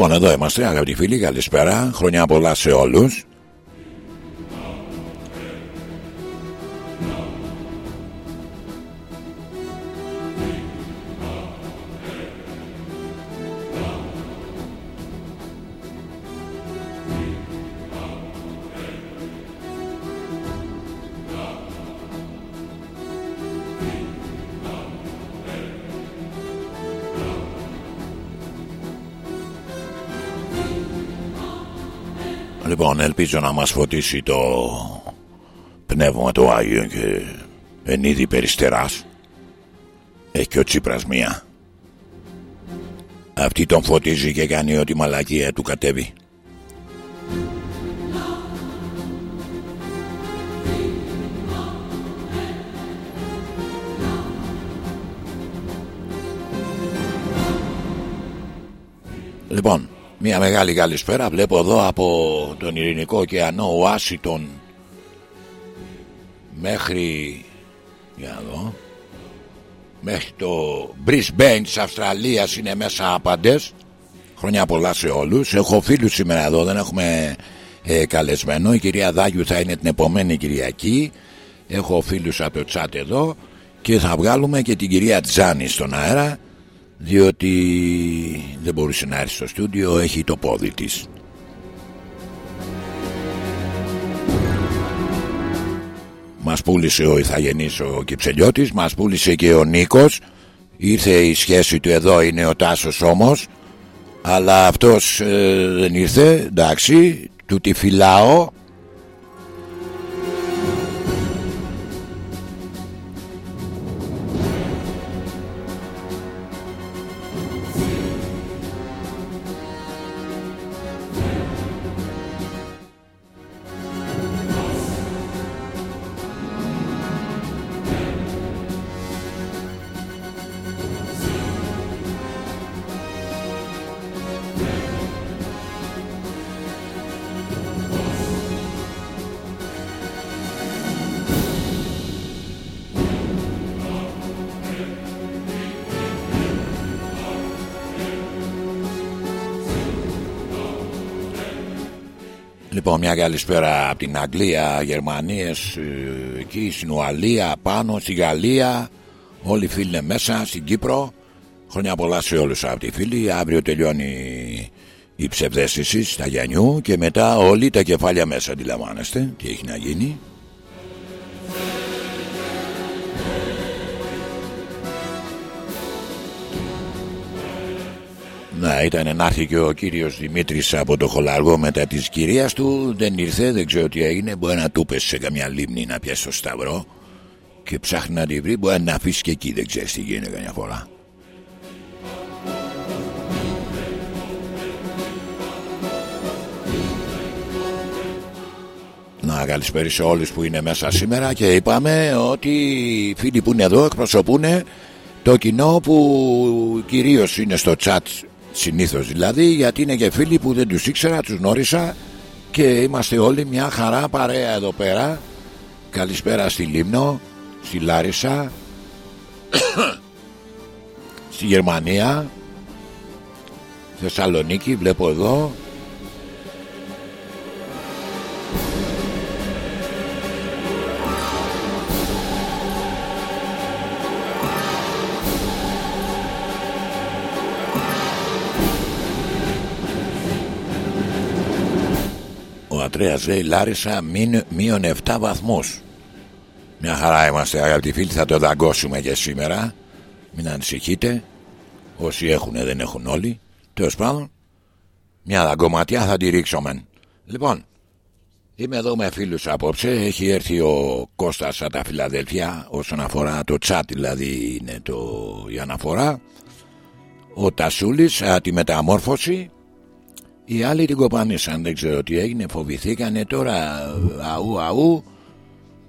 Λοιπόν, εδώ είμαστε, αγαπητοί φίλοι. Καλησπέρα. Χρονιά πολλά σε όλους. Λοιπόν, ελπίζω να μας φωτίσει το πνεύμα του Άγιο και εν είδη περιστεράς. Έχει και ο Τσίπρας μία. Αυτή τον φωτίζει και κάνει ό,τι μαλακία του κατέβει. Λοιπόν, μια μεγάλη καλησπέρα. Βλέπω εδώ από τον Ειρηνικό ωκεανό Ουάσιτον μέχρι για εδώ μέχρι το Brisbane της Αυστραλίας είναι μέσα άπαντες. Χρόνια πολλά σε όλους. Έχω φίλους σήμερα εδώ δεν έχουμε ε, καλεσμένο. Η κυρία Δάγιου θα είναι την επομένη Κυριακή. Έχω φίλους από το τσάτ εδώ και θα βγάλουμε και την κυρία Τζάνη στον αέρα διότι δεν μπορούσε να έρθει στο στούντιο έχει το πόδι της. Μας πούλησε ο Ιθαγενής ο Κυψελιώτης Μας πούλησε και ο Νίκος. Ήρθε η σχέση του εδώ είναι ο Τάσος όμως Αλλά αυτός ε, δεν ήρθε Εντάξει Του τη φυλάω καλησπέρα από την Αγγλία, Γερμανίες, ε, εκεί στην Ουαλία, πάνω στη Γαλλία. Όλοι οι φίλοι είναι μέσα, στην Κύπρο. Χρόνια πολλά σε όλους από τη φίλη. Αύριο τελειώνει η ψευδέστηση στα Γιαννιού και μετά όλοι τα κεφάλια μέσα, αντιλαμβάνεστε τι έχει να γίνει. Να ήταν να έρθει και ο κύριος Δημήτρης από το χολαργό μετά της κυρίας του. Δεν ήρθε, δεν ξέρω τι έγινε. Μπορεί να του πέσει σε καμιά λίμνη να πιάσει το σταυρό Και ψάχνει να τη βρει. Μπορεί να αφήσει και εκεί δεν ξέρεις τι γίνεται καμιά φορά. Να καλησπέρισω όλους που είναι μέσα σήμερα Και είπαμε ότι οι φίλοι που είναι εδώ εκπροσωπούν το κοινό που κυρίως είναι στο chat Συνήθως δηλαδή γιατί είναι και φίλοι που δεν τους ήξερα, τους γνώρισα και είμαστε όλοι μια χαρά παρέα εδώ πέρα. Καλησπέρα στη Λίμνο, στη Λάρισα, στη Γερμανία, Θεσσαλονίκη βλέπω εδώ Πατρέας λέει Λάρισα μείον 7 βαθμούς Μια χαρά είμαστε αγαπητοί φίλοι Θα το δαγκώσουμε και σήμερα. Μην ανησυχείτε. Όσοι έχουν δεν έχουν όλοι. Τέλος πάντων Μια δαγκωματιά θα τη ρίξουμε. Λοιπόν Είμαι εδώ με φίλους απόψε. Έχει έρθει ο Κώστας από τα Φιλαδέλφια Όσον αφορά το chat δηλαδή Είναι το, η αναφορά. Ο Τασούλης από τη μεταμόρφωση οι άλλοι την κοπανίσαν, δεν ξέρω τι έγινε, φοβηθήκανε τώρα αού αού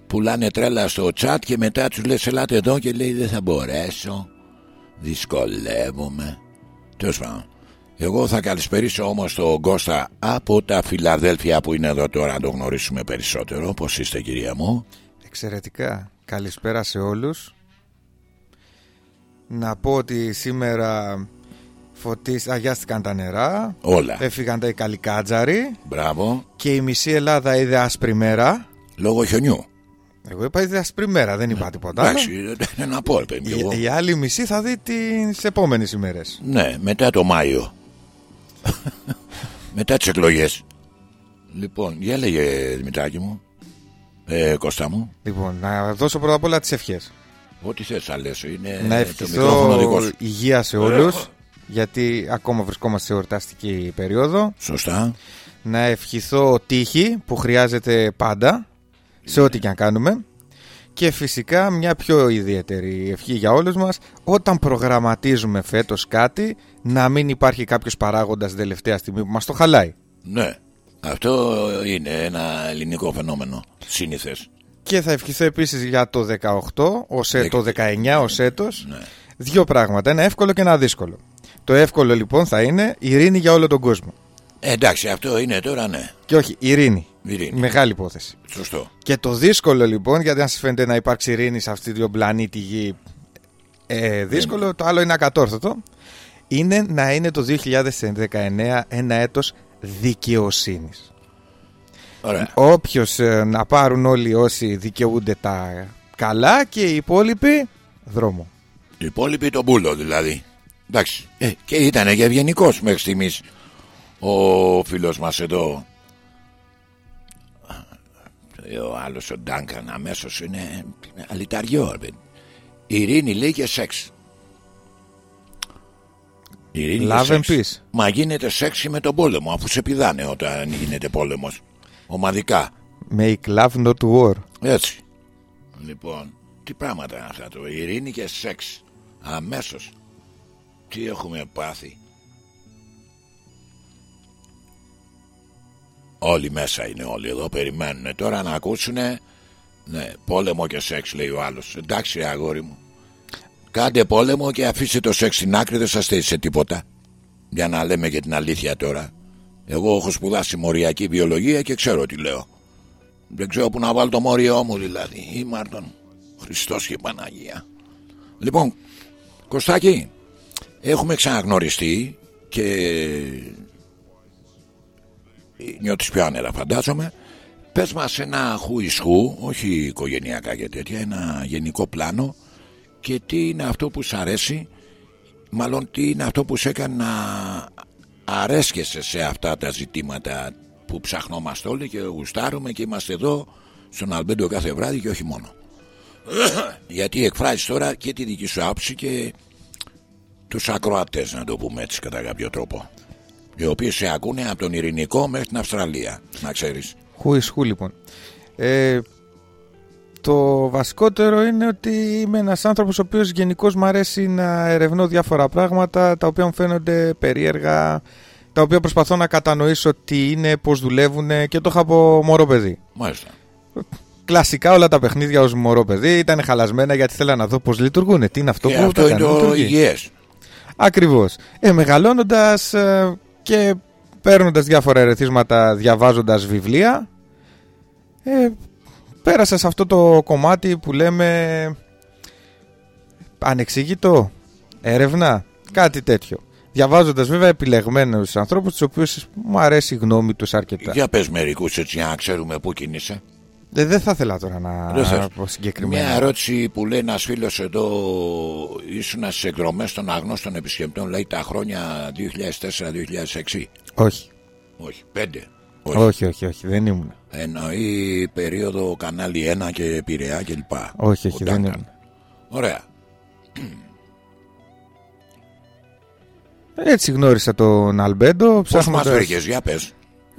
πουλάνε τρέλα στο τσάτ και μετά τους λες ελάτε εδώ και λέει δεν θα μπορέσω, δυσκολεύομαι. Τέλος πάντων. Εγώ θα καλησπερίσω όμως τον Κώστα από τα Φιλαδέλφια που είναι εδώ τώρα να το γνωρίσουμε περισσότερο. Πώς είστε κυρία μου; Εξαιρετικά. Καλησπέρα σε όλους. Να πω ότι σήμερα Φωτίς... Αγιάστηκαν τα νερά. Όλα. Έφυγαν τα καλικάτζαροι. Μπράβο. Και η μισή Ελλάδα είδε άσπρη μέρα. Λόγω χιονιού. Εγώ είπα είδε άσπρη μέρα, δεν είπα τίποτα. άλλο. Εντάξει, δεν να πω, παιδί μου, εγώ. Η, η άλλη μισή θα δει τις επόμενες ημέρες. Ναι, μετά το Μάιο. μετά τις εκλογές. Λοιπόν, για λέγε Δημητράκη μου. Ε, Κώστα μου. Λοιπόν, να δώσω πρώτα απ' όλα τις ευχές. Ό,τι θες θα λες. Είναι Να Ε, το μικρόφωνο δικό ευχηθώ σου. υγεία σε όλους. Γιατί ακόμα βρισκόμαστε σε εορταστική περίοδο. Σωστά. Να ευχηθώ τύχη που χρειάζεται πάντα σε ό,τι και αν κάνουμε. Και φυσικά μια πιο ιδιαίτερη ευχή για όλους μας όταν προγραμματίζουμε φέτος κάτι να μην υπάρχει κάποιος παράγοντας τελευταία στιγμή που μας το χαλάει. Ναι. Αυτό είναι ένα ελληνικό φαινόμενο. Σύνηθε. Και θα ευχηθώ επίσης για το 18, ως, ε- το 19 ως έτος, Ναι. δύο πράγματα, ένα εύκολο και ένα δύσκολο. Το εύκολο λοιπόν θα είναι ειρήνη για όλο τον κόσμο. Ε, εντάξει, αυτό είναι τώρα, ναι. Και όχι, ειρήνη. Ειρήνη. Μεγάλη υπόθεση. Σωστό. Και το δύσκολο λοιπόν, γιατί αν σας φαίνεται να υπάρξει ειρήνη σε αυτή την πλανήτη γη ε, δύσκολο, το άλλο είναι ακατόρθωτο, είναι να είναι το 2019 ένα έτος δικαιοσύνης. Ωραία. Όποιος ε, να πάρουν όλοι όσοι δικαιούνται τα καλά και οι υπόλοιποι δρόμο. Οι υπόλοιποι τον πούλο δηλαδή. Εντάξει. Ε, και ήταν και ευγενικός μέχρι στιγμής ο φίλος μας εδώ. Ε, Ο άλλος ο Ντάνκαν αμέσως είναι αλυταριό. ρε παιδί. Ειρήνη λέει και σεξ. Ειρήνη και Love and σεξ. peace. Μα γίνεται σεξ με τον πόλεμο αφού σε πηδάνε όταν γίνεται πόλεμος Ομαδικά. Make love not war. Έτσι. Λοιπόν, τι πράγματα είναι αυτά το ειρήνη και σεξ. Αμέσως. Τι έχουμε πάθει; Όλοι μέσα είναι όλοι εδώ, περιμένουν τώρα να ακούσουνε ναι, πόλεμο και σεξ λέει ο άλλος. Εντάξει αγόρι μου. Κάντε πόλεμο και αφήστε το σεξ στην άκρη, δεν σας θέλει σε τίποτα. Για να λέμε και την αλήθεια τώρα. Εγώ έχω σπουδάσει μοριακή βιολογία και ξέρω τι λέω. Δεν ξέρω που να βάλω το μόριό μου δηλαδή. Ή Μάρτον. Χριστός και Παναγία. Λοιπόν, Κωστάκη, έχουμε ξαναγνωριστεί και νιώθεις πιο άνερα φαντάζομαι. Πες μας ένα χουισχού, όχι οικογενειακά και τέτοια, ένα γενικό πλάνο και τι είναι αυτό που σ' αρέσει, μάλλον τι είναι αυτό που σε έκανε να αρέσκεσαι σε αυτά τα ζητήματα που ψαχνόμαστε όλοι και γουστάρουμε και είμαστε εδώ στον Αλμπέντο κάθε βράδυ και όχι μόνο. Γιατί εκφράζεις τώρα και τη δική σου άποψη και τους ακροατές να το πούμε έτσι κατά κάποιο τρόπο. Οι οποίοι σε ακούνε από τον Ειρηνικό μέχρι την Αυστραλία, να ξέρεις. Who is who λοιπόν. Ε, το βασικότερο είναι ότι είμαι ένας άνθρωπος ο οποίος γενικώς μου αρέσει να ερευνώ διάφορα πράγματα τα οποία μου φαίνονται περίεργα, τα οποία προσπαθώ να κατανοήσω τι είναι, πώς δουλεύουν και το είχα από μωρό παιδί. Μάλιστα. Κλασικά όλα τα παιχνίδια ως μωρό παιδί ήταν χαλασμένα γιατί θέλω να δω πώς λειτουργούν. Τι είναι αυτό και που αυτό τα είναι κάνει, το λειτουργεί. υγιές. Ακριβώς. Ε, μεγαλώνοντας ε, και παίρνοντας διάφορα ερεθίσματα, διαβάζοντας βιβλία, ε, πέρασα σε αυτό το κομμάτι που λέμε ανεξήγητο, έρευνα, κάτι τέτοιο. Διαβάζοντας βέβαια επιλεγμένους ανθρώπους, τους οποίους μου αρέσει η γνώμη τους αρκετά. Για πες μερικούς έτσι για να ξέρουμε πού κινείσαι. Ε, δεν θα ήθελα τώρα να Δεν θες. πω συγκεκριμένα. Μια ερώτηση που λέει ένας φίλος εδώ, ήσουν στις εκδρομές των αγνώστων επισκεπτών, λέει τα χρόνια 2004-2006. Όχι. Όχι, πέντε. όχι, όχι, όχι, δεν ήμουν. Εννοεί περίοδο κανάλι 1 και Πειραιά κλπ. Όχι, όχι, Ο δεν Duncan. ήμουν. Ωραία. Έτσι γνώρισα τον Αλμπέντο. Πώς μας ψάχνοντας- βρήκες, για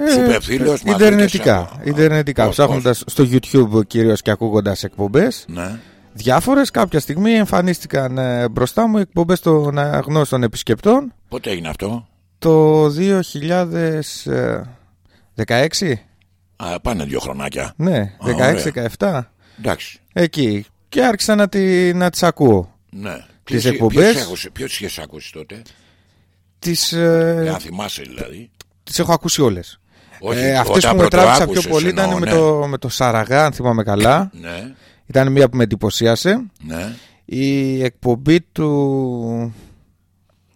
πε. Ε, Σου είπε φίλος, μας Ιντερνετικά. βρήκες από- Ιντερνετικά. Πώς, Ψάχνοντας στο YouTube κυρίως και ακούγοντας εκπομπές. Ναι. Διάφορες κάποια στιγμή εμφανίστηκαν ε, μπροστά μου εκπομπές των αγνώστων επισκεπτών Πότε έγινε αυτό; το 2016. Α, πάνε δύο χρονάκια. Ναι, ωραία. 16-17. Εντάξει. Εκεί. Και άρχισα να, τη, να τις ακούω. Ναι. Τις Ποιος- εκπομπές. ποιος έχωσε- Ποιος είχες ακούσει τότε; Τις, ε, Για να θυμάσαι δηλαδή. τις έχω ακούσει όλες. Όχι, Ε, αυτές όταν που με τράβηξαν πιο πρωτοάκουσες πολύ ήταν εννοώ, με, ναι. το, με το Σαραγά, αν θυμάμαι καλά. Ναι, Ήταν μία που με εντυπωσίασε. ναι. Η εκπομπή του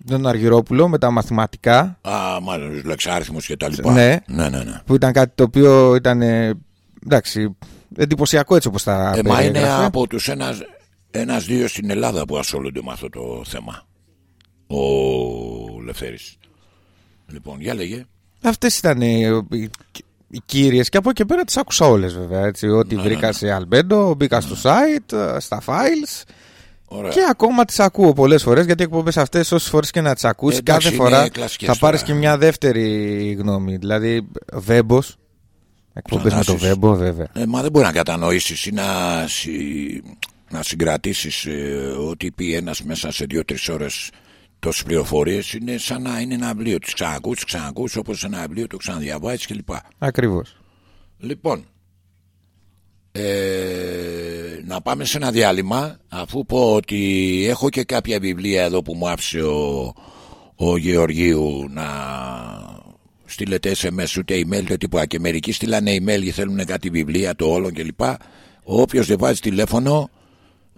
τον Αργυρόπουλο με τα μαθηματικά. Α, μάλλον λεξάριθμου και τα λοιπά. Ναι. ναι, ναι. ναι. Που ήταν κάτι το οποίο ήταν. ε, εντάξει, εντυπωσιακό έτσι όπως τα Ε, μα είναι περιέγραφε. από τους ένας, ένας δύο στην Ελλάδα που ασχολούνται με αυτό το θέμα. Ο Λευθέρης. Λοιπόν, για λέγε. Αυτές ήταν οι, οι, οι κύριες και από εκεί πέρα τις άκουσα όλες βέβαια. Έτσι, ό,τι Ναι, βρήκα ναι, σε Αλμπέντο, μπήκα στο site, ε, στα files Ωραία. και ακόμα τις ακούω πολλές φορές γιατί οι εκπομπές αυτές, όσες φορές και να τις ακούσεις, Ε, εντάξει, κάθε είναι φορά κλασικές θα πάρεις τώρα. και μια δεύτερη γνώμη. Δηλαδή, Βέμπο. Εκπομπές με το Θανάσης. Βέμπο, βέβαια. Ε, μα δεν μπορεί να κατανοήσεις ή να, συ- να συγκρατήσεις ε, ότι πει ένας μέσα σε δύο-τρεις ώρες τόσες πληροφορίες είναι σαν να είναι ένα βιβλίο. Τις ξανακούς, τις ξανακούς όπως ένα βιβλίο το ξαναδιαβάζεις κλπ. Ακριβώς. Λοιπόν, ε, να πάμε σε ένα διάλειμμα αφού πω ότι έχω και κάποια βιβλία εδώ που μου άφησε ο, ο Γεωργίου να στείλετε SMS ούτε email ούτε τίποτα και μερικοί στείλανε email και θέλουν κάτι βιβλία το όλο κλπ. Όποιος δεν βάζει τηλέφωνο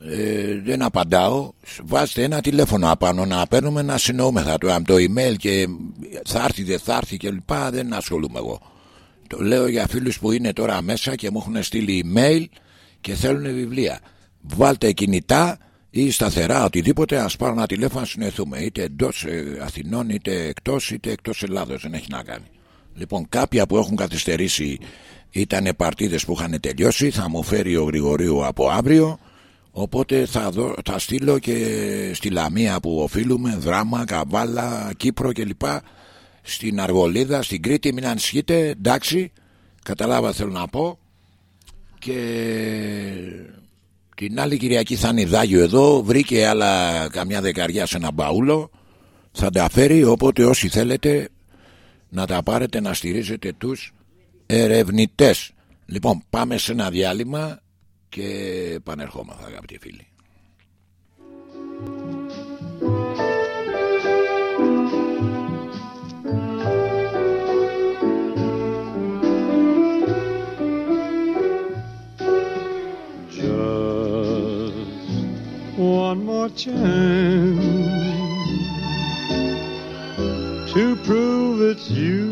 ε, δεν απαντάω. Βάζετε ένα τηλέφωνο απάνω να παίρνουμε να συνοούμεθα. Το, το email και θα έρθει δεν θα έρθει κλπ. Δεν ασχολούμαι εγώ. Το λέω για φίλους που είναι τώρα μέσα και μου έχουν στείλει email και θέλουν βιβλία. Βάλτε κινητά ή σταθερά οτιδήποτε, ας πάρω ένα τηλέφωνο να συνεχθούμε. Είτε εντός Αθηνών, είτε εκτός, είτε εκτός Ελλάδος. Δεν έχει να κάνει. Λοιπόν, κάποια που έχουν καθυστερήσει ήταν παρτίδες που είχαν τελειώσει. Θα μου φέρει ο Γρηγορίου από αύριο. Οπότε θα, δω, θα στείλω και στη Λαμία που οφείλουμε, Δράμα, Καβάλα, Κύπρο κλπ. Στην Αργολίδα, στην Κρήτη, μην ανησυχείτε, εντάξει, καταλάβα θέλω να πω. Και την άλλη Κυριακή θα είναι δάγιο εδώ, βρήκε άλλα καμιά δεκαριά σε ένα μπαούλο, θα τα φέρει, οπότε όσοι θέλετε να τα πάρετε να στηρίζετε τους ερευνητές. Λοιπόν, πάμε σε ένα διάλειμμα και επανερχόμαστε αγαπητοί φίλοι. Just one more chance to prove it's you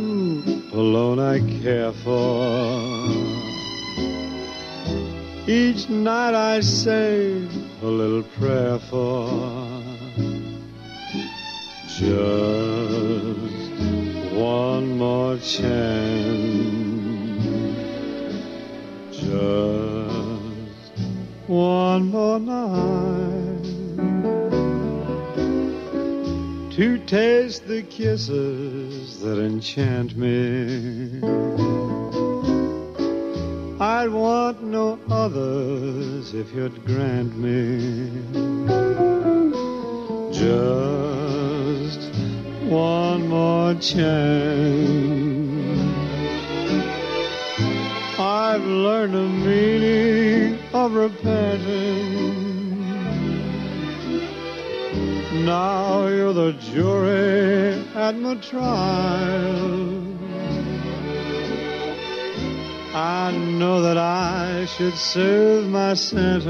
alone I care for. Each night I say a little prayer for just one more chance. Just one more night to taste the kisses that enchant me. I'd want no others if you'd grant me just one more chance. I've learned the meaning of repenting. Now you're the jury at my trial. I know that I should serve my sentence.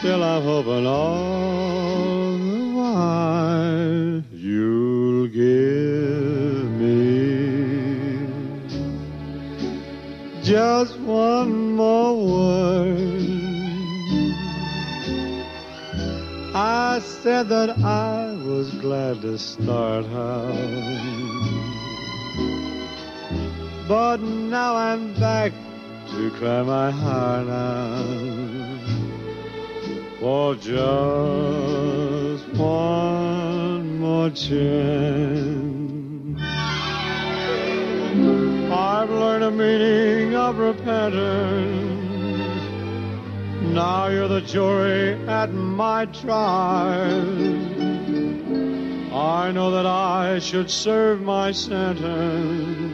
Still, I'm hoping all the while you'll give me just one more word. I said that I was glad to start out. But now I'm back to cry my heart out for just one more chance. I've learned the meaning of repentance. Now you're the jury at my trial. I know that I should serve my sentence.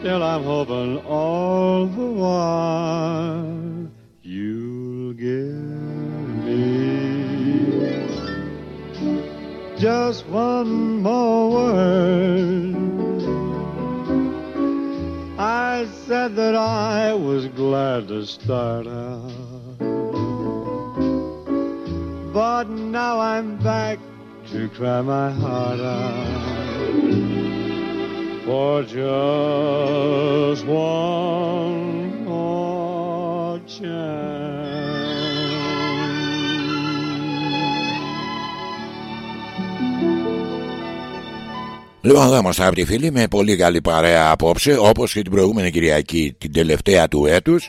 Still, I'm hoping all the while you'll give me just one more word. I said that I was glad to start out. But now I'm back to cry my heart out for just one more chance. Λοιπόν, εδώ είμαστε αγαπητοί φίλοι με πολύ καλή παρέα απόψε όπως και την προηγούμενη Κυριακή την τελευταία του έτους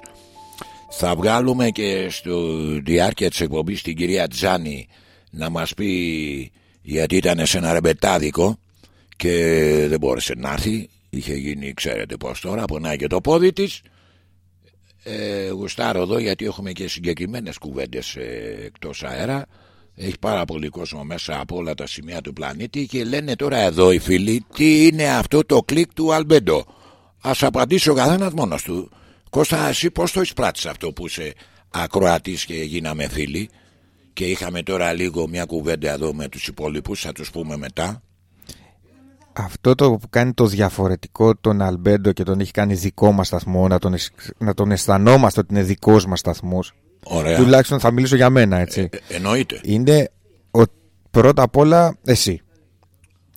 θα βγάλουμε και στο διάρκεια της εκπομπής την κυρία Τζάνη να μας πει γιατί ήταν σε ένα ρεμπετάδικο και δεν μπόρεσε να έρθει είχε γίνει ξέρετε πως τώρα πονάει και το πόδι της ε, γουστάρω εδώ γιατί έχουμε και συγκεκριμένες κουβέντες ε, εκτός αέρα έχει πάρα πολύ κόσμο μέσα από όλα τα σημεία του πλανήτη και λένε τώρα εδώ οι φίλοι τι είναι αυτό το κλικ του Αλμπέντο. Ας απαντήσει ο καθένας μόνος του. Κώστα εσύ πώς το εισπράττεις αυτό που είσαι ακροατής και γίναμε φίλοι; Και είχαμε τώρα λίγο μια κουβέντα εδώ με τους υπόλοιπους θα τους πούμε μετά. Αυτό το που κάνει το διαφορετικό τον Αλμπέντο και τον έχει κάνει δικό μας σταθμό να τον, να τον αισθανόμαστε ότι είναι δικός μας σταθμός Ωραία. Τουλάχιστον θα μιλήσω για μένα, έτσι. Ε, εννοείται. Είναι ο, πρώτα απ' όλα εσύ.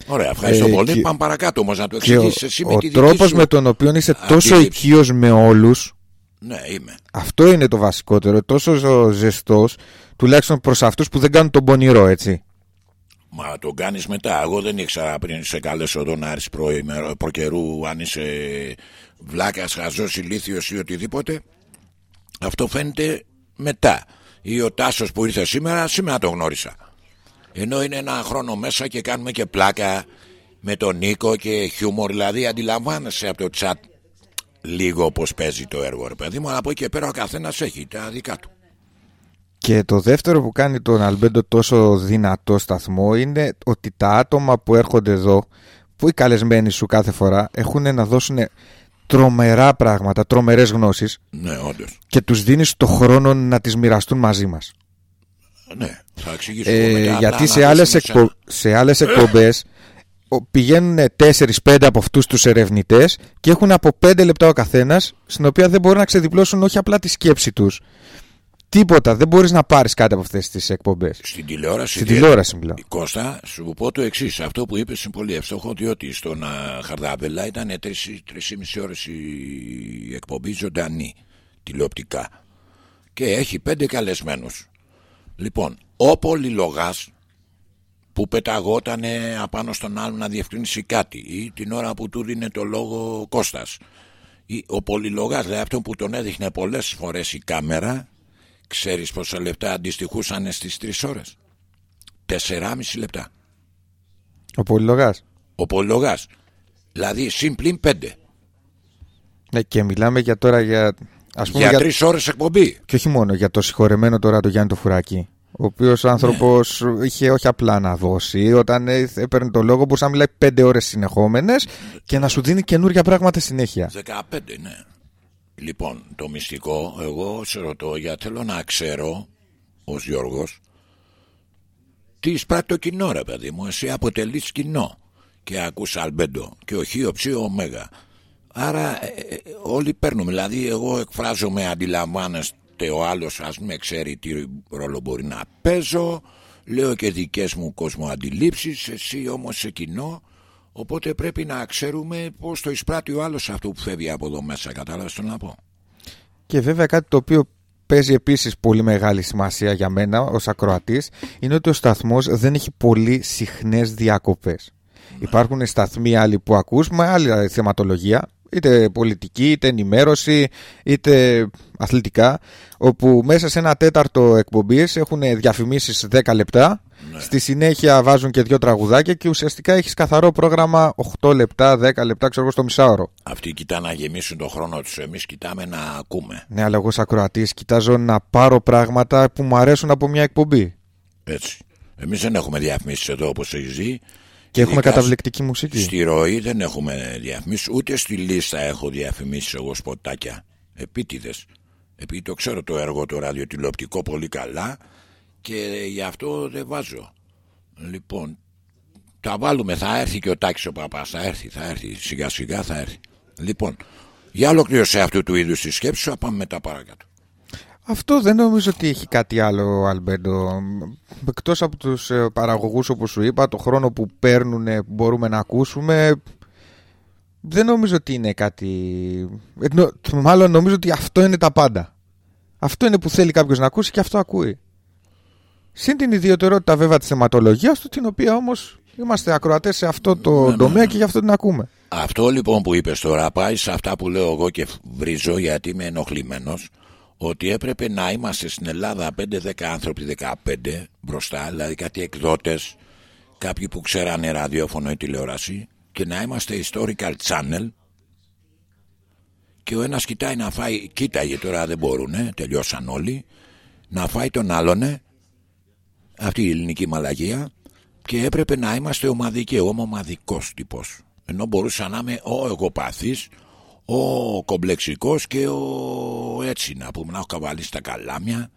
Ωραία, ευχαριστώ Ε, πολύ. και- Πάμε παρακάτω όμως να το Και ο, εξηγήσεις εσύ με ο τη δική τρόπος σου- με τον οποίο είσαι τόσο αντίληψη. οικείος με όλους Ναι, είμαι. Αυτό είναι το βασικότερο. Τόσο ζω- ζεστός τουλάχιστον προς αυτούς που δεν κάνουν τον πονηρό, έτσι. Μα το κάνεις μετά. Εγώ δεν ήξερα πριν σε καλέσω εδώ να έρθει προημερο- προκαιρού αν είσαι βλάκας, χαζός, ηλίθιος ή οτιδήποτε. Αυτό φαίνεται μετά. Ή ο Τάσος που ήρθε σήμερα, σήμερα το γνώρισα. Ενώ είναι ένα χρόνο μέσα και κάνουμε και πλάκα με τον Νίκο και χιούμορ. Δηλαδή αντιλαμβάνεσαι από το chat λίγο πως παίζει το έργο ρε παιδί μου. Αλλά από εκεί και πέρα ο καθένας έχει τα δικά του. Και το δεύτερο που κάνει τον Αλμπέντο τόσο δυνατό σταθμό είναι ότι τα άτομα που έρχονται εδώ, που οι καλεσμένοι σου κάθε φορά, έχουν να δώσουν τρομερά πράγματα, τρομερές γνώσεις Ναι, όντως. και τους δίνεις το χρόνο να τις μοιραστούν μαζί μας. Ναι, θα εξηγήσω εγώ Ε, μετά, απλά γιατί να σε άλλες, δώσουμε εκπο... σε άλλες εκπομπές ο- πηγαίνουν 4-5 από αυτούς τους ερευνητές και έχουν από 5 λεπτά ο καθένας στην οποία δεν μπορούν να ξεδιπλώσουν όχι απλά τη σκέψη τους. Τίποτα, δεν μπορείς να πάρεις κάτι από αυτές τις εκπομπές. Στην τηλεόραση. Στην διέ- τηλεόραση μιλάω. Κώστα, σου πω το εξής. Αυτό που είπες είναι πολύ εύστοχο, διότι στον α, Χαρδάβελα ήταν 3,5 ώρες η εκπομπή ζωντανή τηλεοπτικά. Και έχει πέντε καλεσμένους. Λοιπόν, ο Πολυλογάς που πεταγόταν απάνω στον άλλον να διευκρινίσει κάτι ή την ώρα που του δίνει το λόγο ο Κώστας ή ο Πολυλογάς δηλαδή αυτό που τον έδειχνε πολλές φορές η κάμερα ξέρεις πόσα λεπτά αντιστοιχούσαν στις τρεις ώρες; 4,5 λεπτά Ο Πολυλογάς. ο Πολυλογάς δηλαδή συμπλήν 5 Ναι, και μιλάμε για τώρα για... Ας πούμε για για... τρεις ώρες εκπομπή Και όχι μόνο για το συγχωρεμένο τώρα το Γιάννη το Φουράκη. Ο οποίος άνθρωπος είχε όχι απλά να δώσει, όταν ε, έπαιρνε το λόγο μπορούσε να μιλάει πέντε ώρες συνεχόμενες και να σου δίνει καινούργια πράγματα συνέχεια. 15 ναι λοιπόν το μυστικό εγώ σε ρωτώ γιατί θέλω να ξέρω ως Γιώργος τι εισπράττει το κοινό ρε παιδί μου εσύ αποτελείς κοινό. Και ακούς αλμπέντο και όχι ο ψι ο ωμέγα. Άρα ε, ε, όλοι παίρνουμε δηλαδή εγώ εκφράζομαι αντιλαμβάνεστε ο άλλος ας με ξέρει τι ρόλο μπορεί να παίζω λέω και δικές μου κοσμοαντιλήψεις εσύ όμως σε κοινό οπότε πρέπει να ξέρουμε πως το εισπράττει ο άλλος αυτό που φεύγει από εδώ μέσα κατάλαβες το να πω Και βέβαια κάτι το οποίο παίζει επίσης πολύ μεγάλη σημασία για μένα ως ακροατής είναι ότι ο σταθμός δεν έχει πολύ συχνές διακοπές. Υπάρχουν σταθμοί άλλοι που ακούς με άλλη θεματολογία είτε πολιτική, είτε ενημέρωση, είτε αθλητικά όπου μέσα σε ένα τέταρτο εκπομπής έχουν διαφημίσεις 10 λεπτά στη συνέχεια βάζουν και δύο τραγουδάκια και ουσιαστικά έχεις καθαρό πρόγραμμα 8 λεπτά, 10 λεπτά, ξέρω εγώ στο μισάωρο. Αυτοί κοιτάνε να γεμίσουν τον χρόνο τους Εμείς κοιτάμε να ακούμε. Ναι, αλλά εγώ σαν Κροατής κοιτάζω να πάρω πράγματα που μου αρέσουν από μια εκπομπή. Έτσι. Εμείς δεν έχουμε διαφημίσεις εδώ όπως έχεις δει Και έχουμε Ειδικά καταβληκτική μουσική. Στη ροή δεν έχουμε διαφημίσεις. Ούτε στη λίστα έχω διαφημίσεις εγώ σποτάκια. Επίτηδες. Επειδή το ξέρω το έργο το ραδιοτηλεοπτικό πολύ καλά Και γι' αυτό δεν βάζω Λοιπόν Τα βάλουμε θα έρθει και ο Τάκης ο Παπάς Θα έρθει, θα έρθει, σιγά σιγά θα έρθει Λοιπόν Για ολοκλήρωσε αυτού του είδους τη σκέψη σου, πάμε μετά παρακάτω. Αυτό δεν νομίζω ότι έχει κάτι άλλο, Αλμπέντο. Εκτός από τους ε, παραγωγούς, όπως σου είπα, το χρόνο που παίρνουν, που μπορούμε να ακούσουμε, δεν νομίζω ότι είναι κάτι... Ε, νο- Μάλλον νομίζω ότι αυτό είναι τα πάντα. Αυτό είναι που θέλει κάποιος να ακούσει και αυτό ακούει. Συν την ιδιαιτερότητα βέβαια της θεματολογίας του, την οποία όμως είμαστε ακροατές σε αυτό το ναι, τομέα ναι. και γι' αυτό την ακούμε. Αυτό λοιπόν που είπες τώρα πάει σε αυτά που λέω εγώ και βρίζω γιατί είμαι ενοχλημένος ότι έπρεπε να είμαστε στην Ελλάδα 5-10 άνθρωποι 15 μπροστά, δηλαδή κάτι εκδότες, κάποιοι που ξέρανε ραδιόφωνο ή τηλεόραση και να είμαστε historical channel και ο ένας κοιτάει να φάει, κοίταγε τώρα δεν μπορούνε, τελειώσαν όλοι, να φάει τον άλλον αυτή η ελληνική μαλαγία και έπρεπε να είμαστε ομαδικοί, εγώ είμαι ομαδικός τύπος. Ενώ μπορούσα να είμαι ο εγωπαθής ο κομπλεξικός και ο έτσι να πούμε να έχω καβαλήσει τα καλάμια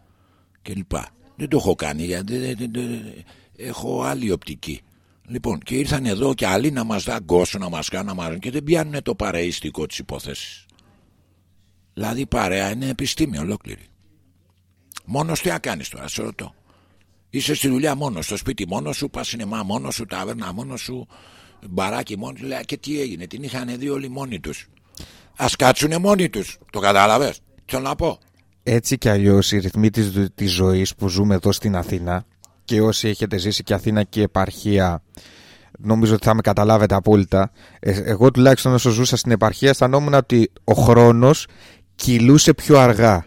και λοιπά δεν το έχω κάνει γιατί δεν- δεν- δεν- έχω άλλη οπτική. Λοιπόν και ήρθαν εδώ και άλλοι να μας δαγκώσουν να μας κάνουν να μας και δεν πιάνουν το παρεϊστικό της υπόθεσης δηλαδή η παρέα είναι επιστήμη ολόκληρη. Μόνος τι να κάνεις τώρα σε ρωτώ Είσαι στη δουλειά μόνος, στο σπίτι μόνος σου, πας σινεμά μόνος σου, ταβέρνα μόνος σου, μπαράκι μόνος σου. Λέει, και τι έγινε, την είχαν δει όλοι μόνοι τους. Α κάτσουνε μόνοι τους. Το κατάλαβες. Θέλω να πω. Έτσι κι αλλιώς οι ρυθμοί της, της ζωής που ζούμε εδώ στην Αθήνα και όσοι έχετε ζήσει και Αθήνα και επαρχία νομίζω ότι θα με καταλάβετε απόλυτα. Ε, εγώ τουλάχιστον όσο ζούσα στην επαρχία αισθανόμουν ότι ο χρόνος κυλούσε πιο αργά.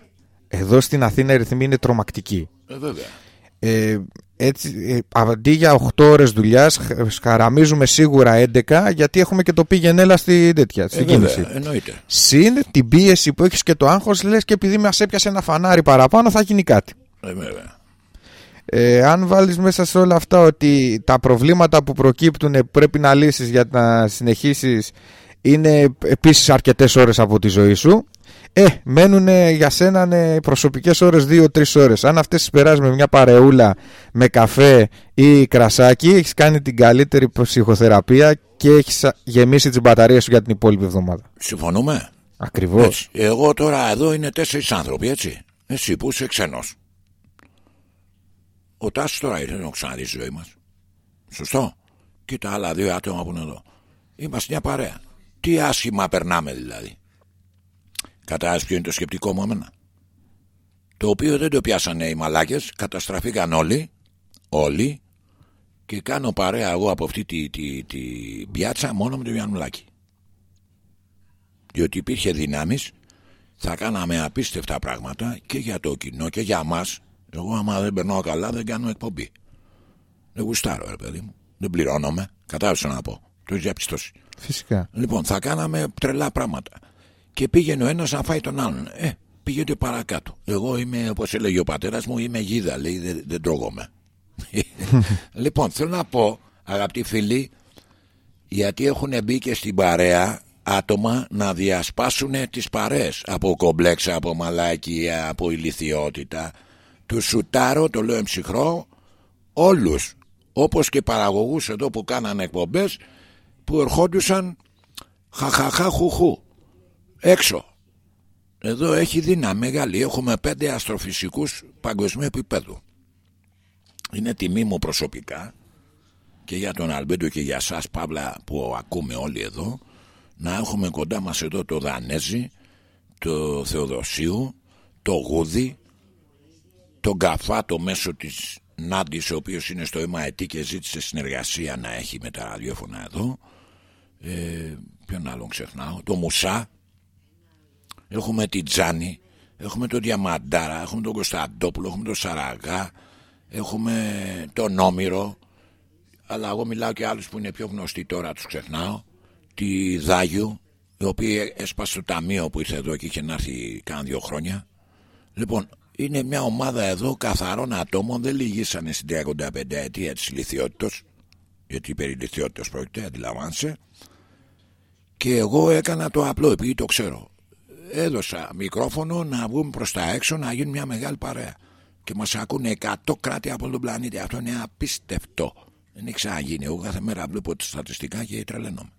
Εδώ στην Αθήνα οι ρυθμοί είναι τρομακτικοί. Ε, βέβαια. Ε, έτσι, ε, αντί για 8 ώρες δουλειάς, χαραμίζουμε σίγουρα 11 γιατί έχουμε και το πήγαινε έλα στη τέτοια, Ε, στην βέβαια, κίνηση. εννοείται. Συν την πίεση που έχεις και το άγχος λες και επειδή μας έπιασε ένα φανάρι παραπάνω θα γίνει κάτι. Ε, βέβαια. Ε, αν βάλεις μέσα σε όλα αυτά ότι τα προβλήματα που προκύπτουν που πρέπει να λύσεις για να συνεχίσεις είναι επίσης αρκετές ώρες από τη ζωή σου ε, μένουν για σένα ναι, προσωπικές ώρες 2-3 ώρες αν αυτές τις περάσεις με μια παρεούλα με καφέ ή κρασάκι έχεις κάνει την καλύτερη ψυχοθεραπεία και έχεις γεμίσει τις μπαταρίες σου για την υπόλοιπη εβδομάδα Συμφωνούμε. Ακριβώς Έτσι. Εγώ τώρα εδώ είναι τέσσερις άνθρωποι, έτσι. Εσύ που είσαι ξένος. Ο Τάσος τώρα ήρθε να ξαναδείς τη ζωή μας. Σωστό. Και τα άλλα δύο άτομα που είναι εδώ. Είμαστε μια παρέα. Τι άσχημα περνάμε δηλαδή. Κατάλαβε ποιο είναι το σκεπτικό μου εμένα. Το οποίο δεν το πιάσανε οι μαλάκες, καταστραφήκαν όλοι. Όλοι. Και κάνω παρέα εγώ από αυτή τη, τη, τη πιάτσα μόνο με το Γιαννουλάκι διότι υπήρχε δυνάμεις θα κάναμε απίστευτα πράγματα και για το κοινό και για μας. Εγώ άμα δεν περνάω καλά δεν κάνω εκπομπή. Δεν γουστάρω ρε παιδί μου. Δεν πληρώνομαι. Κατάλαβες να πω. Το έχεις διαπιστώσει. Φυσικά. Λοιπόν θα κάναμε τρελά πράγματα και πήγαινε ο ένας να φάει τον άλλον. Ε πήγαινε παρακάτω. Εγώ είμαι όπως έλεγε ο πατέρας μου είμαι γίδα λέει δεν, δεν τρώγομαι. Λοιπόν θέλω να πω αγαπητοί φίλοι γιατί έχουν μπει και στην παρέα άτομα να διασπάσουν τις παρέες. Από κομπλέξα, από μαλάκια, από ηλικιότητα. Του σουτάρω, το λέω εμψυχρό όλους όπως και παραγωγούς εδώ που κάνανε εκπομπές που ερχόντουσαν χαχαχά χουχού έξω. Εδώ έχει δύναμη μεγάλη. Έχουμε πέντε αστροφυσικούς παγκοσμίου επίπεδου. Είναι τιμή μου προσωπικά και για τον Αλμπέντο και για σας Παύλα που ακούμε όλοι εδώ να έχουμε κοντά μας εδώ το Δανέζι το Θεοδοσίου το Γούδι τον Καφά το μέσο της Νάντης ο οποίος είναι στο ΕΜΑΕΤ και ζήτησε συνεργασία να έχει με τα ραδιόφωνα εδώ. Ε, ποιον άλλον ξεχνάω το Μουσά έχουμε την Τζάνη έχουμε τον Διαμαντάρα έχουμε τον Κωνσταντόπουλο έχουμε τον Σαραγά έχουμε τον Όμηρο. Αλλά εγώ μιλάω και άλλους που είναι πιο γνωστοί τώρα τους ξεχνάω. Τη Δάγιου η οποία έσπασε το ταμείο που ήρθε εδώ και είχε να έρθει κάνα δύο χρόνια. Λοιπόν είναι μια ομάδα εδώ καθαρών ατόμων δεν λυγίσανε στην 35 ετία της λιθιότητος γιατί περί λιθιότητος πρόκειται αντιλαμβάνεσαι. Και εγώ έκανα το απλό επειδή το ξέρω έδωσα μικρόφωνο να βγούμε προς τα έξω να γίνει μια μεγάλη παρέα. Και μας ακούνε 100 κράτη από τον πλανήτη. Αυτό είναι απίστευτο. Δεν έχει ξαναγίνει. Εγώ κάθε μέρα βλέπω τα στατιστικά και τρελαίνομαι.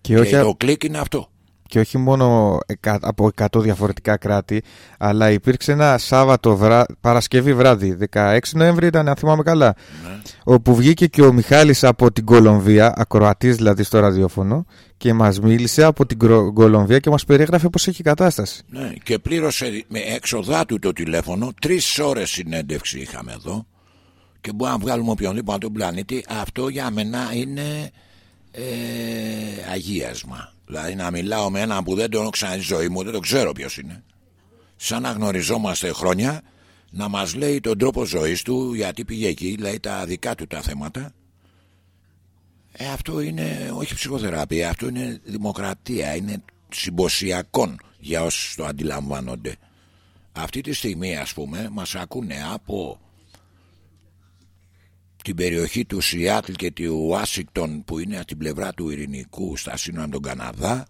Και, και όχι, το κλικ είναι αυτό και όχι μόνο εκα- από 100 διαφορετικά κράτη, αλλά υπήρξε ένα Σάββατο βρά... Παρασκευή βράδυ, 16 Νοέμβρη ήταν, αν θυμάμαι καλά, Ναι. όπου βγήκε και ο Μιχάλης από την Κολομβία, ακροατής δηλαδή στο ραδιόφωνο, και μας μίλησε από την Κρο- Κολομβία και μας περιέγραφε πώς έχει η κατάσταση. Ναι, και πλήρωσε με έξοδά του το τηλέφωνο. Τρεις ώρες συνέντευξη είχαμε εδώ. Και μπορούμε να βγάλουμε οποιονδήποτε από τον πλανήτη. Αυτό για μένα είναι ε, αγίασμα. Δηλαδή να μιλάω με έναν που δεν τον έχω ξαναδεί στη ζωή μου, δεν το ξέρω ποιος είναι. Σαν να γνωριζόμαστε χρόνια, να μας λέει τον τρόπο ζωής του, γιατί πήγε εκεί, λέει τα δικά του τα θέματα. Ε, αυτό είναι όχι ψυχοθεραπεία, αυτό είναι δημοκρατία, είναι συμποσιακών για όσους το αντιλαμβάνονται. Αυτή τη στιγμή ας πούμε μας ακούνε από την περιοχή του Σιάτλ και του Ουάσιγκτον που είναι από την πλευρά του Ειρηνικού στα σύνορα με τον Καναδά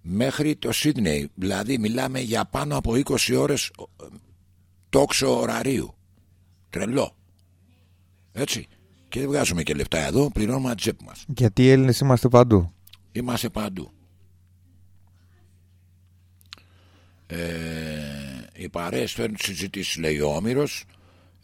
μέχρι το Σίδνεϊ. Δηλαδή μιλάμε για πάνω από 20 ώρες ε, τόξο ωραρίου. Τρελό. Έτσι. Και δεν βγάζουμε και λεφτά εδώ, πληρώνουμε από τη τσέπη μας. Γιατί οι Έλληνες είμαστε παντού; Είμαστε παντού. Ε, οι παρέες φέρνουν συζητήσεις λέει ο Όμηρος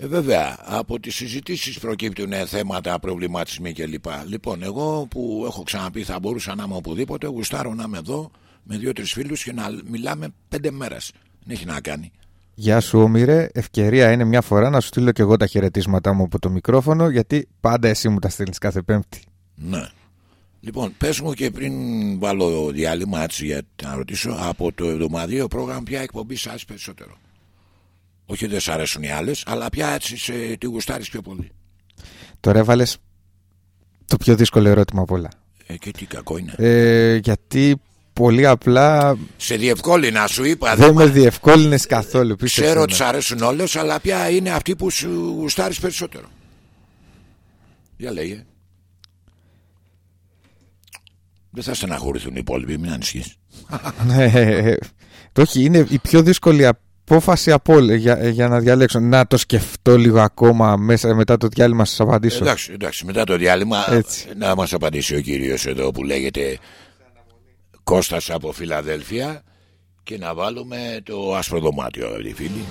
ε, βέβαια από τις συζητήσεις προκύπτουν θέματα προβληματισμοί κλπ λοιπόν εγώ που έχω ξαναπεί θα μπορούσα να είμαι οπουδήποτε γουστάρω να είμαι εδώ με δύο-τρεις φίλους και να μιλάμε πέντε μέρες δεν έχει να κάνει Γεια σου Όμηρε, ευκαιρία είναι μια φορά να σου στείλω και εγώ τα χαιρετίσματά μου από το μικρόφωνο γιατί πάντα εσύ μου τα στέλνεις κάθε πέμπτη. Ναι. Λοιπόν, πες μου και πριν βάλω διάλειμμα έτσι για να ρωτήσω από το εβδομαδιαίο πρόγραμμα ποια εκπομπή σ' άρεσε περισσότερο; Όχι δεν σ' αρέσουν οι άλλες, αλλά πια έτσι σε τη γουστάρεις πιο πολύ. Τώρα έβαλες το πιο δύσκολο ερώτημα από όλα. Ε, και τι κακό είναι. Ε, γιατί πολύ απλά Σε διευκόλυνα σου είπα, δεν με διευκόλυνες καθόλου. πίστεψε ξέρω με. ότι σ' αρέσουν όλες, αλλά πια είναι αυτή που σου γουστάρεις περισσότερο. Για λέγε. Δεν θα στεναχωρηθούν οι υπόλοιποι, μην ανησυχείς. Ε, το όχι, είναι η πιο δύσκολη απόφαση από όλα για, για να διαλέξω. Να το σκεφτώ λίγο ακόμα μέσα, μετά το διάλειμμα σας απαντήσω. Εντάξει, εντάξει, μετά το διάλειμμα Έτσι. να μας απαντήσει ο κύριος εδώ που λέγεται Κώστας από Φιλαδέλφια και να βάλουμε το άσπρο δωμάτιο αγαπητοί φίλοι.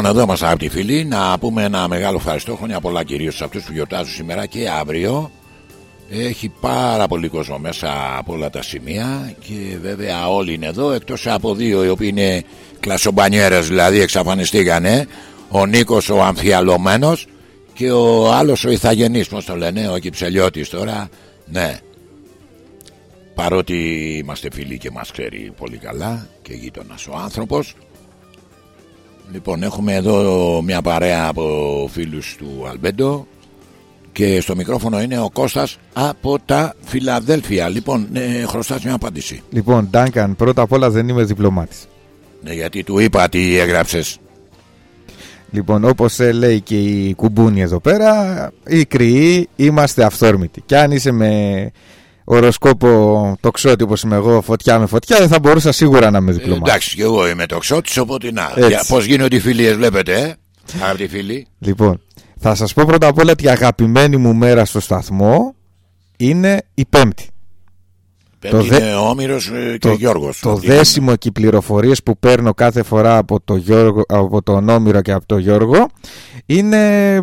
Λοιπόν, εδώ είμαστε αγαπητοί φίλοι. Να πούμε ένα μεγάλο ευχαριστώ. Χρόνια πολλά κυρίως σε αυτούς που γιορτάζουν σήμερα και αύριο. Έχει πάρα πολύ κόσμο μέσα από όλα τα σημεία και βέβαια όλοι είναι εδώ εκτός από δύο οι οποίοι είναι κλασσομπανιέρες δηλαδή εξαφανιστήκανε ο Νίκος ο αμφιαλωμένος και ο άλλος ο Ιθαγενής πως το λένε ο Κυψελιώτης τώρα ναι παρότι είμαστε φίλοι και μας ξέρει πολύ καλά και γείτονας ο άνθρωπος λοιπόν έχουμε εδώ μια παρέα από φίλους του Αλμπέντο και στο μικρόφωνο είναι ο Κώστας από τα Φιλαδέλφια. Λοιπόν, ε, χρωστάς μια απάντηση. Λοιπόν, Ντάνκαν, πρώτα απ' όλα δεν είμαι διπλωμάτης. Ναι, γιατί του είπα τι έγραψες. Λοιπόν, όπως ε, λέει και η κουμπούνη εδώ πέρα, οι κρυοί είμαστε αυθόρμητοι. Και αν είσαι με οροσκόπο τοξότη όπως είμαι εγώ, φωτιά με φωτιά, δεν θα μπορούσα σίγουρα να είμαι Ε, διπλωμάτης. εντάξει, και εγώ είμαι τοξότης, οπότε να. Έτσι. Για- Πώς γίνονται οι φιλίες, βλέπετε, ε. Αγαπητοί φίλοι. Λοιπόν, θα σας πω πρώτα απ' όλα ότι η αγαπημένη μου μέρα στο σταθμό είναι η Πέμπτη. Πέμπτη δε- είναι ο Όμηρος ε, και ο Γιώργος. το Αυτή δέσιμο και οι πληροφορίες που παίρνω κάθε φορά από, το Γιώργο, από τον Όμηρο και από τον Γιώργο είναι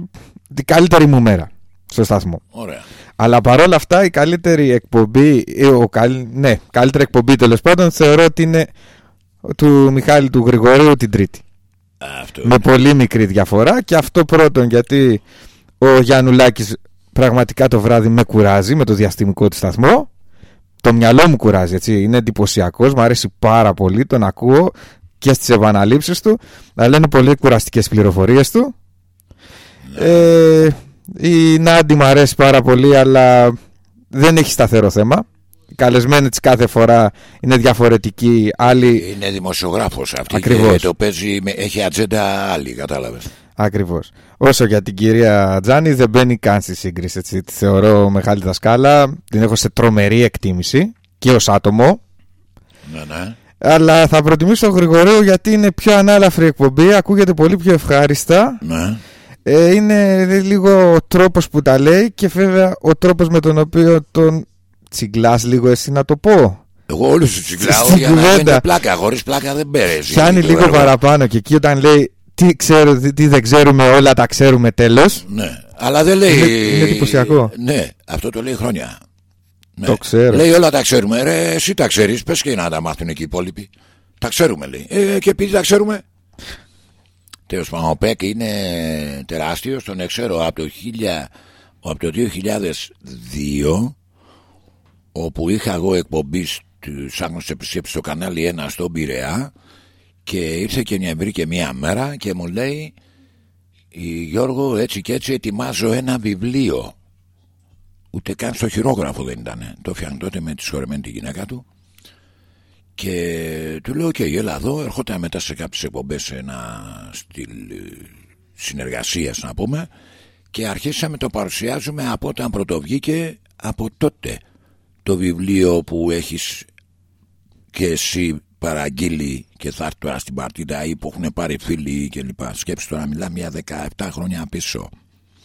την καλύτερη μου μέρα στο σταθμό. Ωραία. Αλλά παρόλα αυτά η καλύτερη εκπομπή, ε, ο, καλ- ναι, καλύτερη εκπομπή τέλος πάντων θεωρώ ότι είναι του Μιχάλη του Γρηγορίου την Τρίτη. Αυτό. Με πολύ μικρή διαφορά και αυτό πρώτον γιατί ο Γιαννουλάκης πραγματικά το βράδυ με κουράζει με το διαστημικό του σταθμό. Το μυαλό μου κουράζει, έτσι. Είναι εντυπωσιακός, μου αρέσει πάρα πολύ, τον ακούω και στις επαναλήψεις του. Αλλά είναι πολύ κουραστικές πληροφορίες του. Ε, η Νάντι μου αρέσει πάρα πολύ, αλλά δεν έχει σταθερό θέμα. Οι καλεσμένοι της κάθε φορά είναι διαφορετικοί. Άλλοι Είναι δημοσιογράφος αυτή Ακριβώς. και το παίζει, με- έχει ατζέντα άλλη, κατάλαβες. Ακριβώς. Όσο για την κυρία Τζάνι, δεν μπαίνει καν στη σύγκριση. Έτσι. Τη θεωρώ μεγάλη δασκάλα. Την έχω σε τρομερή εκτίμηση και ως άτομο. Ναι, ναι. Αλλά θα προτιμήσω τον Γρηγορέο γιατί είναι πιο ανάλαφρη εκπομπή. Ακούγεται πολύ πιο ευχάριστα. ναι. Ε, είναι λίγο ο τρόπος που τα λέει και βέβαια ο τρόπος με τον οποίο τον τσιγκλάς λίγο εσύ να το πω. Εγώ όλους τους τσιγκλάω Στην για να κουβέντα. φαίνεται πλάκα. Χωρίς πλάκα δεν παίρνεις. Πιάνει λίγο παραπάνω και εκεί όταν λέει τι, ξέρω, τι, τι δεν ξέρουμε όλα τα ξέρουμε τέλος Ναι, αλλά δεν λέει. Είναι- είναι εντυπωσιακό. Ναι, αυτό το λέει χρόνια. Ναι. Το ξέρω. Λέει όλα τα ξέρουμε. Ρε, εσύ τα ξέρεις. Πες και να τα μάθουν εκεί οι υπόλοιποι. Τα ξέρουμε, λέει. Ε, και επειδή τα ξέρουμε. Τέλος πάντων, ο ΠΕΚ είναι τεράστιος. Τον ξέρω από το, 1000, από το 2002 όπου είχα εγώ εκπομπή στους Άγνωστους Επισκέπτες στο κανάλι 1 στον Πειραιά και ήρθε και με βρήκε μια μέρα και μου λέει «Η Γιώργο έτσι και έτσι ετοιμάζω ένα βιβλίο ούτε καν στο χειρόγραφο δεν ήταν το φτιάχνει τότε με τη συγχωρεμένη τη γυναίκα του και του λέω: Οκ, έλα εδώ. Ερχόταν μετά σε κάποιες εκπομπές σε ένα στυλ συνεργασίας, να πούμε, και αρχίσαμε το παρουσιάζουμε από όταν πρωτοβγήκε από τότε το βιβλίο που έχεις και εσύ παραγγείλει και θα έρθει τώρα στην παρτίδα ή που έχουν πάρει φίλοι και λοιπά. Σκέψου τώρα, μιλάμε για 17 χρόνια πίσω.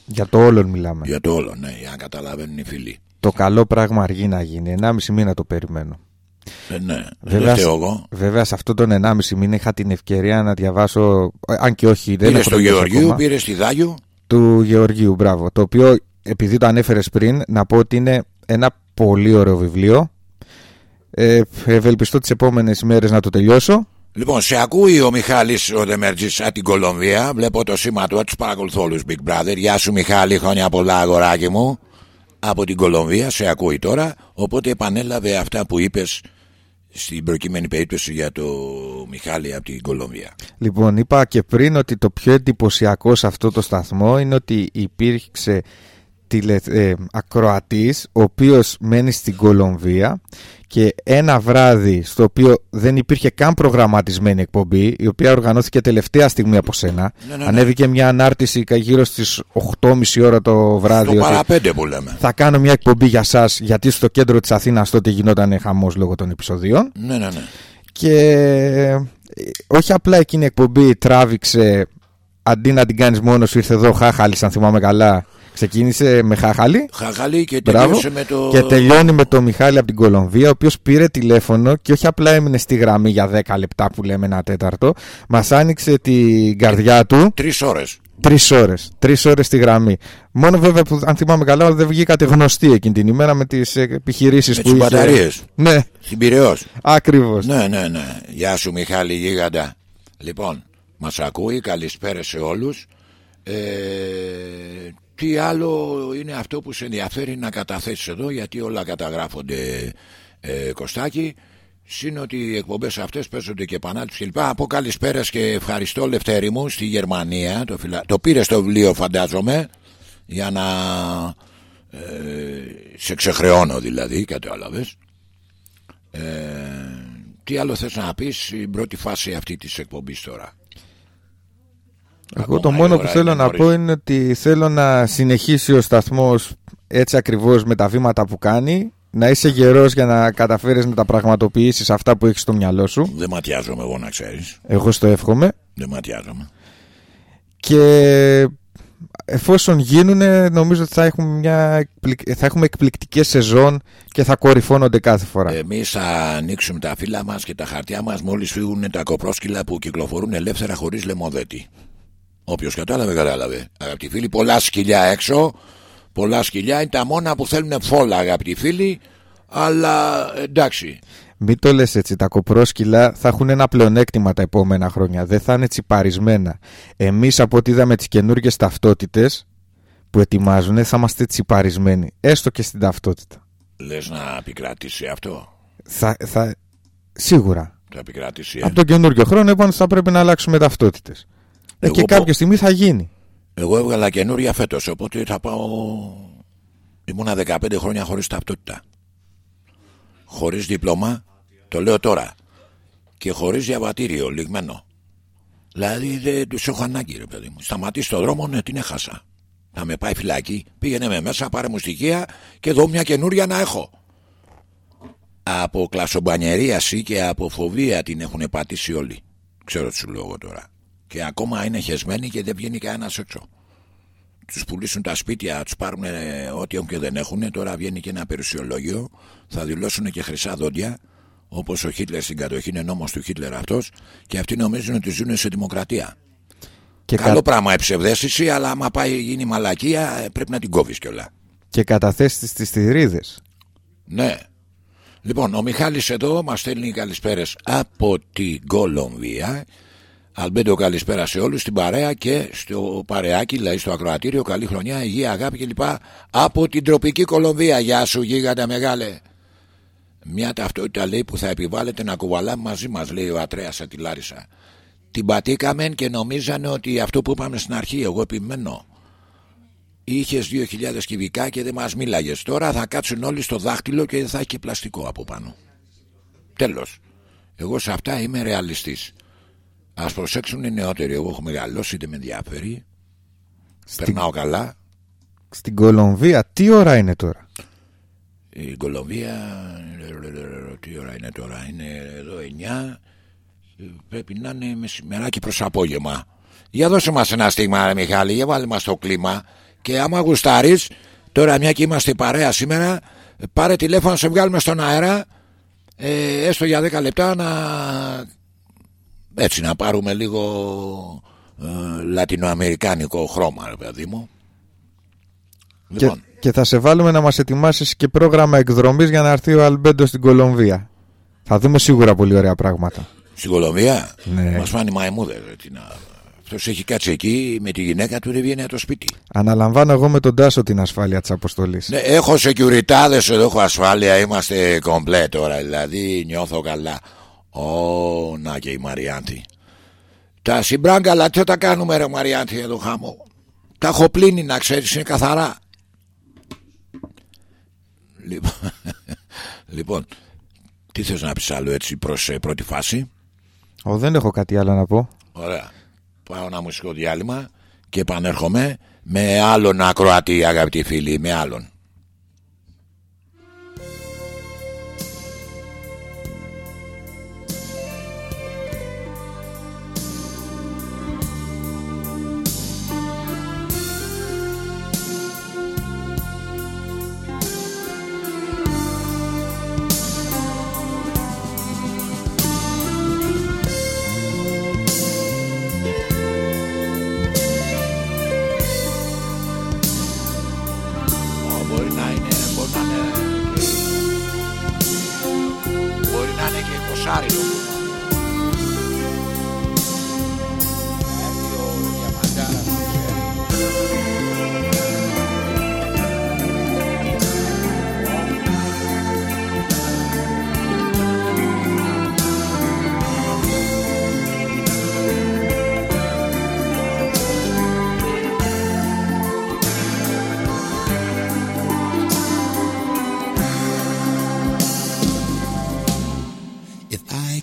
Για το όλον μιλάμε. Για το όλο, ναι, για να καταλαβαίνουν οι φίλοι. Το καλό πράγμα αργεί να γίνει. 1,5 μήνα το περιμένω. Ε, ναι, Βέβαια, δεν φταίω εγώ. βέβαια σε αυτόν τον 1,5 μήνα είχα την ευκαιρία να διαβάσω. ε, Αν και όχι, δεν Πήρες έχω στο τελειώσει Γεωργίου, ακόμα, πήρες στη Δάγιο. Του Γεωργίου, μπράβο. Το οποίο, επειδή το ανέφερες πριν, να πω ότι είναι ένα πολύ ωραίο βιβλίο. Ε, ευελπιστώ τις επόμενες μέρες να το τελειώσω. Λοιπόν, σε ακούει ο Μιχάλης ο Δεμερτζής από την Κολομβία. Βλέπω το σήμα του, τους παρακολουθώ όλους Big Brother. Γεια σου, Μιχάλη, χρόνια πολλά, αγοράκι μου. Από την Κολομβία, σε ακούει τώρα. Οπότε επανέλαβε αυτά που είπες στην προκειμένη περίπτωση για το Μιχάλη από την Κολομβία. Λοιπόν, είπα και πριν ότι το πιο εντυπωσιακό σε αυτό το σταθμό είναι ότι υπήρξε τηλε, ε, ακροατής ο οποίος μένει στην Κολομβία και ένα βράδυ στο οποίο δεν υπήρχε καν προγραμματισμένη εκπομπή η οποία οργανώθηκε τελευταία στιγμή από σένα Ναι, ναι, ναι. ανέβηκε μια ανάρτηση κα- γύρω στις 8.30 ώρα το βράδυ Το ότι παραπέντε που λέμε. θα κάνω μια εκπομπή για σας γιατί στο κέντρο της Αθήνας τότε γινόταν χαμός λόγω των επεισοδίων Ναι, ναι, ναι. και ε, όχι απλά εκείνη η εκπομπή τράβηξε αντί να την κάνεις μόνος σου ήρθε εδώ χάχαλης αν θυμάμαι καλά Ξεκίνησε με Χάχαλη. Χαχαλή και Μπράβο. τελείωσε με το. Και τελειώνει με τον Μιχάλη από την Κολομβία, ο οποίος πήρε τηλέφωνο και όχι απλά έμεινε στη γραμμή για 10 λεπτά που λέμε ένα τέταρτο. Μας άνοιξε την καρδιά του Τρεις ώρες. τρεις ώρες. Τρεις ώρες στη γραμμή. Μόνο βέβαια που, αν θυμάμαι καλά, δεν βγήκατε γνωστοί εκείνη την ημέρα με τις επιχειρήσεις Με που τις είχε. μπαταρίες. Ναι, Στην Πυραιός. ακριβώς. Ναι, ναι, ναι. Γεια σου Μιχάλη Γίγαντα. Λοιπόν, μας ακούει, καλησπέρα σε όλους. Ε, τι άλλο είναι αυτό που σε ενδιαφέρει να καταθέσεις εδώ, γιατί όλα καταγράφονται ε, Κωστάκη. Συν ότι οι εκπομπές αυτές παίζονται και επανάληψη κλπ. Από καλησπέρας και ευχαριστώ Λευτέρη μου στη Γερμανία. Το, φυλα... το πήρες στο βιβλίο φαντάζομαι για να ε, σε ξεχρεώνω δηλαδή, κατάλαβες. Ε, τι άλλο θες να πεις στην πρώτη φάση αυτή της εκπομπής τώρα; Εγώ το Ακόμα η μόνο ώρα που θέλω είναι να νωρίς. πω είναι ότι θέλω να συνεχίσει ο σταθμός έτσι ακριβώς με τα βήματα που κάνει να είσαι γερός για να καταφέρεις να τα πραγματοποιήσεις αυτά που έχεις στο μυαλό σου Δεν ματιάζομαι εγώ να ξέρεις. εγώ στο εύχομαι Δεν ματιάζομαι. και εφόσον γίνουν νομίζω ότι θα έχουμε, μια, εκπληκ- θα έχουμε εκπληκτικές σεζόν και θα κορυφώνονται κάθε φορά Εμείς θα ανοίξουμε τα φύλλα μας και τα χαρτιά μας μόλις φύγουν τα κοπρόσκυλα που κυκλοφορούν ελεύθερα χωρίς λεμοδέτη. Όποιος κατάλαβε, κατάλαβε. Αγαπητοί φίλοι, πολλά σκυλιά έξω. Πολλά σκυλιά είναι τα μόνα που θέλουν φόλα, αγαπητοί φίλοι. Αλλά εντάξει. Μην το λες έτσι, τα κοπρόσκυλα θα έχουν ένα πλεονέκτημα τα επόμενα χρόνια. Δεν θα είναι τσιπαρισμένα. Εμείς από ό,τι είδαμε τις καινούργιες ταυτότητες που ετοιμάζουν θα είμαστε τσιπαρισμένοι. Έστω και στην ταυτότητα. Λες να επικρατήσει αυτό; Θα, θα... Σίγουρα. Θα επικρατήσει. ε. Από τον καινούργιο χρόνο είπαν ότι θα πρέπει να αλλάξουμε ταυτότητες. Ε, Εγώ και πω- κάποια στιγμή θα γίνει. Εγώ έβγαλα καινούρια φέτος, οπότε θα πάω... Ήμουνα 15 χρόνια χωρίς ταυτότητα. Χωρίς δίπλωμα, το λέω τώρα. Και χωρίς διαβατήριο, λιγμένο. Δηλαδή δεν τους έχω ανάγκη ρε παιδί μου. Σταματήσει το δρόμο, ναι την έχασα. Θα με πάει φυλάκι, πήγαινε με μέσα, πάρε μου στοιχεία και δω μια καινούρια να έχω. Από κλασομπανιερίαση και από φοβία την έχουν πατήσει όλοι. Ξέρω τι σου λέω εγώ τώρα. Και ακόμα είναι χεσμένοι και δεν βγαίνει κανένα έξω. Τους πουλήσουν τα σπίτια, τους πάρουν ε, ό,τι έχουν και δεν έχουν. Τώρα βγαίνει και ένα περιουσιολόγιο. Θα δηλώσουν και χρυσά δόντια. Όπως ο Χίτλερ στην κατοχή είναι νόμος του Χίτλερ αυτός. Και αυτοί νομίζουν ότι ζουν σε δημοκρατία. Και, Καλό κα... πράγμα η ψευδέστηση, αλλά άμα πάει γίνει μαλακία, ε, πρέπει να την κόβεις κιόλα. και καταθέσεις στις θηρίδες. Ναι. Λοιπόν, ο Μιχάλης εδώ μας στέλνει καλησπέρες από την Κολομβία. Αλμπέντο καλησπέρα σε όλους στην παρέα και στο παρεάκι, δηλαδή στο ακροατήριο. Καλή χρονιά, υγεία, αγάπη κλπ. Από την τροπική Κολομβία. Γεια σου γίγαντα μεγάλε. Μια ταυτότητα λέει που θα επιβάλλεται να κουβαλάμε μαζί μας, λέει ο Ατρέας από τη Λάρισα. Την πατήκαμε και νομίζανε ότι αυτό που είπαμε στην αρχή, εγώ επιμένω. Είχες 2.000 κυβικά και δεν μας μίλαγες. Τώρα θα κάτσουν όλοι στο δάχτυλο και δεν θα έχει και πλαστικό από πάνω. Τέλος. Εγώ σε αυτά είμαι ρεαλιστής. Α προσέξουν οι νεότεροι. Εγώ έχω μεγαλώσει, δεν με ενδιαφέρει. Περνάω καλά. Στην Κολομβία τι ώρα είναι τώρα; Η Κολομβία. Τι ώρα είναι τώρα, είναι εδώ 9. Πρέπει να είναι μεσημεράκι προς απόγευμα. Για δώσε μας ένα στίγμα, ρε Μιχάλη, για βάλε μας το κλίμα. Και άμα γουστάρεις, τώρα μια και είμαστε παρέα σήμερα, πάρε τηλέφωνο να σε βγάλουμε στον αέρα. Ε, έστω για 10 λεπτά να. Έτσι, να πάρουμε λίγο ε, λατινοαμερικάνικο χρώμα, ρε παιδί μου. Και, Λοιπόν, και θα σε βάλουμε να μας ετοιμάσεις και πρόγραμμα εκδρομής για να έρθει ο Αλμπέντο στην Κολομβία. Θα δούμε σίγουρα πολύ ωραία πράγματα. στην Κολομβία; Ναι. μας φάνει μαϊμούδες. ρε, τι να- Αυτός έχει κάτσει εκεί με τη γυναίκα του, δεν βγαίνει από το σπίτι. Αναλαμβάνω εγώ με τον Τάσο την ασφάλεια της αποστολής. Ναι, έχω σεκιουριτάδες εδώ, έχω ασφάλεια, είμαστε κομπλέ τώρα, δηλαδή νιώθω καλά. Ω, να και η Μαριάντη. Τα συμπράγκαλα, τι θα τα κάνουμε ρε Μαριάντη εδώ χάμω. Τα έχω πλύνει να ξέρεις, είναι καθαρά. Λοιπόν, λοιπόν τι θες να πεις άλλο έτσι προς ε, πρώτη φάση; Ω, δεν έχω κάτι άλλο να πω. Ωραία. Πάω ένα μουσικό διάλειμμα και επανέρχομαι με άλλον ακροατή αγαπητοί φίλοι, με άλλον.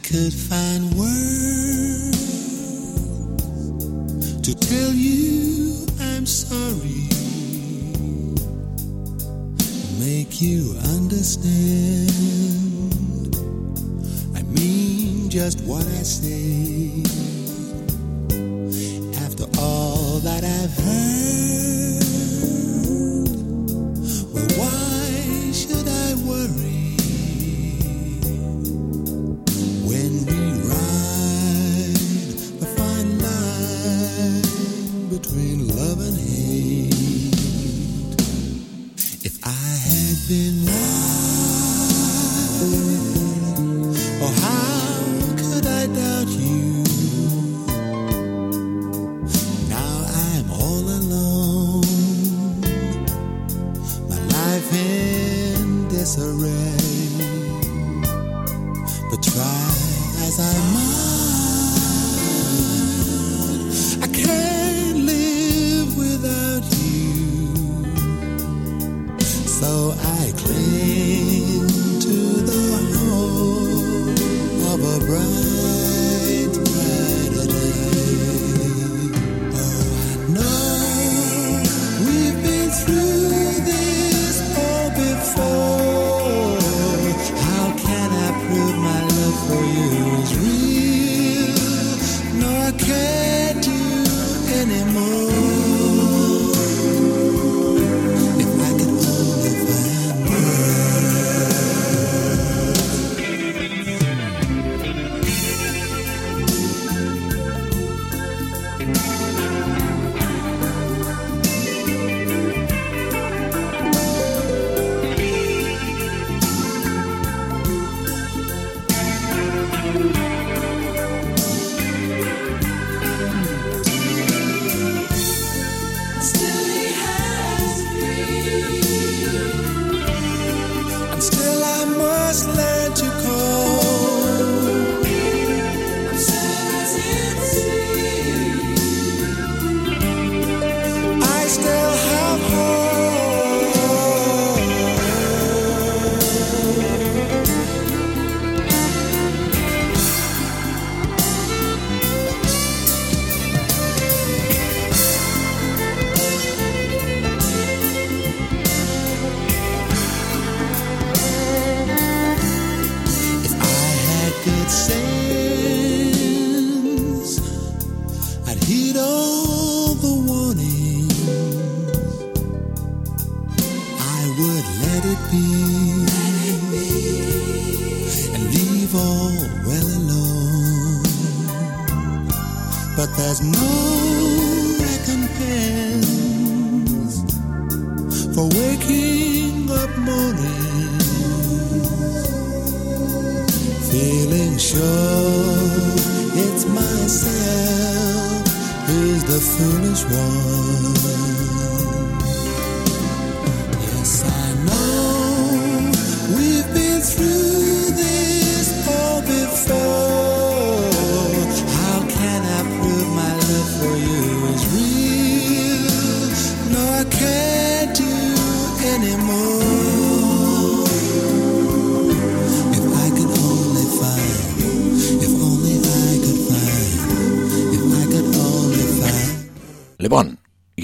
Could find words to tell you I'm sorry, make you understand. I mean just what I say. After all that I've heard,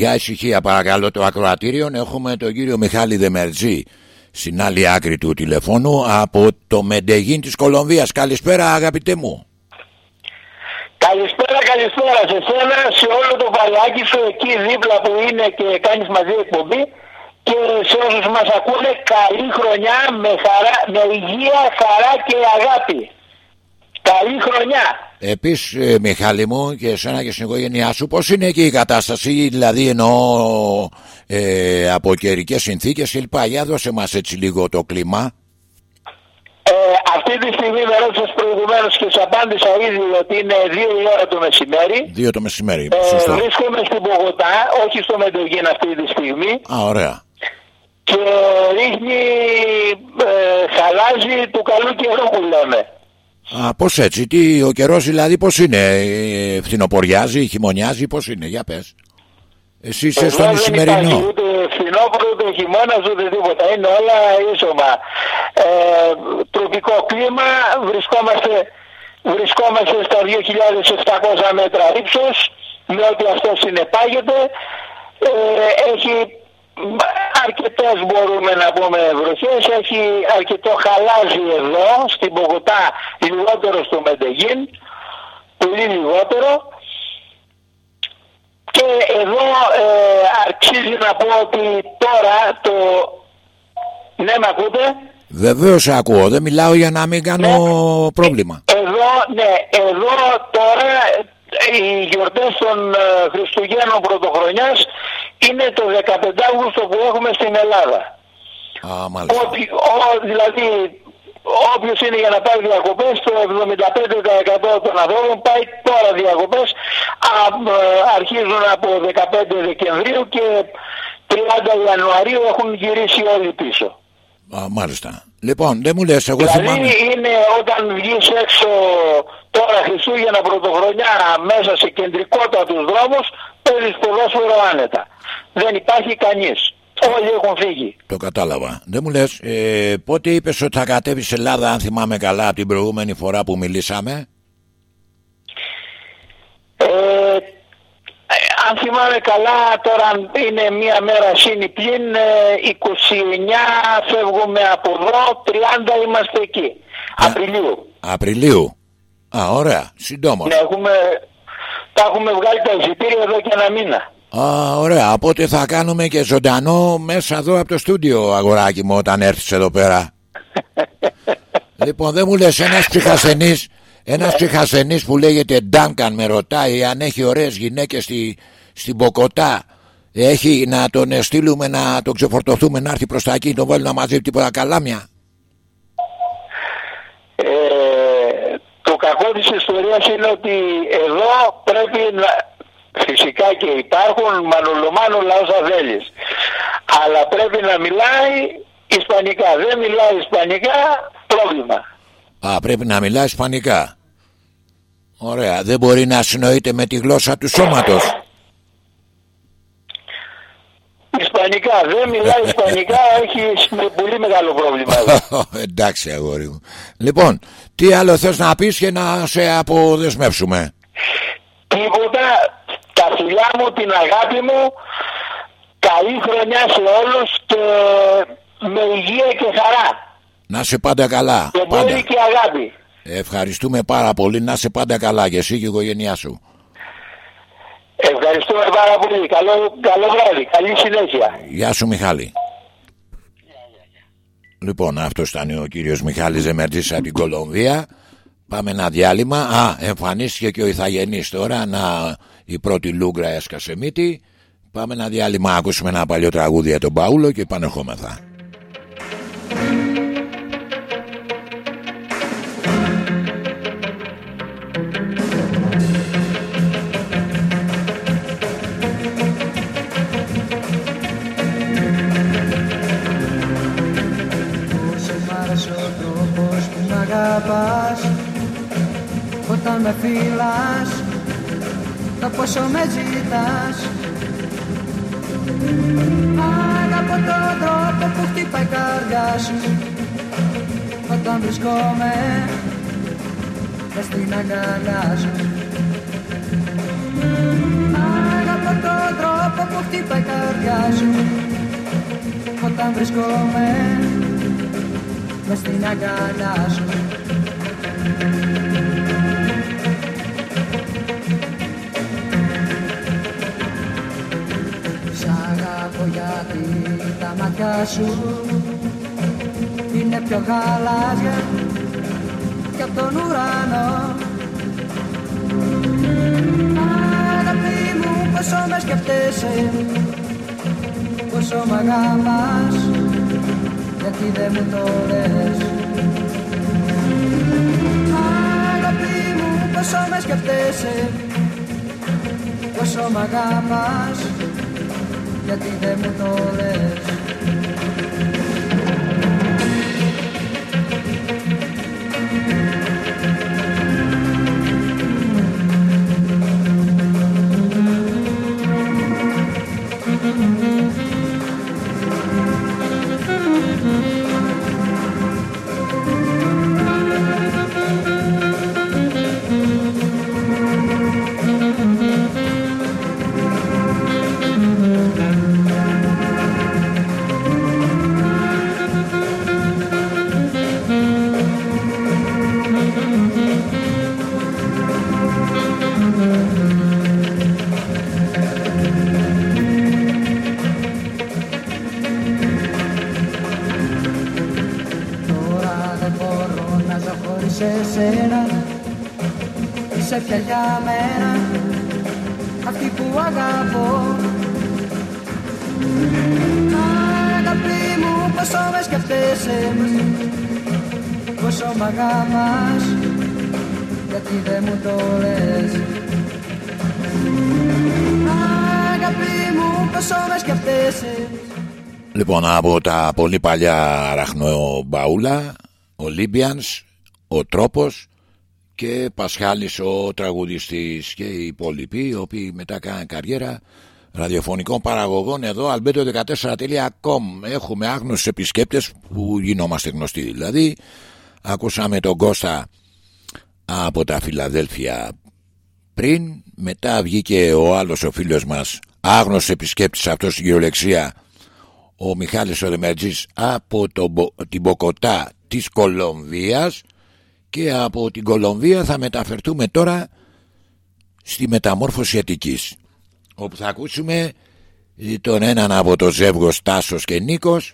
για ησυχία παρακαλώ το ακροατήριο. Έχουμε τον κύριο Μιχάλη Δεμερτζή στην άλλη άκρη του τηλεφώνου από το Μεντεγίν της Κολομβίας. Καλησπέρα αγαπητέ μου. Καλησπέρα, καλησπέρα σε σένα, σε όλο το βαλάκι σου εκεί δίπλα που είναι και κάνεις μαζί εκπομπή και σε όσους μας ακούνε καλή χρονιά με, χαρά, με υγεία, χαρά και αγάπη. Καλή χρονιά. Επίσης ε, Μιχάλη μου και εσένα και στην οικογένειά σου πώς είναι εκεί η κατάσταση δηλαδή εννοώ ε, από καιρικές συνθήκες κλπ. Για δώσε μας έτσι λίγο το κλίμα. Ε, αυτή τη στιγμή με ρώτησες προηγουμένως και σου απάντησα ήδη ότι είναι 2 η ώρα το μεσημέρι. Δύο το μεσημέρι. Ε, Σωστά. βρίσκομαι στην Πογωτά, όχι στο Μεντογίν αυτή τη στιγμή Α, ωραία. και ρίχνει, ε, χαλάζει του καλού καιρού που λέμε. Α, πώς έτσι, τι, ο καιρός δηλαδή πώς είναι, ε, φθινοποριάζει, χειμωνιάζει, πώς είναι, για πες. Εσύ είσαι Εδώ στον δεν Ισημερινό. υπάρχει ούτε φθινόπωρο, ούτε χειμώνας, ούτε τίποτα. Είναι όλα ίσωμα. Ε, τροπικό κλίμα, βρισκόμαστε βρισκόμαστε στα 2.700 μέτρα ύψος με ό,τι αυτό συνεπάγεται. Ε, έχει αρκετές μπορούμε να πούμε βροχές, έχει αρκετό χαλάζι εδώ στην Ποκοτά, λιγότερο στο Μεντεγίν, πολύ λιγότερο. Και εδώ ε, αρχίζει να πω ότι τώρα το... Ναι, με ακούτε; Βεβαίως ακούω, δεν μιλάω για να μην κάνω Ναι. πρόβλημα. Εδώ, ναι, εδώ τώρα οι γιορτές των ε, Χριστουγέννων Πρωτοχρονιάς είναι το 15 Αύγουστο που έχουμε στην Ελλάδα. Α, μάλιστα. Όποι- ο- δηλαδή, όποιος είναι για να πάει διακοπές, το 75% των ανθρώπων πάει τώρα διακοπές, α, ε, αρχίζουν από 15 Δεκεμβρίου και 30 Ιανουαρίου έχουν γυρίσει όλοι πίσω. Α, μάλιστα. Λοιπόν, δεν μου λες, εγώ Δηλαδή θυμάμαι. είναι όταν βγεις έξω τώρα Χριστούγεννα Πρωτοχρονιά μέσα σε κεντρικότατους δρόμους παίζεις ποδόσφαιρο άνετα. Δεν υπάρχει κανείς. Όλοι έχουν φύγει. Το κατάλαβα. Δεν μου λες, ε, πότε είπες ότι θα κατέβεις Ελλάδα, αν θυμάμαι καλά, από την προηγούμενη φορά που μιλήσαμε; Ε, ε, αν θυμάμαι καλά τώρα είναι μία μέρα σύνη πλην ε, 29 φεύγουμε από εδώ 30 είμαστε εκεί Απριλίου Απριλίου. Α, ωραία. Συντόμως. ναι, έχουμε, τα έχουμε βγάλει τα εισιτήρια εδώ και ένα μήνα Α, ωραία. Οπότε θα κάνουμε και ζωντανό μέσα εδώ από το στούντιο, αγοράκι μου, όταν έρθεις εδώ πέρα. λοιπόν, δεν μου λες ένας ψυχασθενής, ένας ψυχασθενής που λέγεται Ντάνκαν με ρωτάει αν έχει ωραίες γυναίκες στη, στην Ποκοτά. Έχει να τον στείλουμε να τον ξεφορτωθούμε να έρθει προς τα εκεί, τον βάλουμε να μαζεύει τίποτα καλάμια. ε, το κακό της ιστορίας είναι ότι εδώ πρέπει να φυσικά και υπάρχουν μανουλομάνου λαός αδέλης αλλά πρέπει να μιλάει ισπανικά δεν μιλάει ισπανικά πρόβλημα Α, πρέπει να μιλάει ισπανικά. Ωραία. Δεν μπορεί να συνοείται με τη γλώσσα του σώματος. Ισπανικά δεν μιλάει ισπανικά έχει με πολύ μεγάλο πρόβλημα εδώ. Εντάξει αγόρι μου Λοιπόν τι άλλο θες να πεις και να σε αποδεσμεύσουμε; Τίποτα, τα φιλιά μου, την αγάπη μου, καλή χρονιά σε όλους και με υγεία και χαρά. Να σε πάντα καλά Και πάντα. πολύ και αγάπη. Ευχαριστούμε πάρα πολύ Να σε πάντα καλά και εσύ και η οικογένειά σου Ευχαριστούμε πάρα πολύ. Καλό, καλό βράδυ. Καλή συνέχεια. Γεια σου Μιχάλη Λοιπόν αυτός ήταν ο κύριος Μιχάλης Ζεμερτής από την Κολομβία Πάμε ένα διάλειμμα Α εμφανίστηκε και ο Ιθαγενής τώρα να, Η πρώτη λούγκρα έσκασε μύτη Πάμε ένα διάλειμμα Ακούσουμε ένα παλιό τραγούδι για τον Παούλο Και πανερχόμεθα αγαπάς. Όταν με φυλάς Το πόσο με ζητάς. Αγαπώ τον τρόπο που χτυπάει η καρδιά σου. Όταν βρισκόμαι μες στην αγκαλιά σου. Αγαπώ τον τρόπο που χτυπάει η καρδιά σου. Όταν βρισκόμαι μες στην αγκαλιά σου Σ' αγαπώ γιατί τα μάτια σου είναι πιο γαλάζια κι απ' τον ουρανό. Αγάπη μου πόσο με σκεφτέσαι πόσο μ' αγαπάς γιατί δεν μου το λες μου πόσο με σκεφτέσαι πόσο μ' αγαπάς γιατί δεν μου το λες Λοιπόν, από τα πολύ παλιά ραχνομπαούλα, Olympians, ο Τρόπος και Πασχάλης ο τραγουδιστής και οι υπόλοιποι, οι οποίοι μετά κάναν καριέρα ραδιοφωνικών παραγωγών εδώ, albedo14.com. Έχουμε άγνωστους επισκέπτες που γινόμαστε γνωστοί δηλαδή. Ακούσαμε τον Κώστα από τα Φιλαδέλφια πριν, μετά βγήκε ο άλλος ο φίλος μας, άγνωστος επισκέπτης αυτός στην κυριολεξία, ο Μιχάλης ο Δεμερτζής από το, Μπο- την Μποκοτά της Κολομβίας και από την Κολομβία θα μεταφερθούμε τώρα στη μεταμόρφωση Αττικής όπου θα ακούσουμε ε, τον έναν από το ζεύγος Τάσος και Νίκος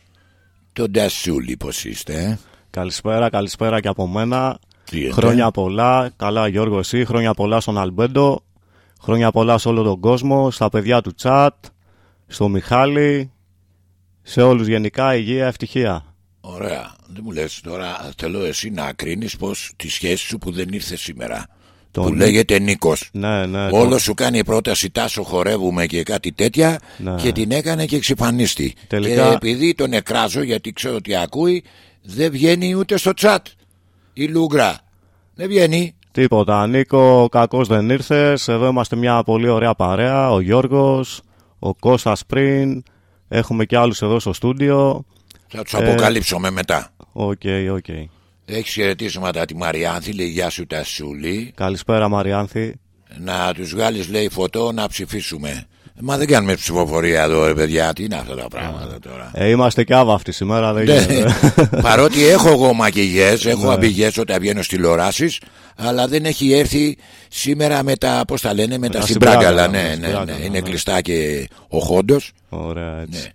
τον Τασούλη πως είστε ε; Καλησπέρα, καλησπέρα και από μένα. Τι γίνεται; Χρόνια πολλά. Καλά, Γιώργο, εσύ. Χρόνια πολλά στον Αλμπέντο. Χρόνια πολλά σε όλο τον κόσμο. Στα παιδιά του chat. Στο Μιχάλη. Σε όλους γενικά υγεία, ευτυχία. Ωραία δεν μου λες τώρα θέλω εσύ να κρίνεις πως τη σχέση σου που δεν ήρθε σήμερα Τον- που λέγεται Νίκος Ναι, ναι. το- Όλο σου κάνει πρόταση τάσο χορεύουμε και κάτι τέτοια Ναι. και την έκανε και εξυφανίστη. Τελικά- Και επειδή τον εκράζω γιατί ξέρω ότι ακούει δεν βγαίνει ούτε στο τσάτ η Λούγκρα. Δεν βγαίνει. Τίποτα. Νίκο, κακός δεν ήρθες. Εδώ είμαστε μια πολύ ωραία παρέα. Ο Γιώργος, ο Κώστας πριν. Έχουμε και άλλους εδώ στο στούντιο. Θα τους Ε. αποκαλύψω με μετά. OK, OK. Έχει χαιρετίσματα τη Μαριάνθη, λέει Γεια σου Τασούλη. Καλησπέρα Μαριάνθη. Να τους βγάλεις, λέει, φωτό να ψηφίσουμε. Μα δεν κάνουμε ψηφοφορία εδώ, ρε παιδιά. Τι είναι αυτά τα πράγματα τώρα; Ε, είμαστε και άβαφτοι σήμερα, δεν Ναι. γίνεται. Παρότι έχω εγώ μακιγιέζ, έχω Ναι. αμπιγιέζ όταν βγαίνω στη τηλεοράσεις, αλλά δεν έχει έρθει σήμερα με τα, πώς τα λένε, με τα τα συμπράγκαλα. συμπράγκαλα, Ναι, με ναι, συμπράγκαλα, ναι. Είναι ναι. κλειστά και ο χόντο. Ωραία, έτσι.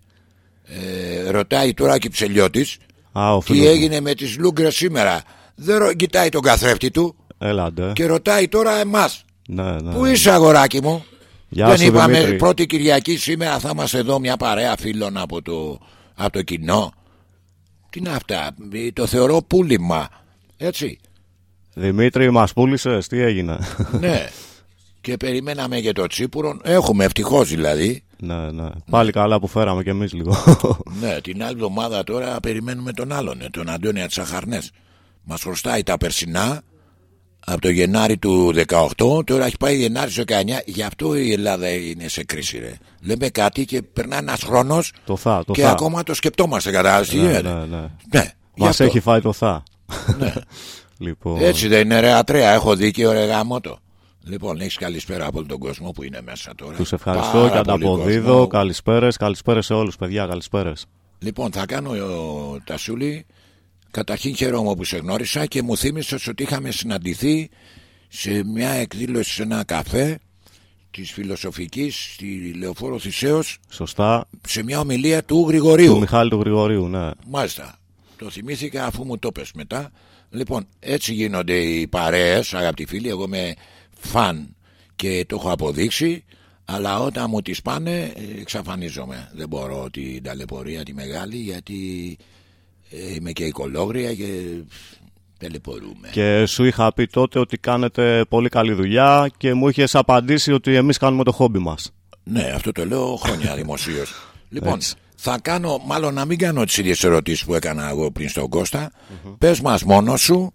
Ε, ρωτάει τώρα και ψελιώτης Α, ο τι φίλος μου. έγινε με τις λούγκρες σήμερα. Δεν ρω- κοιτάει τον καθρέφτη του Έλαντε. και ρωτάει τώρα εμάς. Ναι, ναι. Πού είσαι, αγοράκι μου; Γεια δεν σου, είπαμε Δημήτρη. πρώτη Κυριακή σήμερα θα είμαστε εδώ μια παρέα φίλων από το, από το κοινό. Τι είναι αυτά, ε, το θεωρώ πούλημα. Έτσι. Δημήτρη, μας πούλησες, τι έγινε; ναι. Και περιμέναμε και το τσίπουρο. Έχουμε ευτυχώς δηλαδή. ναι, ναι. Πάλι καλά που φέραμε κι εμείς λίγο. Ναι, την άλλη εβδομάδα τώρα περιμένουμε τον άλλον, ε, τον Αντώνια Τσαχαρνές. Μας χρωστάει τα περσινά από το Γενάρη του 18, τώρα έχει πάει Γενάρη του 19. Γι' αυτό η Ελλάδα είναι σε κρίση, ρε. Λέμε κάτι και περνάει ένας χρόνος το θα, το και θα. ακόμα το σκεπτόμαστε, κατάλαβες τι ναι, γίνεται. ναι, ναι. Ναι, γι' Μας αυτό. έχει φάει το θα. Ναι. λοιπόν, Έτσι δεν είναι ρε ατρέα, έχω δίκιο ρε γάμοτο. Λοιπόν, έχεις καλησπέρα από όλο τον κόσμο που είναι μέσα τώρα. τους ευχαριστώ Πάρα και πολύ ανταποδίδω. κόσμο. Καλησπέρες, καλησπέρες σε όλους, παιδιά, καλησπέρες. Λοιπόν, θα κάνω ο Τασούλη. Καταρχήν χαίρομαι που σε γνώρισα και μου θύμισες ότι είχαμε συναντηθεί σε μια εκδήλωση σε ένα καφέ της φιλοσοφικής στη Λεωφόρο Θησέως Σωστά. σε μια ομιλία του Γρηγορίου. Του Μιχάλη του Γρηγορίου, ναι. Μάλιστα. Το θυμήθηκα αφού μου το πες μετά. Λοιπόν, έτσι γίνονται οι παρέες, αγαπητοί φίλοι. Εγώ είμαι φαν και το έχω αποδείξει. Αλλά όταν μου τις πάνε, ε, εξαφανίζομαι. Δεν μπορώ την ταλαιπωρία τη μεγάλη γιατί ε, είμαι και οικολόγρια και ταλαιπωρούμε. Και σου είχα πει τότε ότι κάνετε πολύ καλή δουλειά και μου είχες απαντήσει ότι εμείς κάνουμε το χόμπι μας. Ναι, αυτό το λέω χρόνια δημοσίως. λοιπόν, Έτσι. Θα κάνω, μάλλον να μην κάνω τις ίδιες ερωτήσεις που έκανα εγώ πριν στον Κώστα. Πες μας μόνος σου,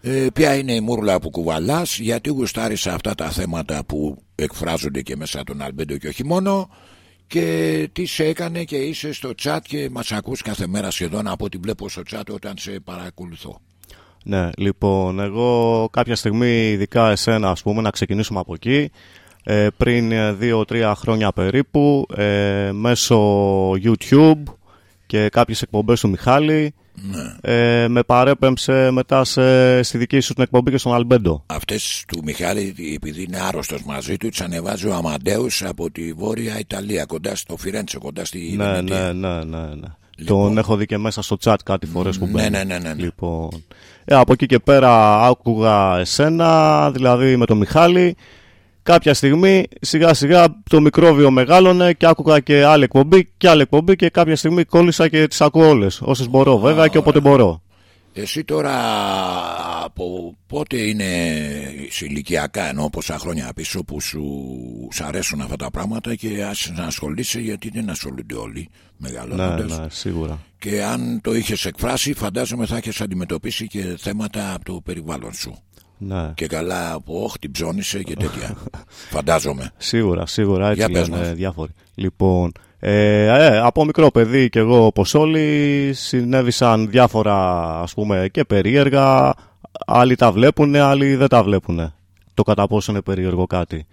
ε, ποια είναι η μούρλα που κουβαλάς, γιατί γουστάρει σε αυτά τα θέματα που εκφράζονται και μέσα τον Αλμπέντο και όχι μόνο. Και τι σε έκανε και είσαι στο chat και μας ακούς κάθε μέρα σχεδόν από ό,τι βλέπω στο chat όταν σε παρακολουθώ. Ναι, λοιπόν, εγώ κάποια στιγμή, ειδικά εσένα, ας πούμε, να ξεκινήσουμε από εκεί, ε, πριν ε, δύο-τρία χρόνια περίπου, ε, μέσω YouTube και κάποιες εκπομπές του Μιχάλη, ε, με παρέπεμψε μετά σε, στη δική σου την εκπομπή και στον Αλμπέντο. Αυτές του Μιχάλη, επειδή είναι άρρωστος μαζί του, τις ανεβάζει ο Αμαντέους από τη Βόρεια Ιταλία, κοντά στο Φιρέντσε, κοντά στη Ναι, Βενετία. ναι, ναι, ναι, ναι. Τον έχω δει και μέσα στο chat κάτι φορές που Ναι, μπαίνει. ναι, ναι, ναι, ναι. Λοιπόν, ε, από εκεί και πέρα άκουγα εσένα, δηλαδή με τον Μιχάλη. Κάποια στιγμή σιγά σιγά το μικρόβιο μεγάλωνε και άκουγα και άλλη εκπομπή και άλλη εκπομπή και κάποια στιγμή κόλλησα και τις ακούω όλες. Όσες μπορώ βέβαια και όποτε μπορώ. Εσύ τώρα από πότε είναι σε ηλικιακά ενώ πόσα χρόνια πίσω που σου σ' αρέσουν αυτά τα πράγματα και άρχισες να ασχολείσαι γιατί δεν ασχολούνται όλοι Ναι, μεγαλώνοντας ναι, σίγουρα. και αν το είχες εκφράσει φαντάζομαι θα έχεις αντιμετωπίσει και θέματα από το περιβάλλον σου Ναι. και καλά από όχ την ψώνισε και τέτοια φαντάζομαι Σίγουρα, σίγουρα έτσι Για πες λένε μας. διάφοροι. Λοιπόν, ε, ε, από μικρό παιδί και εγώ όπως όλοι συνέβησαν διάφορα ας πούμε και περίεργα. Άλλοι τα βλέπουν, άλλοι δεν τα βλέπουν. Το κατά πόσο είναι περίεργο κάτι.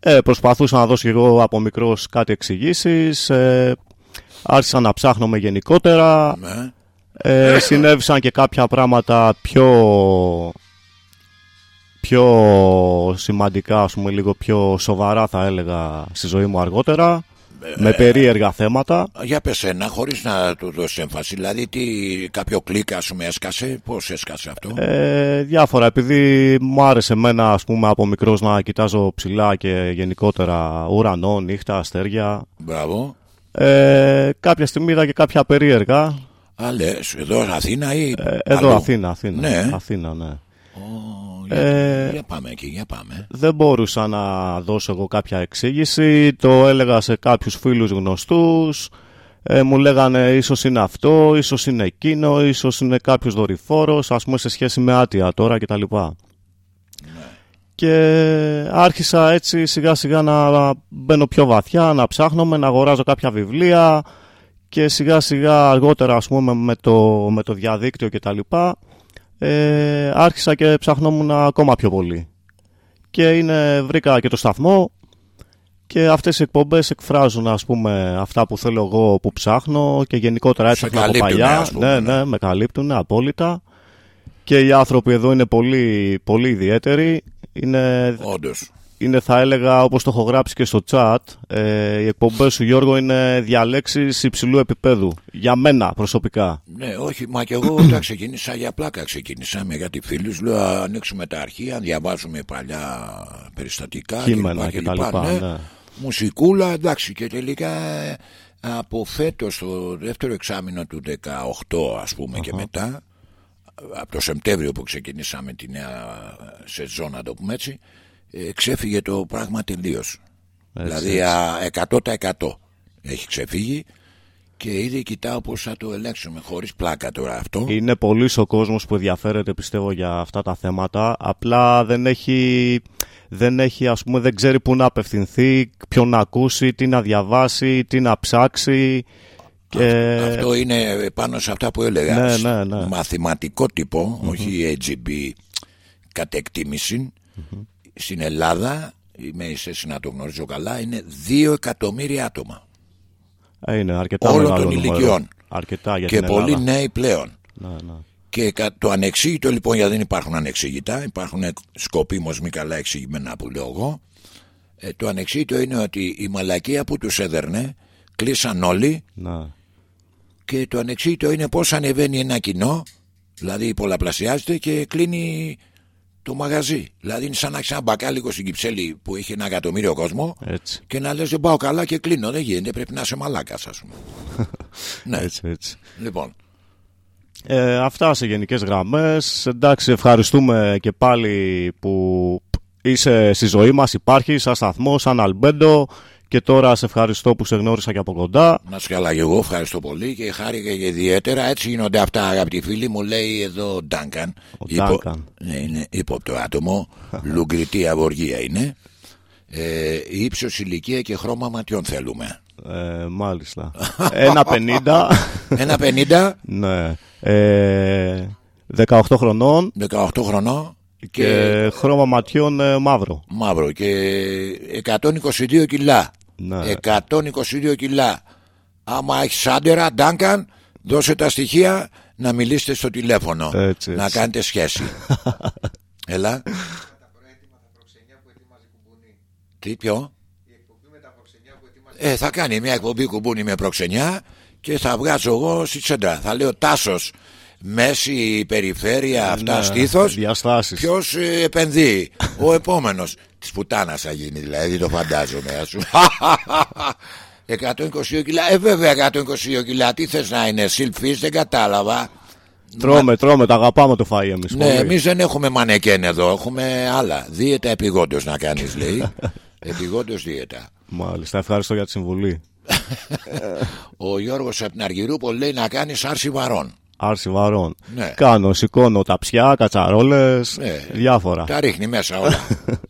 Ε, προσπαθούσα να δώσω και εγώ από μικρός κάτι εξηγήσεις. Ε, άρχισα να ψάχνω γενικότερα. ναι. Ε, συνέβησαν και κάποια πράγματα πιο πιο σημαντικά, ας πούμε, λίγο πιο σοβαρά θα έλεγα στη ζωή μου αργότερα με περίεργα θέματα. Για πες ένα χωρίς να του δώσεις έμφαση Δηλαδή τι, κάποιο κλικ ας πούμε έσκασε; Πώς έσκασε αυτό; Ε, διάφορα, επειδή μου άρεσε εμένα ας πούμε από μικρός να κοιτάζω ψηλά και γενικότερα ουρανό, νύχτα, αστέρια Μπράβο ε, κάποια στιγμή είδα και κάποια περίεργα Α λες εδώ Αθήνα ή ε, εδώ αλλού; Αθήνα, Αθήνα, Ναι. Αθήνα, ναι. Ω, για, Ε, για πάμε εκεί για πάμε δεν μπορούσα να δώσω εγώ κάποια εξήγηση. Το έλεγα σε κάποιους φίλους γνωστούς. Ε, μου λέγανε ίσως είναι αυτό, ίσως είναι εκείνο, ίσως είναι κάποιος δορυφόρος, ας πούμε σε σχέση με άτια τώρα κτλ. Και άρχισα έτσι σιγά σιγά να μπαίνω πιο βαθιά, να ψάχνομαι, να αγοράζω κάποια βιβλία και σιγά σιγά αργότερα ας πούμε με το, με το διαδίκτυο κτλ. Ε, άρχισα και ψαχνόμουν ακόμα πιο πολύ. Και είναι, βρήκα και το σταθμό και αυτές οι εκπομπές εκφράζουν ας πούμε αυτά που θέλω εγώ που ψάχνω και γενικότερα Σε έψαχνα από καλύπτουνε, παλιά. ας πούμε, ναι, ναι. ναι, με καλύπτουν απόλυτα. Και οι άνθρωποι εδώ είναι πολύ, πολύ ιδιαίτεροι. Είναι, Όντως είναι θα έλεγα όπως το έχω γράψει και στο chat ε, οι εκπομπές σου Γιώργο είναι διαλέξεις υψηλού επίπεδου για μένα προσωπικά Ναι, όχι, μα και εγώ όταν ξεκίνησα για πλάκα ξεκίνησα με κάτι φίλους λέω «Α, ανοίξουμε τα αρχεία, διαβάζουμε παλιά περιστατικά Κείμενα κλπ, και τα κλπ, λοιπά, ναι. ναι. Μουσικούλα, εντάξει και τελικά ε, από φέτος το δεύτερο εξάμεινο του 18 ας πούμε και μετά από το Σεπτέμβριο που ξεκινήσαμε τη νέα σεζόν να το πούμε έτσι ε, ξέφυγε το πράγμα τελείως. Δηλαδή α, 100% έχει ξεφύγει και ήδη κοιτάω πώς θα το ελέγξουμε χωρίς πλάκα τώρα αυτό. Είναι πολύ ο κόσμος που ενδιαφέρεται πιστεύω για αυτά τα θέματα απλά δεν έχει, δεν έχει ας πούμε δεν ξέρει πού να απευθυνθεί ποιον να ακούσει, τι να διαβάσει, τι να ψάξει και... Αυτό είναι πάνω σε αυτά που έλεγα. Ναι, ναι, ναι. Μαθηματικό τύπο, όχι AGB κατ' εκτίμηση. Στην Ελλάδα, είμαι η θέση να το γνωρίζω καλά, είναι 2 εκατομμύρια άτομα. Ε, είναι αρκετά Όλων μεγάλο των νούμερο. ηλικιών. Αρκετά για και την πολλοί Ελλάδα. νέοι πλέον. Ναι, ναι. Και κα- το ανεξήγητο λοιπόν, γιατί δεν υπάρχουν ανεξήγητα, υπάρχουν σκοπίμως μη καλά εξηγημένα που λέω εγώ. Ε, το ανεξήγητο είναι ότι η μαλακία που τους έδερνε κλείσαν όλοι Ναι. και το ανεξήγητο είναι πώς ανεβαίνει ένα κοινό, δηλαδή πολλαπλασιάζεται και κλείνει το μαγαζί. Δηλαδή είναι σαν να έχεις ένα μπακάλικο στην Κυψέλη που έχει ένα εκατομμύριο κόσμο Έτσι. και να λες δεν πάω καλά και κλείνω. Δεν γίνεται, πρέπει να είσαι μαλάκας ας πούμε. ναι, έτσι, έτσι. λοιπόν. Ε, αυτά σε γενικές γραμμές. Εντάξει, ευχαριστούμε και πάλι που είσαι στη ζωή μας, υπάρχει σαν σταθμό, σαν αλμπέντο και τώρα σε ευχαριστώ που σε γνώρισα και από κοντά. Να σου καλά και εγώ ευχαριστώ πολύ και χάρηκα και ιδιαίτερα. Έτσι γίνονται αυτά αγαπητοί φίλοι μου λέει εδώ ο Ντάνκαν. Ο Ντάνκαν. Ναι, είναι ύποπτο άτομο. Λουγκριτή αγοργία είναι. Ε, ύψος ηλικία και χρώμα ματιών θέλουμε. Ε, μάλιστα. Ένα 50. Ένα 50, ναι. Ε, 18 χρονών 18 χρονών και, και χρώμα ματιών ε, μαύρο. μαύρο και 122 κιλά. Ναι. 122 κιλά. Άμα έχεις άντερα, Ντάνκαν, δώσε τα στοιχεία να μιλήσετε στο τηλέφωνο. Έτσι, να έτσι. κάνετε σχέση. Έλα. Τι πιο; Ε, θα κάνει μια εκπομπή κουμπούνι με προξενιά και θα βγάζω εγώ στη τσέντρα. Θα λέω Τάσος, μέση, περιφέρεια, αυτά Ναι, στήθος. διαστάσεις. Ποιος επενδύει, ο επόμενος. Της πουτάνας θα γίνει δηλαδή, το φαντάζομαι. Ας πούμε. 122 κιλά, ε βέβαια 122 κιλά, τι θες να είναι, σιλφής, δεν κατάλαβα. Τρώμε, τρώμε, τα αγαπάμε το φαΐ εμείς. Ναι, πολύ. εμείς δεν έχουμε μανεκέν εδώ, έχουμε άλλα. Δίαιτα επιγόντως να κάνεις, λέει. επιγόντως δίαιτα. Μάλιστα, ευχαριστώ για τη συμβουλή. Ο Γιώργος από την Αργυρούπολη λέει να κάνεις άρση βαρών. Άρση βαρών. Ναι. Κάνω, σηκώνω ταψιά, κατσαρόλες, Ναι. διάφορα. Τα ρίχνει μέσα όλα.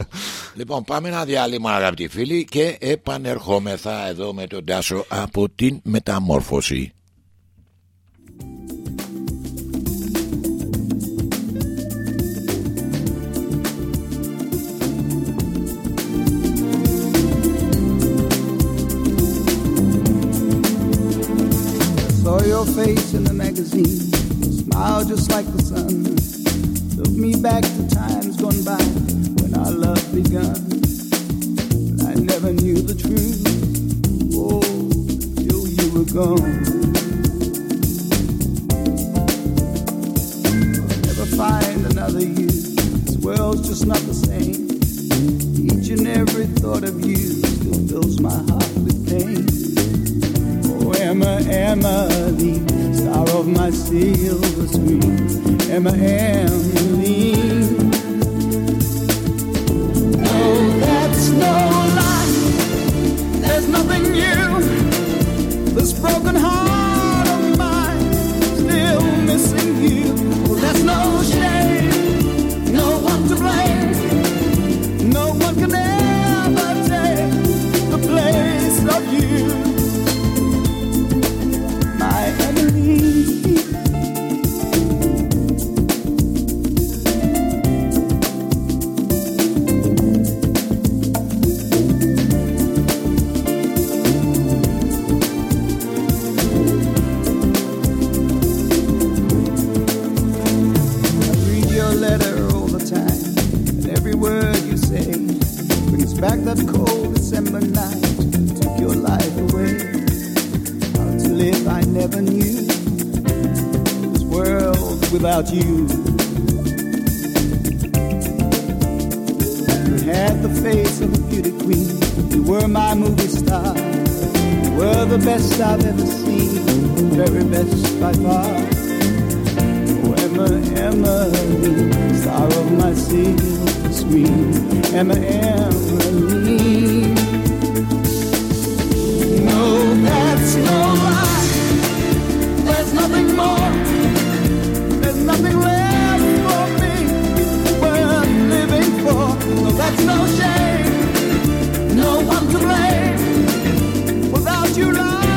λοιπόν, πάμε ένα διάλειμμα, αγαπητοί φίλοι, και επανερχόμεθα εδώ με τον Τάσο από την μεταμόρφωση. Saw your face in the magazine, smile just like the sun. Took me back to times gone by when our love begun. I never knew the truth, oh, till you were gone. I'll never find another you. This world's just not the same. Each and every thought of you still fills my heart with pain. Emma, Emily, star of my silver screen. Emma, Emily. No, that's no lie. There's nothing new. This broken heart back that cold December night took your life away. How to live I never knew. This world without you. You had the face of a beauty queen. You were my movie star. You were the best I've ever seen. the Very best by far. Oh, Emma, Emily, star of my silver screen. Emma, Emily. No, that's no lie. There's nothing more. There's nothing left for me worth living for. No, that's no shame. No one to blame. Without you, life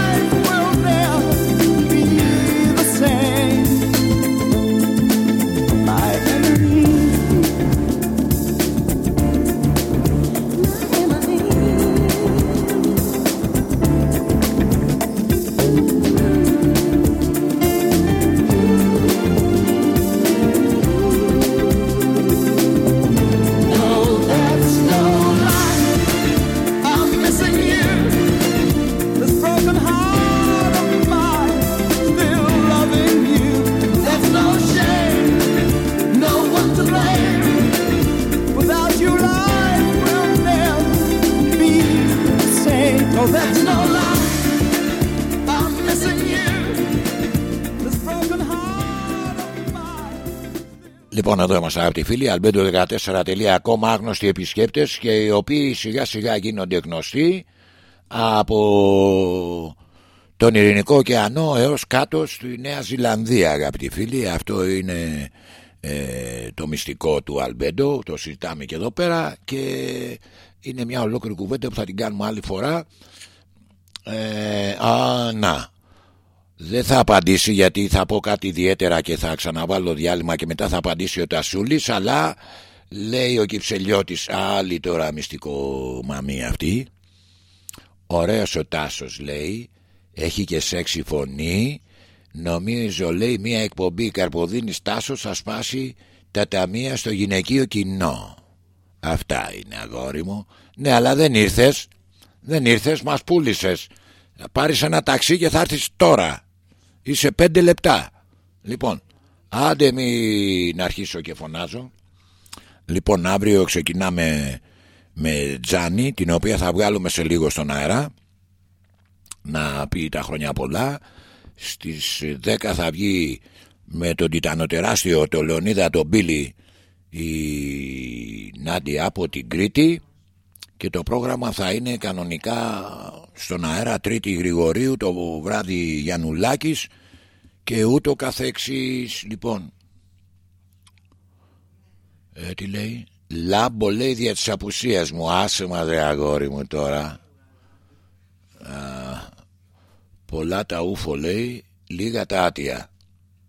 Λοιπόν, εδώ είμαστε αγαπητοί φίλοι. Albedo14.com άγνωστοι επισκέπτες και οι οποίοι σιγά σιγά γίνονται γνωστοί από τον Ειρηνικό ωκεανό έως κάτω στη Νέα Ζηλανδία, αγαπητοί φίλοι. Αυτό είναι ε, το μυστικό του Αλμπέντο. Το συζητάμε και εδώ πέρα και είναι μια ολόκληρη κουβέντα που θα την κάνουμε άλλη φορά. Ε, α, να. Δεν θα απαντήσει γιατί θα πω κάτι ιδιαίτερα και θα ξαναβάλω διάλειμμα και μετά θα απαντήσει ο Τασούλης αλλά λέει ο Κυψελιώτης άλλη τώρα μυστικό μαμή αυτή ωραίος ο Τάσος λέει έχει και σεξι φωνή νομίζω λέει μια εκπομπή Καρποδίνης Τάσος θα σπάσει τα ταμεία στο γυναικείο κοινό αυτά είναι αγόρι μου. Ναι αλλά δεν ήρθες. Δεν ήρθες μας πούλησες. Θα πάρεις ένα ταξί και θα έρθεις τώρα ή σε πέντε λεπτά. Λοιπόν, άντε μην αρχίσω και φωνάζω. Λοιπόν, αύριο ξεκινάμε με Τζάνι, την οποία θα βγάλουμε σε λίγο στον αέρα. Να πει τα χρόνια πολλά. Στις 10 θα βγει με τον Τιτανοτεράστιο, το Λεωνίδα, τον Μπίλι, η Νάντια από την Κρήτη και το πρόγραμμα θα είναι κανονικά στον αέρα 3η Γρηγορίου το βράδυ Γιαννουλάκης και ούτω καθεξής λοιπόν. Ε, τι λέει; Λάμπο λέει δια της απουσίας μου. Άσε μα δε αγόρι μου τώρα. Α, πολλά τα ούφο λέει λίγα τα άτια.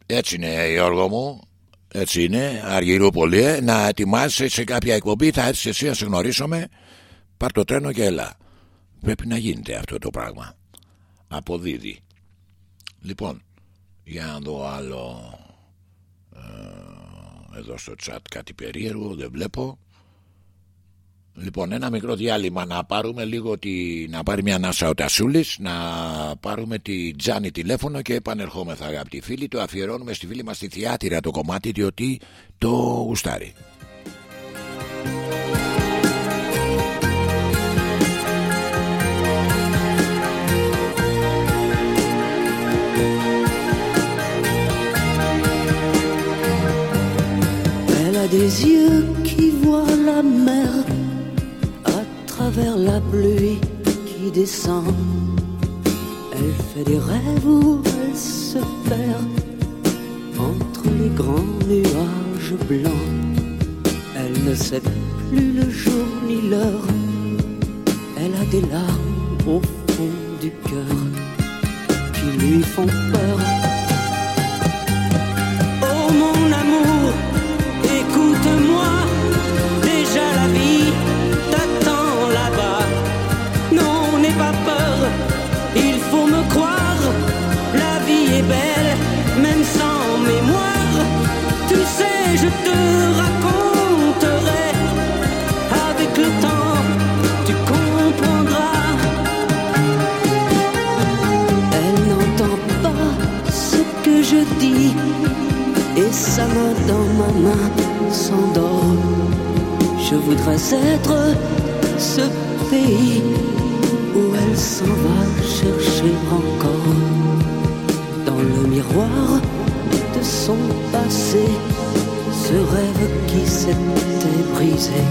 Έτσι είναι Γιώργο μου. Έτσι είναι αργυρού πολύ ε. να ετοιμάσαι σε κάποια εκπομπή θα έρθεις εσύ να σε γνωρίσουμε. Πάρ το τρένο και έλα. Πρέπει να γίνεται αυτό το πράγμα. Αποδίδει. Λοιπόν για να δω άλλο ε, εδώ στο chat κάτι περίεργο δεν βλέπω Λοιπόν, ένα μικρό διάλειμμα να πάρουμε λίγο τη... να πάρει μια ανάσα ο Τασούλης, να πάρουμε τη Τζάνι τηλέφωνο και επανερχόμεθα αγαπητοί φίλοι. Το αφιερώνουμε στη φίλη μας τη Θιάτυρα το κομμάτι διότι το γουστάρει. Des yeux qui voient la mer à travers la pluie qui descend. Elle fait des rêves où elle se perd entre les grands nuages blancs. Elle ne sait plus le jour ni l'heure. Elle a des larmes au fond du cœur qui lui font peur. Et sa main dans ma main s'endort. Je voudrais être ce pays où elle s'en va chercher encore dans le miroir de son passé ce rêve qui s'était brisé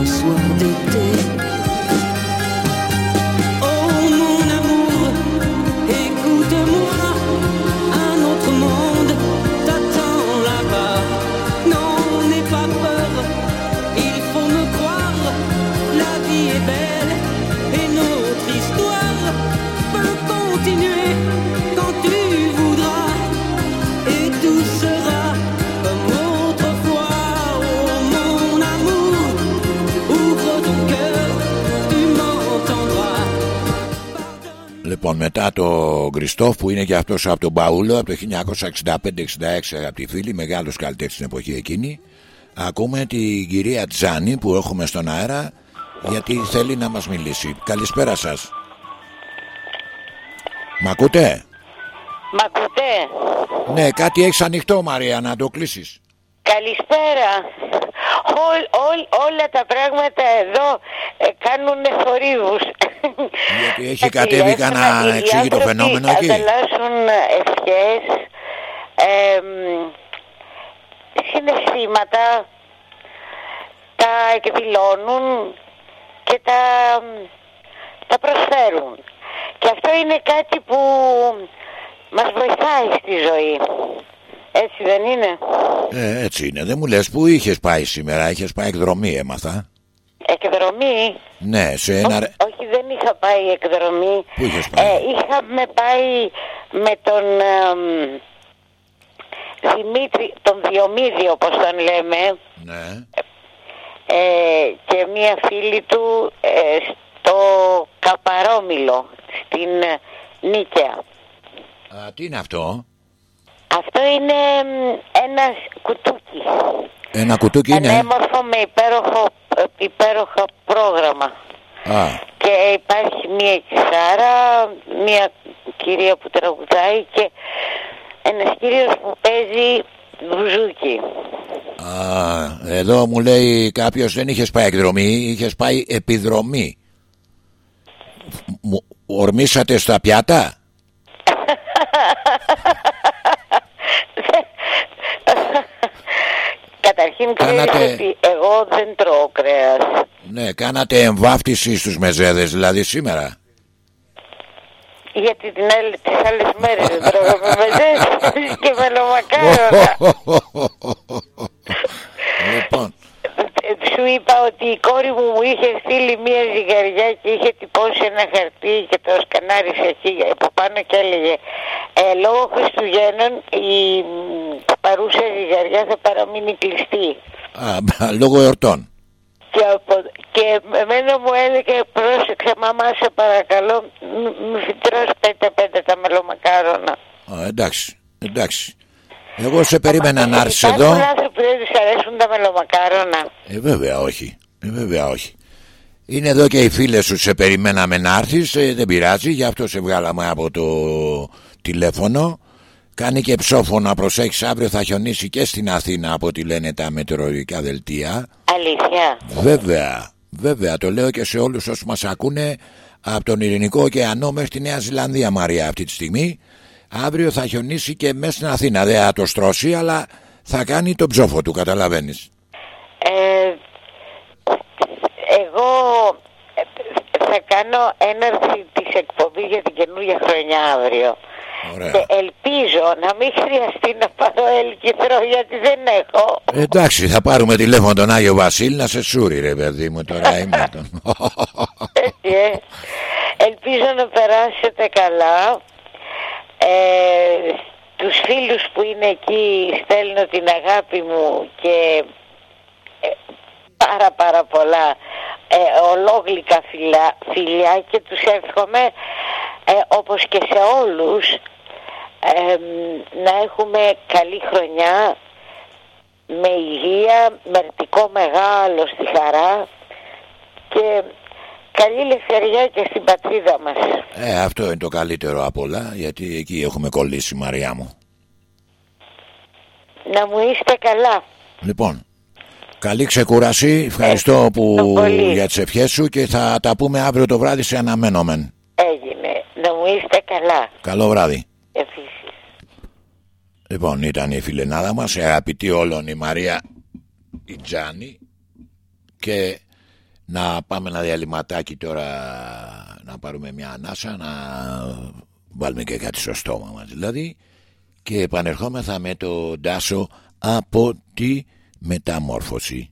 un soir d'été. Μετά το Γκριστόφ που είναι και αυτός από τον Παούλο από το 1965-66 αγαπητοί φίλοι, μεγάλος καλλιτέχνης στην εποχή εκείνη, ακούμε την κυρία Τζάνι που έχουμε στον αέρα γιατί θέλει να μας μιλήσει. Καλησπέρα σας. Μ' ακούτε; Μ' ακούτε. Ναι, κάτι έχεις ανοιχτό Μαρία να το κλείσεις. Καλησπέρα. Όλ, όλ, όλα τα πράγματα εδώ ε, κάνουν θορύβους. Γιατί έχει κατέβει κανένα εξήγητο φαινόμενο εκεί; ανταλλάσσουν ευχές, εμ, συναισθήματα, τα εκδηλώνουν και τα, τα προσφέρουν. Και αυτό είναι κάτι που μας βοηθάει στη ζωή. Έτσι δεν είναι; Ε, έτσι είναι. Δεν μου λες που είχες πάει σήμερα. Είχες πάει εκδρομή έμαθα. Εκδρομή; Ναι, σε ένα... Ό- όχι δεν είχα πάει εκδρομή. Πού είχες πάει; Ε, είχαμε πάει με τον εμ, Δημήτρη, τον Διομήδη όπως τον λέμε Ναι. ε, και μία φίλη του ε, στο Καπαρόμιλο στην ε, Νίκαια. Α, τι είναι αυτό; Αυτό είναι εμ, ένα κουτούκι. Ένα κουτούκι είναι; Πανέμορφο με υπέροχο, ε, υπέροχο πρόγραμμα. Α, Και και υπάρχει μία κιθάρα, μία κυρία που τραγουδάει και ένας κύριος που παίζει μπουζούκι. Α, εδώ μου λέει κάποιος δεν είχες πάει εκδρομή, είχες πάει επιδρομή. Μου ορμήσατε στα πιάτα; Καταρχήν ξέρεις Κάνατε- ότι εγώ δεν τρώω κρέας. Ναι, κάνατε εμβάφτιση στους μεζέδες δηλαδή σήμερα. Γιατί την άλλη, τις άλλες μέρες δεν τρώγαμε μεζές και μελομακάρονα. λοιπόν, Ε, Σου είπα ότι η κόρη μου μου είχε στείλει μία ζυγαριά και είχε τυπώσει ένα χαρτί και το σκανάρισε εκεί από πάνω και έλεγε ε, λόγω Χριστουγέννων η μ, παρούσα ζυγαριά θα παραμείνει κλειστή. α, λόγω εορτών. Και, από, και εμένα μου έλεγε πρόσεξε μαμά σε παρακαλώ μ- μη φυτρώσει πέντε πέντε τα μελομακάρονα. Α, εντάξει, εντάξει. Εγώ σε περίμενα να έρθεις εδώ. Υπάρχουν άνθρωποι που δεν τους αρέσουν τα μελομακάρονα. Ε, βέβαια όχι. Ε, βέβαια όχι. Είναι εδώ και οι φίλες σου σε περιμέναμε να έρθεις ε, Δεν πειράζει Γι' αυτό σε βγάλαμε από το τηλέφωνο Κάνει και ψόφο να προσέχεις Αύριο θα χιονίσει και στην Αθήνα Από ό,τι λένε τα μετεωρολογικά δελτία Αλήθεια. Βέβαια Βέβαια το λέω και σε όλους όσους μας ακούνε Από τον Ειρηνικό ωκεανό μέχρι τη Νέα Ζηλανδία Μαρία αυτή τη στιγμή Αύριο θα χιονίσει και μέσα στην Αθήνα Δεν θα το στρώσει αλλά θα κάνει τον ψόφο του καταλαβαίνεις Ε, εγώ ε, θα κάνω έναρξη της εκπομπής για την καινούργια χρονιά αύριο. Ωραία. Και ελπίζω να μην χρειαστεί να πάρω ελκυθρό γιατί δεν έχω. Εντάξει, θα πάρουμε τηλέφωνο τον Άγιο Βασίλη να σε σούρει, ρε παιδί μου. Τώρα είμαι τον. Έτσι, ε. Ελπίζω να περάσετε καλά. Ε, τους φίλους που είναι εκεί στέλνω την αγάπη μου και ε, πάρα πάρα πολλά ε, ολόγλυκα φιλιά, φιλιά και τους εύχομαι ε, όπως και σε όλους ε, να έχουμε καλή χρονιά με υγεία, μερτικό μεγάλο στη χαρά και καλή ελευθερία και στην πατρίδα μας. Ε, αυτό είναι το καλύτερο απ' όλα, γιατί εκεί έχουμε κολλήσει, Μαριά μου. Να μου είστε καλά. Λοιπόν, καλή ξεκούραση. Ευχαριστώ που πολύ. για τις ευχές σου και θα τα πούμε αύριο το βράδυ σε αναμένομεν. Έγινε. Να μου είστε καλά. Καλό βράδυ. Επίσης. Λοιπόν, ήταν η φιλενάδα μας, η αγαπητή όλων η Μαρία η Τζάνη και να πάμε ένα διαλυματάκι τώρα να πάρουμε μια ανάσα να βάλουμε και κάτι στο στόμα μας δηλαδή και επανερχόμεθα με το Ντάσο από τη μεταμόρφωση.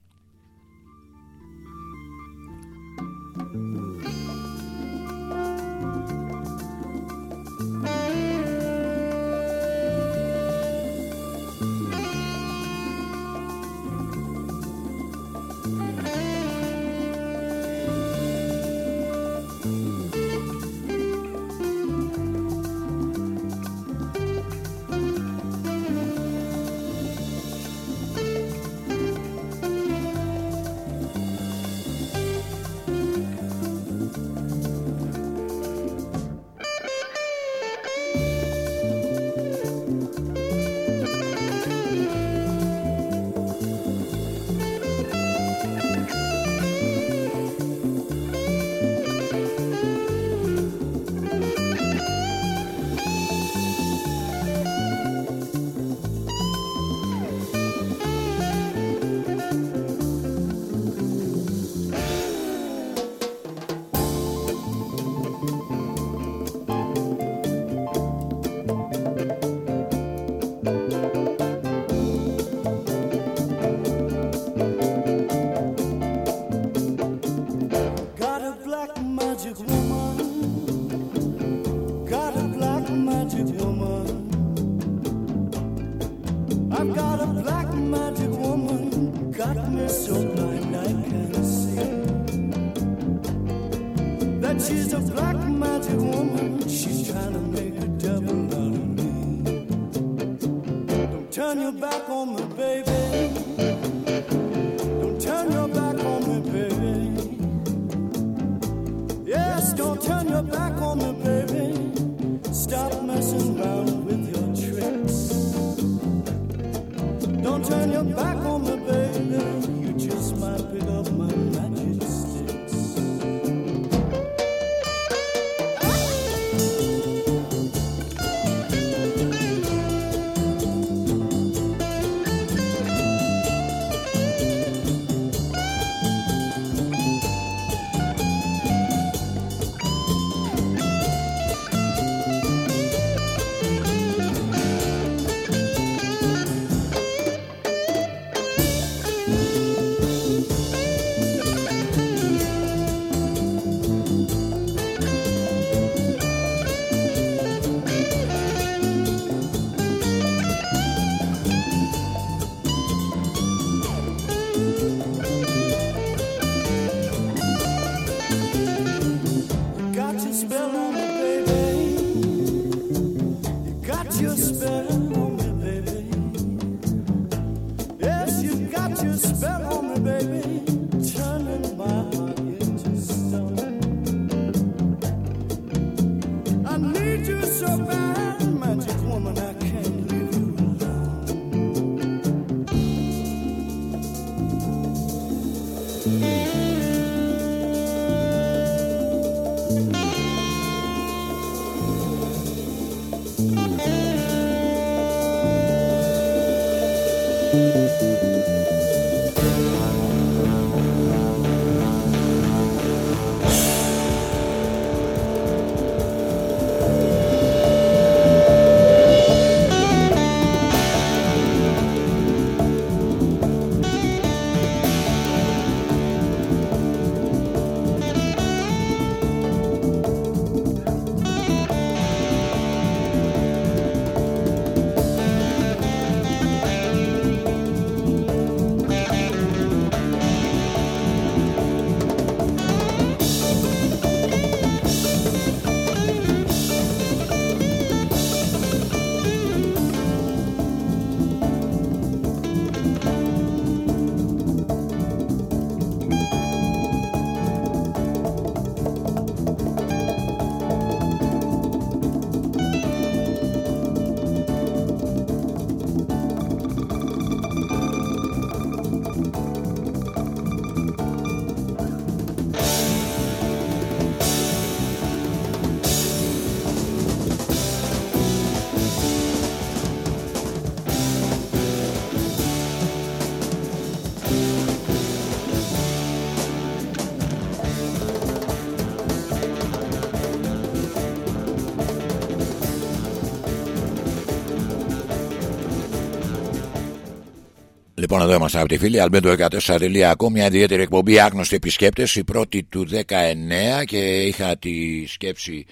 Λοιπόν, εδώ είμαστε από τη φίλη Αλμπέντο14.com, μια ιδιαίτερη εκπομπή άγνωστοι επισκέπτες, η πρώτη του 19 και είχα τη σκέψη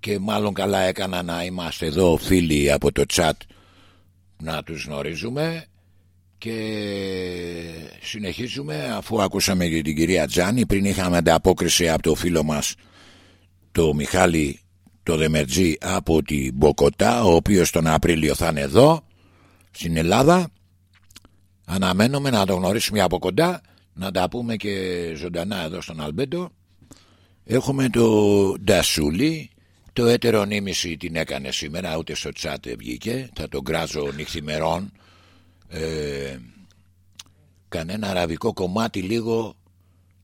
και μάλλον καλά έκανα να είμαστε εδώ φίλοι από το chat να τους γνωρίζουμε. Και συνεχίζουμε αφού ακούσαμε και την κυρία Τζάνη πριν είχαμε ανταπόκριση από το φίλο μας το Μιχάλη το Δεμερτζή από την Μποκοτά ο οποίος τον Απρίλιο θα είναι εδώ στην Ελλάδα Αναμένουμε να το γνωρίσουμε από κοντά Να τα πούμε και ζωντανά εδώ στον Αλμπέντο. Έχουμε το Ντασούλη Το έτερο νήμιση την έκανε σήμερα Ούτε στο τσάτ βγήκε. Θα τον κράζω νυχθημερών. Ε, Κανένα αραβικό κομμάτι λίγο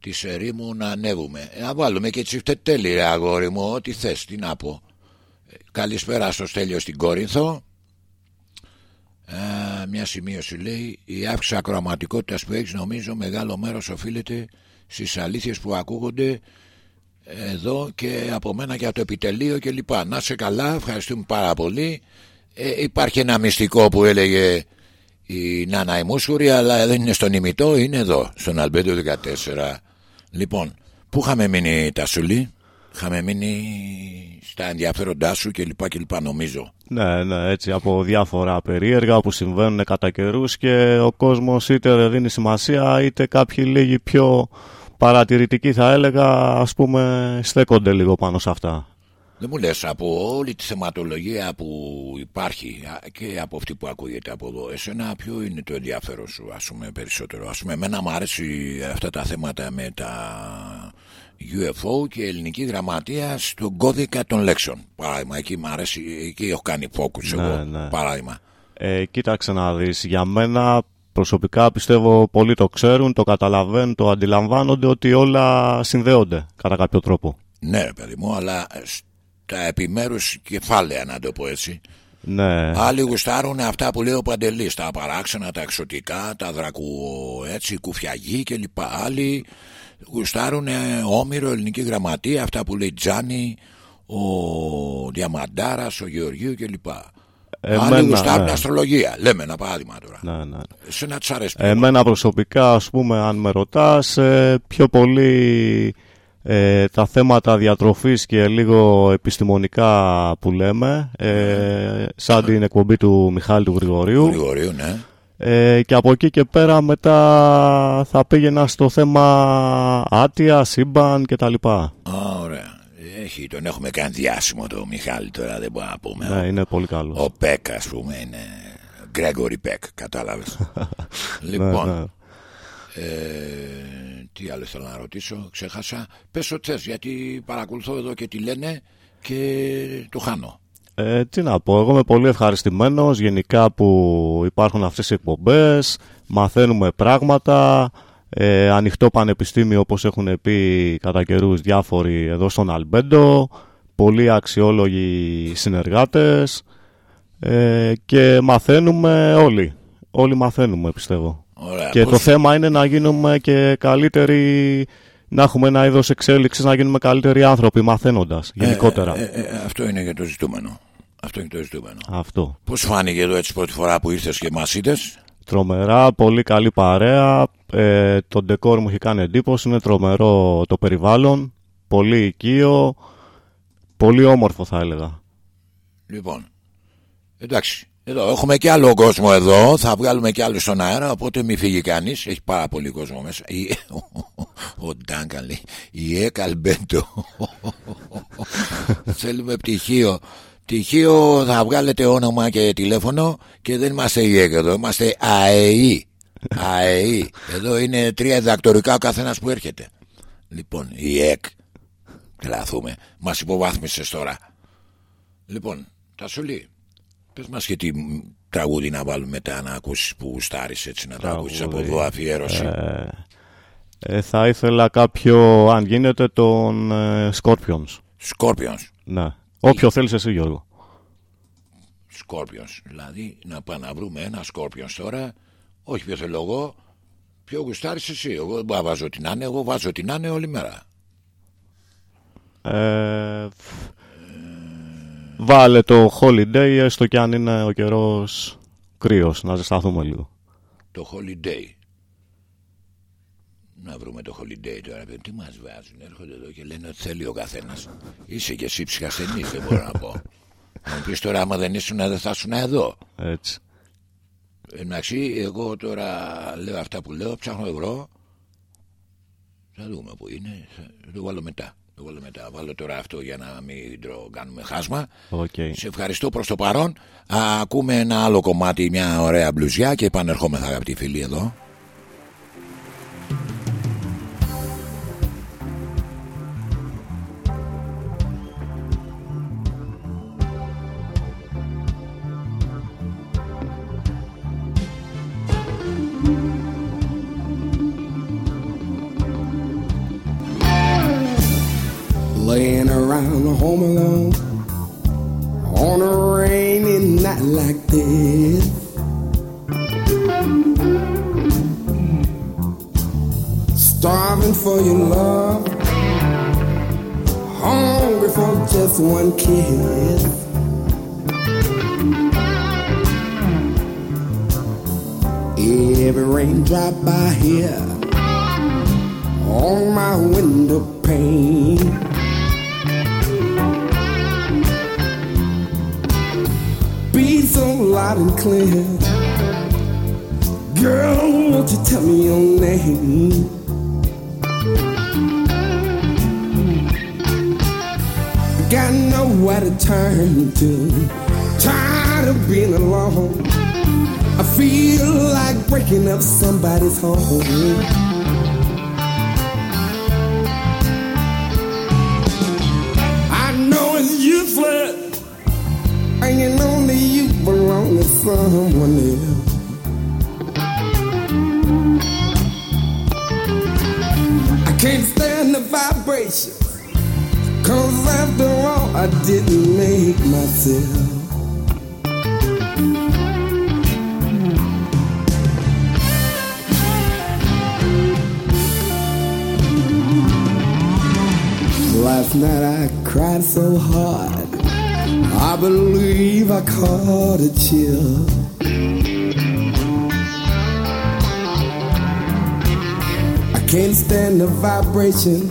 Της ερήμου να ανέβουμε. Ε, Να βάλουμε και τσιφτετέλη ρε αγόρι μου Ό,τι θες τι να πω. Ε, Καλησπέρα στο Στέλιο στην Κόρινθο Α, μια σημείωση λέει η αύξηση ακροαματικότητας που έχεις νομίζω μεγάλο μέρος οφείλεται στις αλήθειες που ακούγονται εδώ και από μένα και από το επιτελείο και λοιπά. Να σε καλά, ευχαριστούμε πάρα πολύ. Ε, υπάρχει ένα μυστικό που έλεγε η Νάνα η Μούσουρη αλλά δεν είναι στον ημιτό, είναι εδώ, στον Αλμπέντο 14. Λοιπόν, πού είχαμε μείνει τα σουλή, είχαμε μείνει στα ενδιαφέροντά σου και λοιπά και λοιπά νομίζω. Ναι, ναι, έτσι από διάφορα περίεργα που συμβαίνουν κατά καιρούς και ο κόσμος είτε δεν δίνει σημασία είτε κάποιοι λίγοι πιο παρατηρητικοί θα έλεγα ας πούμε στέκονται λίγο πάνω σε αυτά. Δεν μου λες από όλη τη θεματολογία που υπάρχει α, και από αυτή που ακούγεται από εδώ εσένα ποιο είναι το ενδιαφέρον σου ας πούμε περισσότερο; Ας πούμε εμένα μου αρέσει αυτά τα θέματα με τα UFO και ελληνική γραμματεία στον κώδικα των λέξεων. Παράδειγμα, εκεί μου αρέσει, εκεί έχω κάνει focus Ναι, εγώ. ναι. Παράδειγμα. Ε, κοίταξε να δεις, για μένα προσωπικά πιστεύω πολλοί το ξέρουν, το καταλαβαίνουν, το αντιλαμβάνονται ότι όλα συνδέονται κατά κάποιο τρόπο. Ναι, ρε παιδί μου, αλλά στα επιμέρους κεφάλαια, να το πω έτσι. Ναι, Άλλοι γουστάρουν αυτά που λέει ο Παντελής, τα παράξενα, τα εξωτικά, τα δρακου, έτσι, κουφιαγή κλπ. Άλλοι γουστάρουν όμηρο, ελληνική γραμματεία, αυτά που λέει Τζάνι, ο Διαμαντάρας, ο Γεωργίου κλπ. Εμένα, Άλλοι γουστάρουν ναι. αστρολογία. Λέμε ένα παράδειγμα τώρα. ναι, ναι. Σε να τους αρέσει. Εμένα προσωπικά, ας πούμε, αν με ρωτάς, ε, πιο πολύ ε, τα θέματα διατροφής και λίγο επιστημονικά που λέμε, ε, σαν την εκπομπή του Μιχάλη του Γρηγορίου. Γρηγορίου, ναι. Ε, και από εκεί και πέρα μετά θα πήγαινα στο θέμα άτια, σύμπαν κτλ. Α, ωραία. Έχει, τον έχουμε κάνει διάσημο το Μιχάλη τώρα, δεν μπορούμε να πούμε. Ναι, είναι πολύ καλός. Ο Πεκ, ας πούμε, είναι Γκρέγορι Πεκ, κατάλαβες. λοιπόν, Ναι, ναι. Ε, τι άλλο θέλω να ρωτήσω, ξέχασα. Πες ό,τι θες, γιατί παρακολουθώ εδώ και τι λένε και το χάνω. Ε, τι να πω, εγώ είμαι πολύ ευχαριστημένος γενικά που υπάρχουν αυτές οι εκπομπές, μαθαίνουμε πράγματα, ε, ανοιχτό πανεπιστήμιο όπως έχουν πει κατά καιρούς διάφοροι εδώ στον Αλμπέντο, πολύ αξιόλογοι συνεργάτες ε, και μαθαίνουμε όλοι, όλοι μαθαίνουμε πιστεύω. Ωραία, και πώς- το θέμα είναι να γίνουμε και καλύτεροι, να έχουμε ένα είδος εξέλιξης, να γίνουμε καλύτεροι άνθρωποι μαθαίνοντας γενικότερα. Ε, ε, ε, αυτό είναι για το ζητούμενο. Αυτό είναι το ζητούμενο. Αυτό. Πώς φάνηκε εδώ έτσι πρώτη φορά που ήρθες και μας είδες; Τρομερά, πολύ καλή παρέα. Ε, το ντεκόρ μου έχει κάνει εντύπωση. Είναι τρομερό το περιβάλλον. Πολύ οικείο. Πολύ όμορφο θα έλεγα. Λοιπόν, εντάξει. Εδώ έχουμε και άλλο κόσμο εδώ. Θα βγάλουμε και άλλο στον αέρα. Οπότε μην φύγει κανείς. Έχει πάρα πολύ κόσμο μέσα. Η... Ο Ντάγκαν λέει. Η Εκαλμπέντο. Θέλουμε πτυχίο. Πτυχίο θα βγάλετε όνομα και τηλέφωνο και δεν είμαστε η ΕΚ εδώ. Είμαστε ΑΕΗ. ΑΕΗ. Εδώ είναι τρία διδακτορικά ο καθένας που έρχεται. Λοιπόν, η ΕΚ. Τρελαθούμε. Μας υποβάθμισε τώρα. Λοιπόν, τα σου λέει. Πες μας και τι μ, τραγούδι να βάλουμε μετά να ακούσεις που στάρεις έτσι να το ακούσεις από Τραγούδι. εδώ αφιέρωση. Ε, ε, θα ήθελα κάποιο, αν γίνεται, τον ε, Scorpions. Scorpions. Ναι. Όποιο θέλεις εσύ Γιώργο. Scorpions. Δηλαδή να πάμε να βρούμε ένα Scorpions τώρα. Όχι ποιος θέλω εγώ. Ποιο γουστάρεις εσύ. Εγώ δεν μπορώ να βάζω την άνε. Εγώ βάζω την άνε όλη μέρα. Ε, φ- βάλε το Holiday έστω και αν είναι ο καιρός κρύος. Να ζεσταθούμε λίγο. Το Holiday. Να βρούμε το Holiday τώρα. παιδί. Τι μας βάζουν. Έρχονται εδώ και λένε ότι θέλει ο καθένας. Είσαι και εσύ ψυχασθενής δεν μπορώ να πω. Να μου πεις τώρα άμα δεν ήσουν δεν θα ήσουν εδώ. Έτσι. Εντάξει, εγώ τώρα λέω αυτά που λέω, ψάχνω ευρώ. Θα δούμε που είναι. Θα το βάλω μετά. Το βάλω μετά. Βάλω τώρα αυτό για να μην τρο- κάνουμε χάσμα. Οκ. Σε ευχαριστώ προς το παρόν. Α, ακούμε ένα άλλο κομμάτι, μια ωραία μπλουζιά και επανερχόμεθα αγαπητοί φίλοι εδώ. Laying around home alone on a rainy night like this. Starving for your love, hungry for just one kiss. Every raindrop I hear on my window pane. Loud and clear. Girl, won't you tell me your name? Got nowhere to turn to. Tired of being alone. I feel like breaking up somebody's home. Someone else. I can't stand the vibration. Cause after all, I didn't make myself. Last night I cried so hard. I believe I caught a chill. Stand the vibration.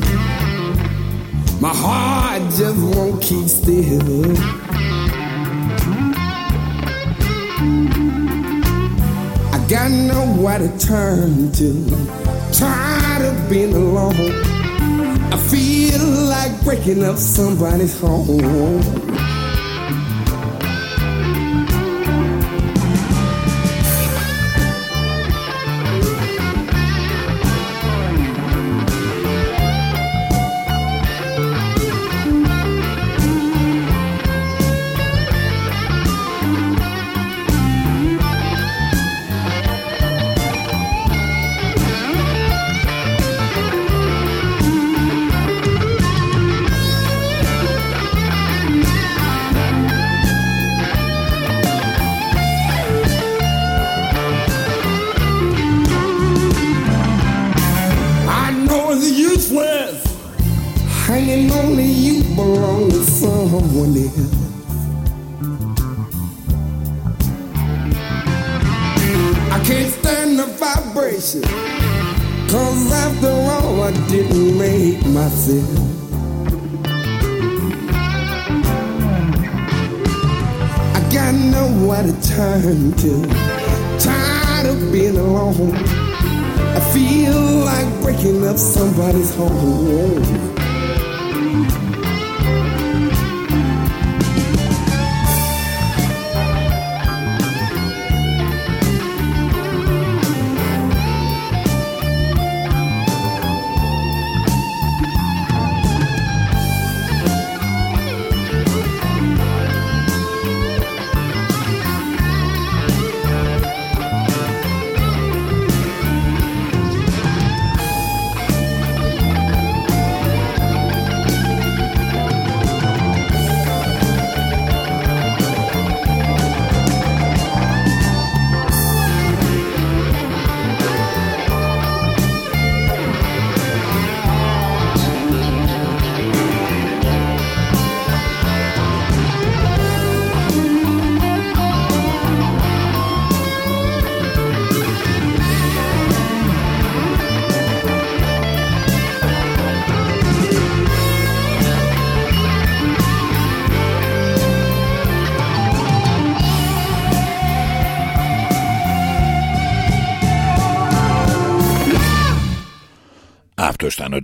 My heart just won't keep still. I got nowhere to turn to. Tired of being alone. I feel like breaking up somebody's home.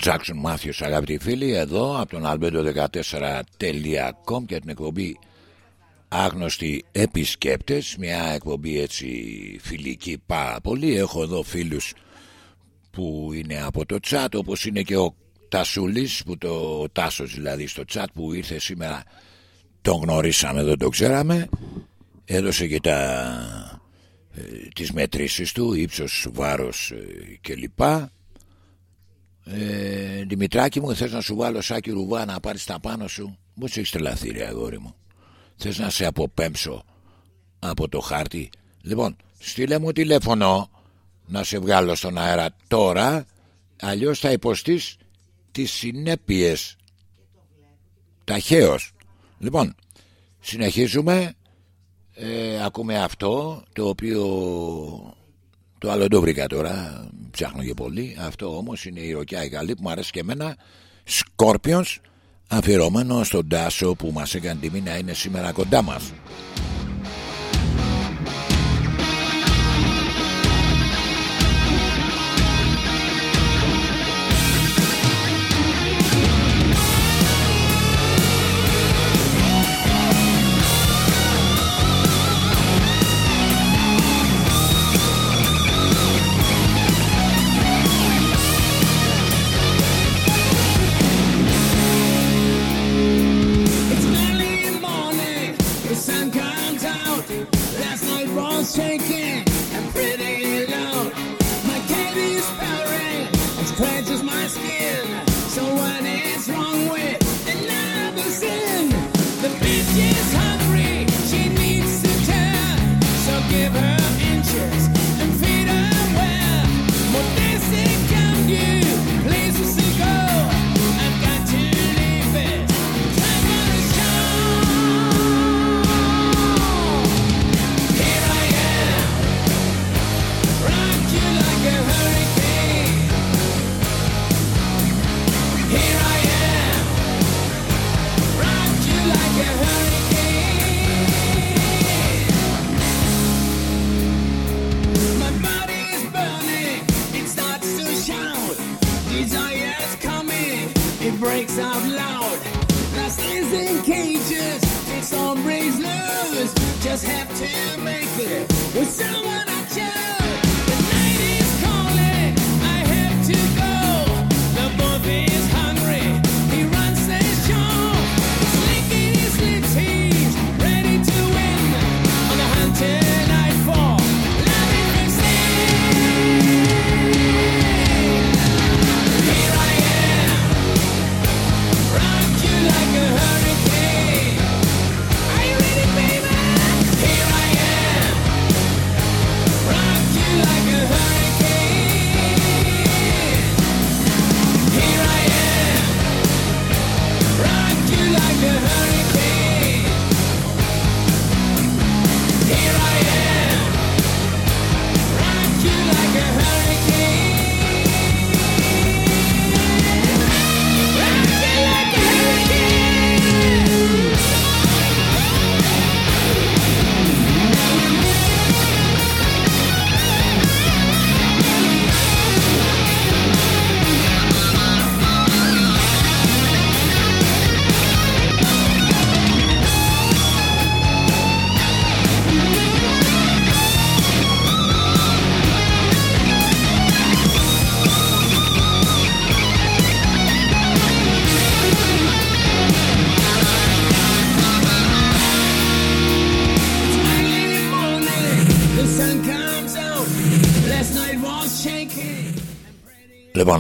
Jackson Μάθιος αγαπητοί φίλοι εδώ από τον albedo14.com και την εκπομπή άγνωστοι επισκέπτες μια εκπομπή έτσι φιλική πάρα πολύ. Έχω εδώ φίλους που είναι από το chat όπως είναι και ο Τασούλης που το ο Τάσος δηλαδή στο chat που ήρθε σήμερα. Τον γνωρίσαμε δεν το ξέραμε. Έδωσε και τα, ε, τις μετρήσεις του ύψος, βάρος ε, κλπ ε, Δημητράκη μου θες να σου βάλω σάκι ρουβά να πάρεις τα πάνω σου; Πώς έχεις τρελαθεί ρε αγόρι μου. Θες να σε αποπέμψω από το χάρτη; Λοιπόν στείλε μου τηλέφωνο Να σε βγάλω στον αέρα τώρα Αλλιώς θα υποστείς Τις συνέπειες. Ταχαίως. Λοιπόν συνεχίζουμε. Ε, Ακούμε αυτό Το οποίο το άλλο δεν το βρήκα τώρα, ψάχνω και πολύ. Αυτό όμως είναι η ροκιά η καλή που μου αρέσει και εμένα. Σκόρπιος, αφιερωμένο στον Τάσο που μας έκανε τιμή να είναι σήμερα κοντά μας.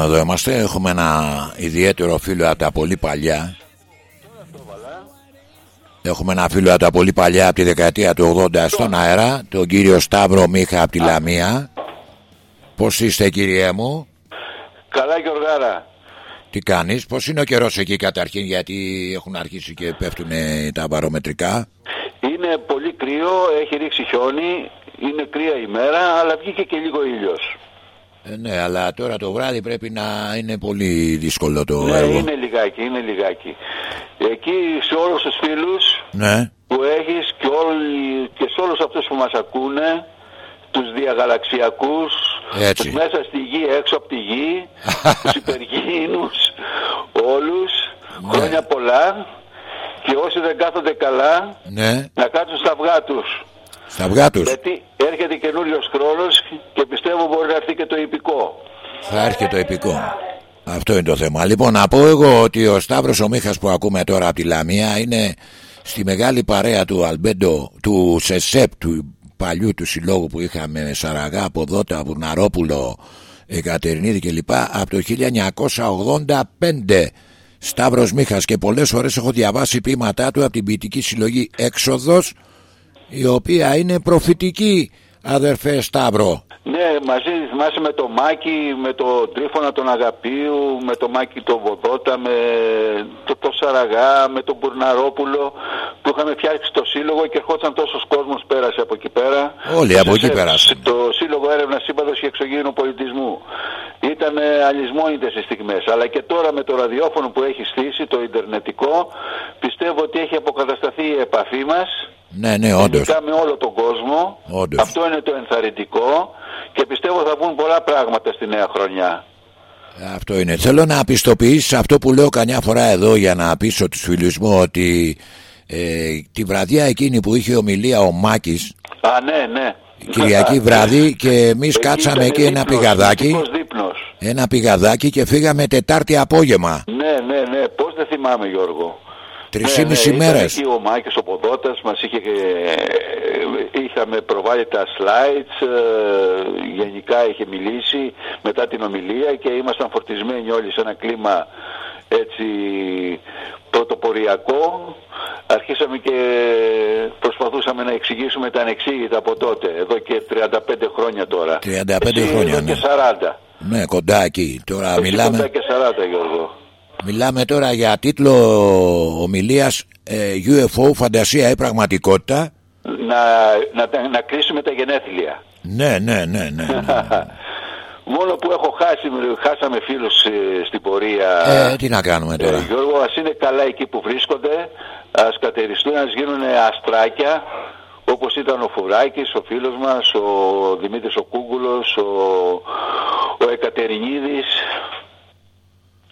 Εδώ είμαστε. Έχουμε ένα ιδιαίτερο φίλο από τα πολύ παλιά. Έχουμε ένα φίλο από τα πολύ παλιά από τη δεκαετία του 80 στον αέρα, τον κύριο Σταύρο Μίχα από τη Λαμία. Πώς είστε κύριέ μου, Καλά Γιωργάρα. τι κάνεις, πώς είναι ο καιρός εκεί καταρχήν γιατί έχουν αρχίσει και πέφτουν τα βαρομετρικά; Είναι πολύ κρύο, έχει ρίξει χιόνι, είναι κρύα ημέρα, αλλά βγήκε και λίγο ήλιος. Ε, ναι, αλλά τώρα το βράδυ πρέπει να είναι πολύ δύσκολο το ναι, έργο. είναι λιγάκι, είναι λιγάκι. Εκεί σε όλους τους φίλους Ναι, που έχεις και, όλοι, και σε όλους αυτούς που μας ακούνε, τους διαγαλαξιακούς, Έτσι. τους μέσα στη γη, έξω από τη γη, τους υπεργήνους, όλους, Ναι. χρόνια πολλά και όσοι δεν κάθονται καλά, ναι, να κάτσουν στα αυγά τους. Στα αυγά τους. Γιατί έρχεται καινούριος χρόνος και πιστεύω μπορεί να έρθει και το υπηκό. Θα έρχεται το επικό. Αυτό είναι το θέμα. Λοιπόν, να πω εγώ ότι ο Σταύρος ο Μίχας που ακούμε τώρα από τη Λαμία είναι στη μεγάλη παρέα του Αλμπέντο, του ΣΕΣΕΠ, του παλιού του συλλόγου που είχαμε Σαραγά, Ποδότα, Βουναρόπουλο, Εκατερινίδη κλπ. από το 1985. Σταύρος Μίχας και πολλές φορές έχω διαβάσει ποίηματά του από την ποιητική συλλογή Έξοδος η οποία είναι προφητική αδερφέ Σταύρο. Ναι, μαζί θυμάσαι με το Μάκη, με το Τρίφωνα τον Αγαπίου, με το Μάκη τον Βοδότα, με το, το Σαραγά, με τον Μπουρναρόπουλο που είχαμε φτιάξει το σύλλογο και ερχόταν τόσος κόσμος πέρασε από εκεί πέρα. Όλοι από εκεί Σε- πέρασαν. Το Σύλλογο Έρευνας Σύμπαντος και Εξωγήινου Πολιτισμού. Ήταν αλυσμόνιτε οι στιγμές. Αλλά και τώρα με το ραδιόφωνο που έχει στήσει, το Ιντερνετικό, πιστεύω ότι έχει αποκατασταθεί η επαφή μας. Ναι, ναι, όντως. Ειδικά με όλο τον κόσμο. Όντως. Αυτό είναι το ενθαρρυντικό και πιστεύω θα βγουν πολλά πράγματα στη νέα χρονιά. Αυτό είναι. Θέλω να πιστοποιήσει αυτό που λέω καμιά φορά εδώ για να πείσω τους φίλους μου ότι ε, τη βραδιά εκείνη που είχε ομιλία ο Μάκης Α, ναι, ναι. Κυριακή βράδυ και εμείς κάτσαμε εκεί ένα πηγαδάκι. Μυστικός δείπνος. Ένα πηγαδάκι και φύγαμε Τετάρτη απόγευμα. Ναι, ναι, ναι. Πώς δεν θυμάμαι Γιώργο. Τρεις Ναι, ή μισή ναι, ήταν μέρες. Εκεί ο Μάκης ο Ποδότας μας είχε, ε, είχαμε προβάλει τα slides, ε, γενικά είχε μιλήσει μετά την ομιλία και ήμασταν φορτισμένοι όλοι σε ένα κλίμα έτσι πρωτοποριακό. Αρχίσαμε και προσπαθούσαμε να εξηγήσουμε τα ανεξήγητα από τότε, εδώ και 35 χρόνια τώρα. 35 Εσύ χρόνια, εδώ ναι. και 40. Ναι, κοντά εκεί. Τώρα Εσύ μιλάμε, κοντά και 40 Γιώργο. Μιλάμε τώρα για τίτλο ομιλίας ε, UFO, φαντασία ή πραγματικότητα. Να, να, να κλείσουμε τα γενέθλια. Ναι, ναι, ναι, ναι. Μόνο που έχω χάσει, χάσαμε φίλους ε, στην πορεία. Ε, τι να κάνουμε Ε, τώρα. Γιώργο, ας είναι καλά εκεί που βρίσκονται, ας κατεριστούν, ας γίνουν αστράκια, όπως ήταν ο Φουράκης, ο φίλος μας, ο Δημήτρης ο Κούγκουλος, ο, ο Εκατερινίδης,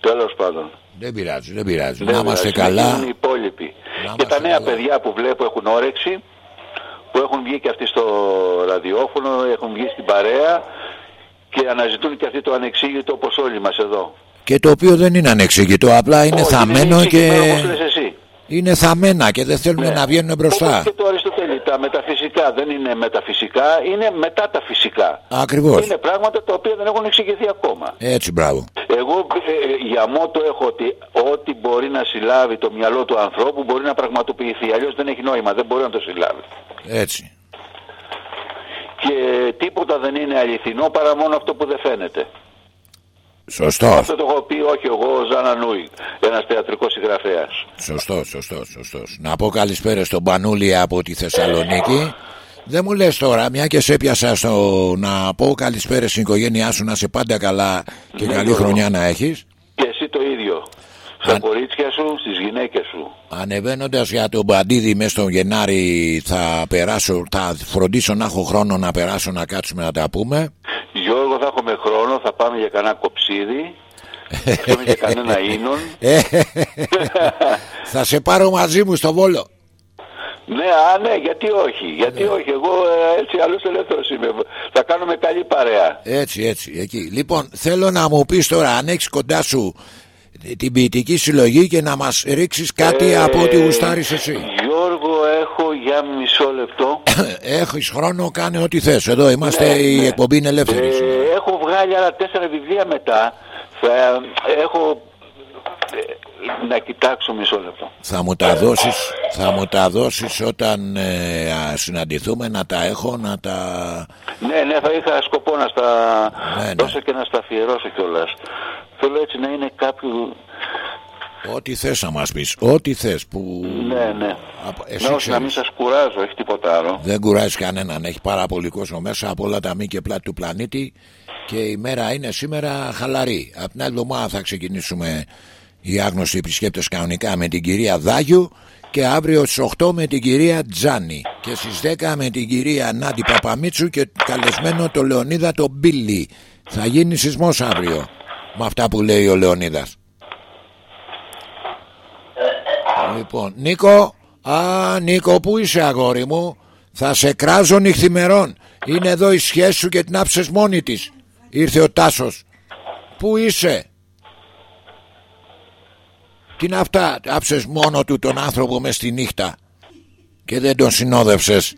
τέλος πάντων. Δεν πειράζει, δεν πειράζει. Δεν να είμαστε πειράζει, να καλά. γίνουν οι υπόλοιποι. Και τα νέα παιδιά που βλέπω έχουν όρεξη, που έχουν βγει και αυτοί στο ραδιόφωνο, έχουν βγει στην παρέα και αναζητούν και αυτοί το ανεξήγητο όπως όλοι μας εδώ. Και το οποίο δεν είναι ανεξήγητο, απλά είναι Όχι, θαμμένο δεν είναι και. εξηγημένο όπως λες εσύ. Είναι θαμμένα και δεν θέλουν να βγαίνουν μπροστά. Όπως και το Αριστοτέλη, τα μεταφυσικά δεν είναι μεταφυσικά, είναι μετά τα φυσικά. Ακριβώς. Είναι πράγματα τα οποία δεν έχουν εξηγηθεί ακόμα. Έτσι, μπράβο. Εγώ ε, για μότο έχω ότι ό,τι μπορεί να συλλάβει το μυαλό του ανθρώπου μπορεί να πραγματοποιηθεί. Αλλιώς δεν έχει νόημα, δεν μπορεί να το συλλάβει. Έτσι. Και τίποτα δεν είναι αληθινό παρά μόνο αυτό που δεν φαίνεται. Σωστό. Αυτό το έχω πει όχι εγώ, ο Ζάνα Νούι, ένας θεατρικός συγγραφέας. Σωστό, σωστό, σωστό. Να πω καλησπέρα στον Πανούλη από τη Θεσσαλονίκη. Δεν μου λες τώρα, μια και σε έπιασα στο να πω καλησπέρα στην οικογένειά σου, να σε πάντα καλά και Ναι, καλή Γιώργο. χρονιά να έχεις. Και εσύ το ίδιο. Στα κορίτσια σου, στις γυναίκες σου. Ανεβαίνοντας για τον Παντίδη μέσα στον Γενάρη θα περάσω, θα φροντίσω να έχω χρόνο να περάσω να κάτσουμε να τα πούμε. Γιώργο θα έχουμε χρόνο, θα πάμε για κανένα κοψίδι. Θα πάμε για κανένα ίνον. Ε, θα σε πάρω μαζί μου στο Βόλο. Ναι, α, ναι, γιατί όχι, γιατί όχι. Εγώ ε, έτσι αλλιώς ελεύθερος είμαι. Θα κάνουμε καλή παρέα. Έτσι, έτσι, εκεί. Λοιπόν, θέλω να μου πεις τώρα αν έχεις κοντά σου την ποιητική συλλογή και να μας ρίξεις κάτι Ε, από ό,τι γουστάρεις εσύ. Γιώργο, έχω για μισό λεπτό. Έχεις χρόνο, κάνε ό,τι θες. Εδώ είμαστε, Ναι, η ναι. εκπομπή είναι ελεύθερη. Ε, έχω βγάλει άλλα τέσσερα βιβλία μετά. Θα, έχω... ε, να κοιτάξω μισό λεπτό. Θα μου τα δώσεις, θα μου τα δώσεις όταν ε, α, συναντηθούμε να τα έχω, να τα... Ναι, ναι, θα είχα σκοπό να στα Ναι, δώσω και να στα αφιερώσω κιόλας. Θέλω έτσι να είναι κάποιο. Ό,τι θες να μας πεις, ό,τι θες που... Ναι, ναι. εσύ να, όχι, να ξέρεις. μην σας κουράζω, έχει τίποτα άλλο. Δεν κουράζει κανέναν, έχει πάρα πολύ κόσμο μέσα από όλα τα μη και πλάτη του πλανήτη και η μέρα είναι σήμερα χαλαρή. Από την άλλη εβδομάδα θα ξεκινήσουμε οι άγνωστοι επισκέπτες κανονικά με την κυρία Δάγιου και αύριο στις 8 με την κυρία Τζάνι και στις 10 με την κυρία Νάντι Παπαμίτσου και καλεσμένο το Λεωνίδα το Μπίλι. Θα γίνει σεισμός αύριο με αυτά που λέει ο Λεωνίδας. Λοιπόν, Νίκο, α, Νίκο, πού είσαι αγόρι μου, θα σε κράζω νυχθημερών. Είναι εδώ η σχέση σου και την άψες μόνη της. Ήρθε ο Τάσος. Πού είσαι; Τι είναι αυτά, άψες μόνο του τον άνθρωπο μες στη νύχτα και δεν τον συνόδευσες.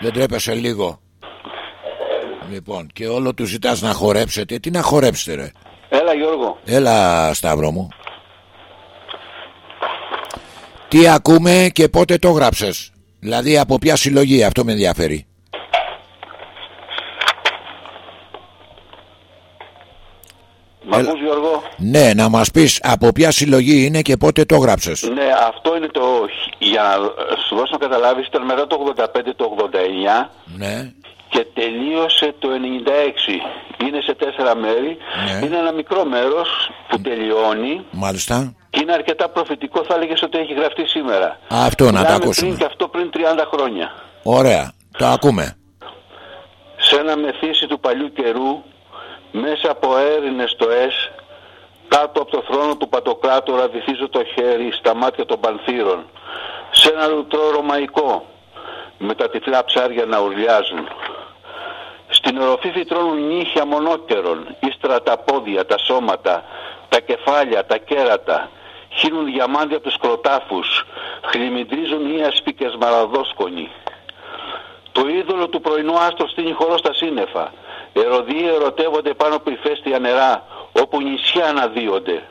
Δεν τρέπεσαι λίγο. Λοιπόν, και όλο του ζητάς να χορέψετε. Τι να χορέψετε ρε. Έλα, Γιώργο. Έλα Σταύρο μου Τι ακούμε και πότε το γράψες; Δηλαδή από ποια συλλογή αυτό με ενδιαφέρει Μ' ακούς, Γιώργο; Ναι να μας πεις από ποια συλλογή είναι και πότε το γράψες Ναι, αυτό είναι το. Για να σου δώσω να καταλάβεις, ήταν μετά το 85 το 89 Ναι και τελείωσε το 96. Είναι σε τέσσερα μέρη. Ναι. Είναι ένα μικρό μέρος που τελειώνει Μάλιστα και είναι αρκετά προφητικό. Θα έλεγες ότι έχει γραφτεί σήμερα. Αυτό να τα Μιλάμε ακούσουμε Πριν και αυτό πριν 30 χρόνια. Ωραία το ακούμε σε ένα μεθύσι του παλιού καιρού, μέσα από έρηνες τοές, κάτω από το θρόνο του Πατοκράτορα βυθίζω το χέρι στα μάτια των πανθύρων, σε ένα λουτρό ρωμαϊκό, με τα τυφλά ψάρια να ουρλιάζουν. Στην οροφή φυτρώνουν νύχια μονόκερων, ύστερα τα πόδια, τα σώματα, τα κεφάλια, τα κέρατα, χύνουν διαμάντια από τους κροτάφους, χλιμιντρίζουν ή ασπίκες μαραδόσκονοι. Το είδωλο του πρωινού άστρο στείνει χώρο στα σύννεφα. Ερωδοί ερωτεύονται πάνω από ηφαίστεια νερά, όπου νησιά αναδύονται.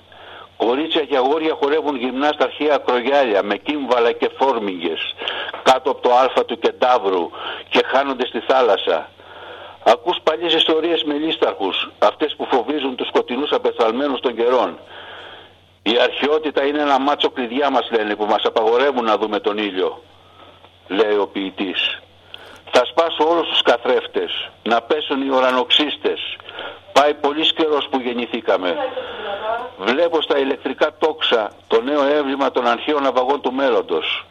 Κορίτσια και αγόρια χορεύουν γυμνά στα αρχαία ακρογιάλια με κύμβαλα και φόρμιγγες κάτω από το άλφα του κεντάβρου και χάνονται στη θάλασσα. Ακούς παλιές ιστορίες με λίσταρχους, αυτές που φοβίζουν τους σκοτεινούς απεθαλμένους των καιρών. Η αρχαιότητα είναι ένα μάτσο κλειδιά μας λένε που μας απαγορεύουν να δούμε τον ήλιο, λέει ο ποιητής. Θα σπάσω όλους τους καθρέφτες, να πέσουν οι ουρανοξύστες. Πάει πολύ καιρός που γεννηθήκαμε. Βλέπω στα ηλεκτρικά τόξα το νέο έμβλημα των αρχαίων ναυαγών του μέλλοντος.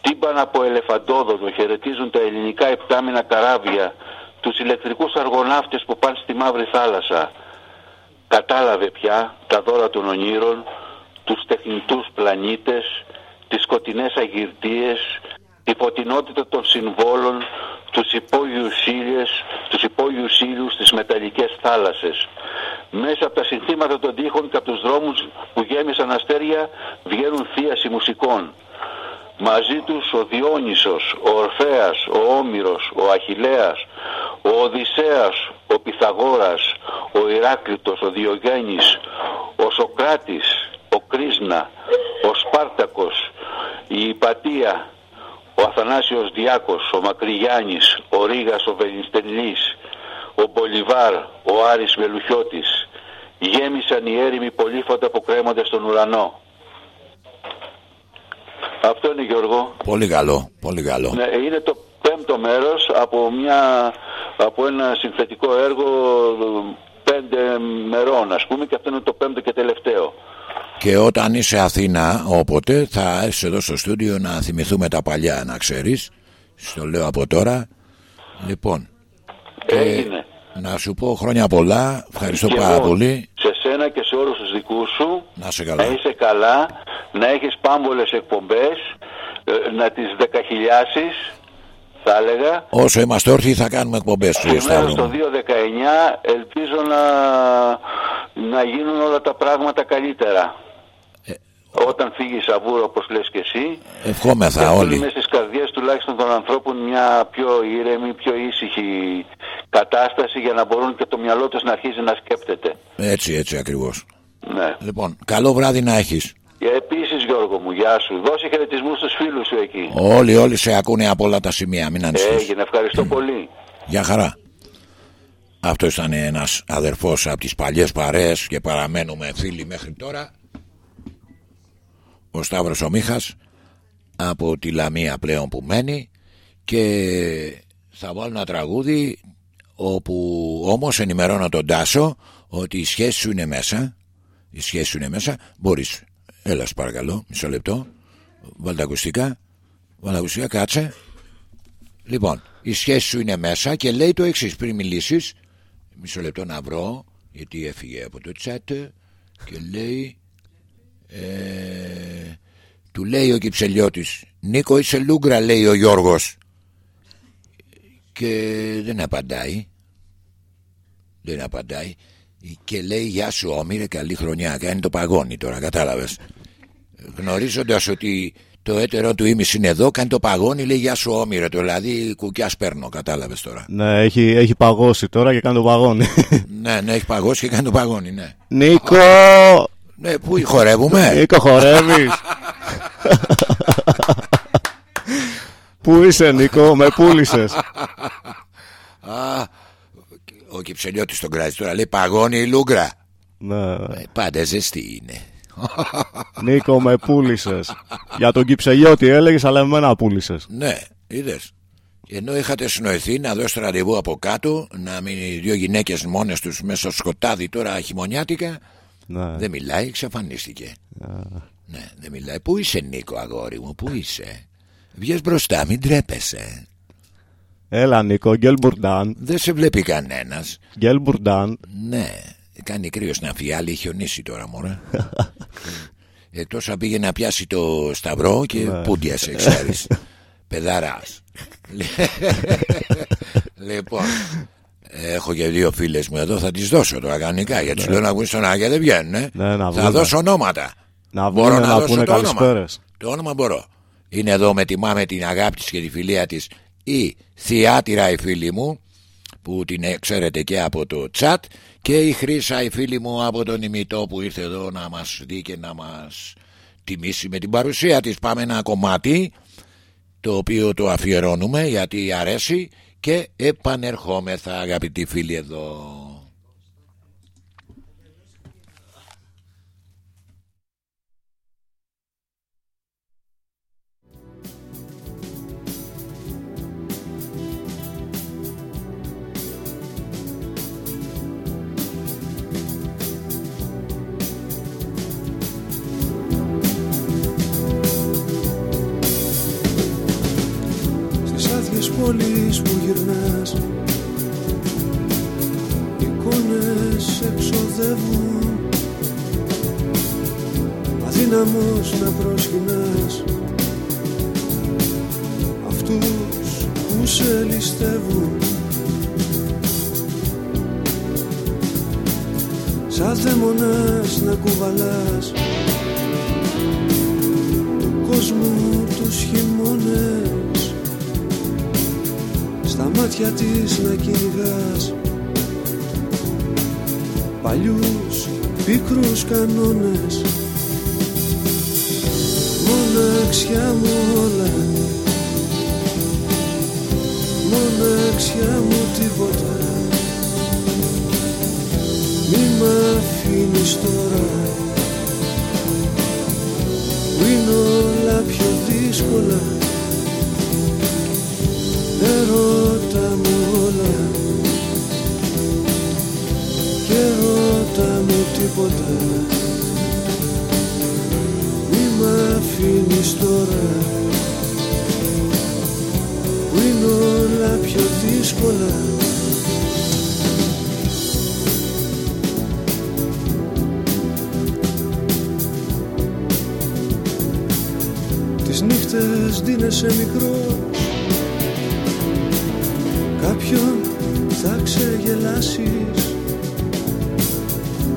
Τύμπαν από ελεφαντόδοντο χαιρετίζουν τα ελληνικά επτάμινα καράβια, τους ηλεκτρικούς αργοναύτες που πάνε στη Μαύρη Θάλασσα. Κατάλαβε πια τα δώρα των ονείρων, τους τεχνητούς πλανήτες, τις σκοτεινές αγυρτίες, τη φωτεινότητα των συμβόλων, τους υπόγειους ήλιες, τους υπόγειους ήλιους στις μεταλλικές θάλασσες. Μέσα από τα συνθήματα των τείχων και από τους δρόμους που γέμισαν αστέρια βγαίνουν θίαση μουσικών. Μαζί τους ο Διόνυσος, ο Ορφέας, ο Όμηρος, ο Αχιλέας, ο Οδυσσέας, ο Πυθαγόρας, ο Ηράκλητος, ο Διογέννης, ο Σοκράτης, ο Κρίσνα, ο Σπάρτακος, η Υπατία, ο Αθανάσιος Διάκος, ο Μακρυγιάννης, ο Ρήγας ο Βελιστελής, ο Μπολιβάρ, ο Άρης Μελουχιώτης. Γέμισαν οι έρημοι πολύφωτα που κρέμονται στον ουρανό. Αυτό είναι Γιώργο. Πολύ καλό, πολύ καλό. Ναι, είναι το πέμπτο μέρος από, μια, από ένα συνθετικό έργο πέντε μερών ας πούμε και αυτό είναι το πέμπτο και τελευταίο. Και όταν είσαι Αθήνα, όποτε θα έρθει εδώ στο στούντιο να θυμηθούμε τα παλιά, να ξέρεις. Στο λέω από τώρα. Λοιπόν, Έγινε. Να σου πω χρόνια πολλά. Ευχαριστώ Και πάρα εγώ πολύ. Σε σένα και σε όλους τους δικούς σου Να είσαι καλά. να είσαι καλά, να έχεις πάμπολες εκπομπές, ε, να τις δεκαχιλιάσεις θα έλεγα. Όσο είμαστε όρθιοι θα κάνουμε εκπομπές του Και μέσα Σταύρο στο μου. 2019 ελπίζω να, να γίνουν όλα τα πράγματα καλύτερα. Ε, Όταν φύγει σαβούρο όπως λες και εσύ Ευχόμεθα και όλοι. μέσα στις καρδιές τουλάχιστον των ανθρώπων μια πιο ήρεμη, πιο ήσυχη κατάσταση για να μπορούν και το μυαλό τους να αρχίζει να σκέπτεται. Έτσι, έτσι ακριβώς. Ναι. Λοιπόν, καλό βράδυ να έχεις. Και επίσης Γιώργο μου, γεια σου. Δώσε χαιρετισμούς στους φίλους σου εκεί. Όλοι, όλοι σε ακούνε από όλα τα σημεία. Μην ανησυχείς. Έγινε, ευχαριστώ πολύ. Γεια χαρά. Αυτός ήταν ένας αδερφός από τις παλιές παρέες και παραμένουμε φίλοι μέχρι τώρα. Ο Σταύρος ο Μίχας από τη Λαμία πλέον που μένει και θα βάλω ένα τραγούδι όπου όμως ενημερώνω τον Τάσο ότι η σχέση σου είναι μέσα. Η σχέση σου είναι μέσα. Μπορείς έλα σου παρακαλώ μισό λεπτό. Βάλτε τα ακουστικά. Βάλτε τα ακουστικά κάτσε. Λοιπόν, η σχέση σου είναι μέσα και λέει το εξής πριν μιλήσεις. Μισό λεπτό να βρω, γιατί έφυγε από το chat. Και λέει. Ε, του λέει ο Κυψελιώτης Νίκο είσαι λούγκρα λέει ο Γιώργος. Και δεν απαντάει. Δεν απαντάει. Και λέει γεια σου Όμηρε καλή χρονιά κάνει το παγόνι τώρα κατάλαβες γνωρίζοντας ότι το έτερο του ήμις είναι εδώ κάνει το παγόνι λέει γεια σου Όμηρε το δηλαδή κουκιάς παίρνω κατάλαβες τώρα. Ναι, έχει, έχει παγώσει τώρα και κάνει το παγόνι. ναι ναι έχει παγώσει και κάνει το παγόνι ναι. Νίκο! Ναι, πού χορεύουμε. Νίκο, χορεύεις. Πού είσαι, Νίκο, με πούλησες; Α, ο Κυψελιώτης τον κράζει τώρα λέει παγώνει η λούγκρα Ναι. Ε, Πάντα ζεστή είναι Νίκο, με πούλησες. Για τον Κυψελιώτη έλεγες, αλλά εμένα πούλησες. Ναι, είδες ενώ είχατε συνοηθεί να δώσετε ραντεβού από κάτω Να μείνει οι δύο γυναίκες μόνες τους Μέσα στο σκοτάδι τώρα χειμωνιάτικα Ναι. Δεν μιλάει, εξαφανίστηκε Ναι, δεν μιλάει Πού είσαι Νίκο αγόρι μου, πού είσαι; Βγες μπροστά, μην τρέπεσαι Έλα, Νίκο, γκέλ μπουρντάν. Δεν σε βλέπει κανένας Γκέλ μπουρντάν. Ναι, κάνει κρύος στην αφιάλη, χιονίσει τώρα μωρέ. Εκτός αν πήγε να πιάσει το σταυρό και Ναι. πούντιασε, ξέρεις. Παιδαράς. λοιπόν, έχω και δύο φίλες μου εδώ, θα τις δώσω τώρα κανονικά, γιατί σου λέω να βγουν στον Άγια δεν βγαίνουν. ε. Ναι, να θα βγουνε. δώσω ονόματα. Να Μπορώ βγουν να να δώσω πούνε το όνομα. καλησπέρες. Το όνομα μπορώ. Είναι εδώ με τιμά την αγάπη της και τη φιλία της η Θιάτυρα η φίλη μου που την ε, ξέρετε και από το chat και η Χρύσα η φίλη μου από τον ημιτό που ήρθε εδώ να μας δει και να μας τιμήσει με την παρουσία της. Πάμε ένα κομμάτι το οποίο το αφιερώνουμε γιατί αρέσει και επανερχόμεθα αγαπητοί φίλοι εδώ. Πόλης που γυρνάς. Εικόνες εξοδεύουν. Αδύναμος να προσκυνάς. Αυτούς που σε ληστεύουν. Σαν δαίμονας να κουβαλάς. Του κόσμου τους χειμώνες Στα μάτια της να κυνηγάς. Παλιούς πίκρους κανόνες. Μοναξιά μου όλα. Μοναξιά μου τίποτα. Μη μ' αφήνεις τώρα. Που είναι όλα πιο δύσκολα Ερώτα μου όλα. Και ρώτα μου τίποτα. Μη μ' αφήνεις τώρα. Που είναι όλα πιο δύσκολα. Τις νύχτες δίνεσαι μικρός Κάποιον θα ξεγελάσεις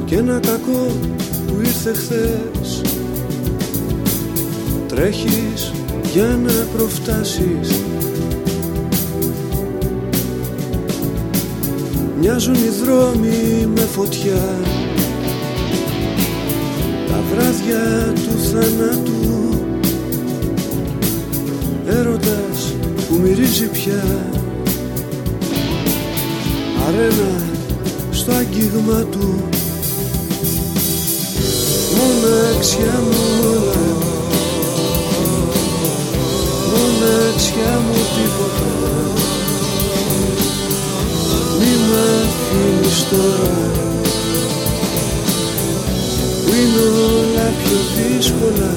Και ένα κακό που ήρθε χθες. Τρέχεις για να προφτάσεις. Μοιάζουν οι δρόμοι με φωτιά. Τα βράδια του θανάτου. Έρωτας που μυρίζει πια Αρένα στο αγγίγμα του. Μοναξιά μου όλα Μοναξιά μου τίποτα. Μη μ' αφήνεις τώρα. Που είναι όλα πιο δύσκολα.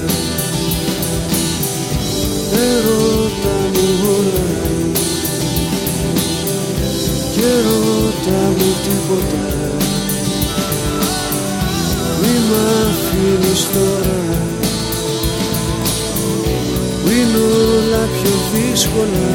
Ερώτα μου όλα Και ρώτα μου τίποτα. Μη μ' αφήνεις τώρα. Που είναι όλα πιο δύσκολα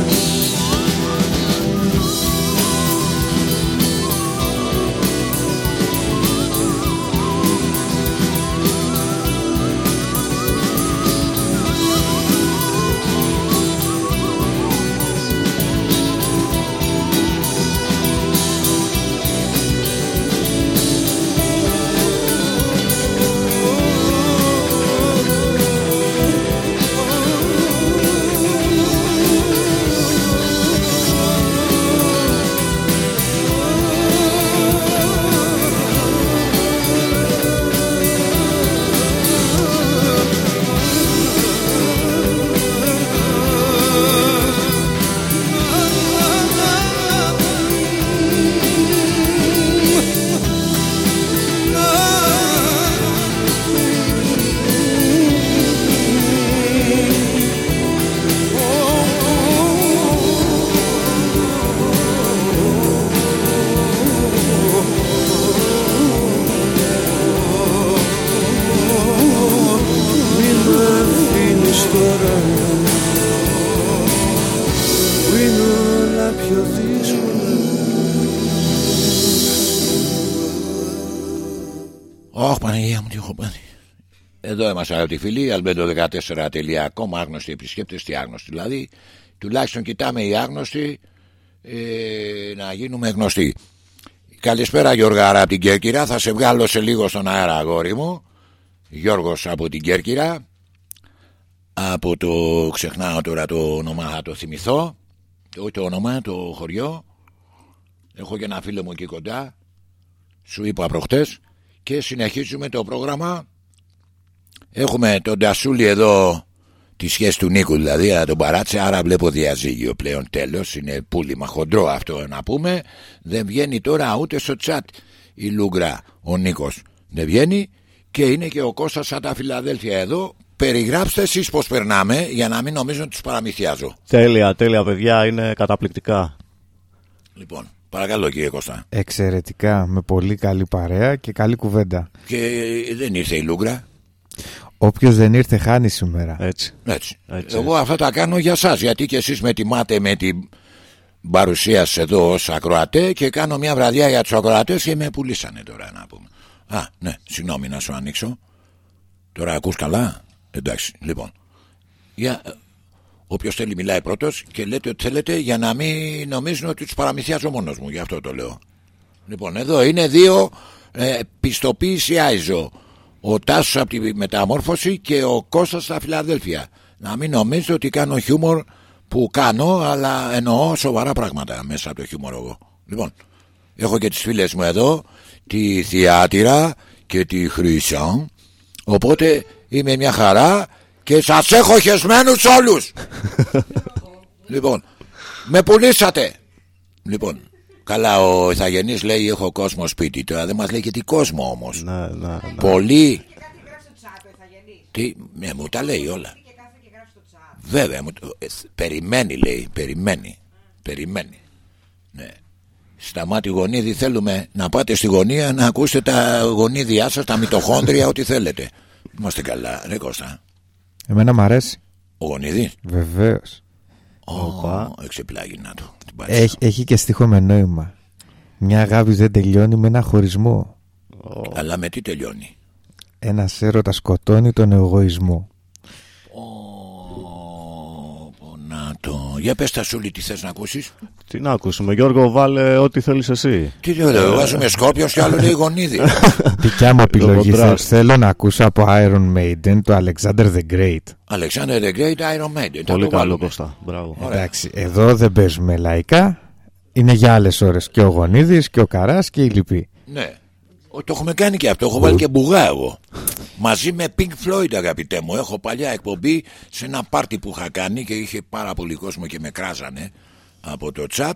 Εδώ είμαστε αγαπητοί φίλοι, albedo14.com, άγνωστοι επισκέπτες, τι άγνωστοι. Δηλαδή, τουλάχιστον κοιτάμε οι άγνωστοι ε, να γίνουμε γνωστοί. Καλησπέρα Γιώργαρα από την Κέρκυρα, θα σε βγάλω σε λίγο στον αέρα αγόρι μου. Γιώργος από την Κέρκυρα. Από το, ξεχνάω τώρα το όνομα, θα το θυμηθώ. Όχι το όνομα, το χωριό. Έχω και ένα φίλο μου εκεί κοντά. Σου είπα προχτές. Και συνεχίζουμε το πρόγραμμα. Έχουμε τον Τασούλη εδώ, τη σχέση του Νίκου δηλαδή, αλλά τον παράτησε. Άρα βλέπω διαζύγιο πλέον τέλος. Είναι πούλημα χοντρό αυτό να πούμε. Δεν βγαίνει τώρα ούτε στο τσάτ η Λούγκρα, ο Νίκος. Δεν βγαίνει. Και είναι και ο Κώστας σαν τα Φιλαδέλφια εδώ περιγράψτε εσείς πως περνάμε για να μην νομίζουν ότι τους παραμυθιάζω. Τέλεια, τέλεια παιδιά, είναι καταπληκτικά. Λοιπόν, παρακαλώ κύριε Κώστα. Εξαιρετικά, με πολύ καλή παρέα και καλή κουβέντα. Και ε, δεν ήρθε η Λούγκρα. Όποιος δεν ήρθε, χάνει σήμερα. Έτσι. Έτσι. Έτσι. Εγώ αυτά τα κάνω για σας γιατί και εσείς με τιμάτε με την παρουσία σας εδώ ως ακροατέ και κάνω μια βραδιά για τους ακροατές και με πουλήσανε τώρα να πούμε. Α, ναι, συγγνώμη να σου ανοίξω. Τώρα ακούς καλά; Εντάξει, λοιπόν. Για, Όποιος θέλει μιλάει πρώτος και λέτε ότι θέλετε για να μην νομίζουν ότι τους παραμυθιάζω μόνος μου. Γι' αυτό το λέω. Λοιπόν, εδώ είναι δύο ε, πιστοποίηση Άιζο. Ο Τάσος από τη μεταμόρφωση και ο Κώστας στα Φιλαδέλφια. Να μην νομίζετε ότι κάνω χιούμορ που κάνω, αλλά εννοώ σοβαρά πράγματα μέσα από το χιούμορ εγώ. Λοιπόν, έχω και τις φίλες μου εδώ, τη Θιάτυρα και τη Χρυσά. Οπότε είμαι μια χαρά και σας έχω χεσμένους όλους. λοιπόν, με πουλήσατε. Λοιπόν, καλά ο Ιθαγενής λέει έχω κόσμο σπίτι. Τώρα δεν μας λέει και τι κόσμο όμως. Ναι, ναι, ναι. Πολύ. Τι, ναι, μου τα λέει όλα. Βέβαια, μου, το- ε, περιμένει λέει, περιμένει. Περιμένει. Ναι. Σταμάτη γονίδι θέλουμε να πάτε στη γωνία να ακούσετε τα γονίδια σας, τα μυτοχόντρια, ό,τι θέλετε. Είμαστε καλά, ρε Κώστα. Εμένα μ' αρέσει. Ο γονίδης. Βεβαίως. Ω, εξεπλάγει να το. Την πάτησα. Έχει, έχει και στίχο με νόημα. Μια αγάπη δεν τελειώνει με ένα χωρισμό. Αλλά με τι τελειώνει; Ένας έρωτας σκοτώνει τον εγωισμό. Να το. Για πες τα σούλη τι θες να ακούσεις; Τι να ακούσουμε, Γιώργο, βάλε ό,τι θέλεις εσύ. Τι λέω, δεν βάζουμε Σκόρπιος και άλλο λέει γονίδι. Δικιά μου επιλογή. Logo Θε- Trust. Θέλω να ακούσω από Iron Maiden το Alexander the Great. Alexander the Great Iron Maiden. Θα Πολύ το καλό, βάλουμε. Κώστα. Μπράβο. Ωραία. Εντάξει, εδώ δεν παίζουμε λαϊκά. Είναι για άλλες ώρες και ο Γονίδης και ο Καράς και η Λυπή. Ναι. Ο, το έχουμε κάνει και αυτό. Έχω βάλει και μπουγά εγώ. Μαζί με Pink Floyd, αγαπητέ μου. Έχω παλιά εκπομπή σε ένα πάρτι που είχα κάνει και είχε πάρα πολύ κόσμο και με κράζανε από το chat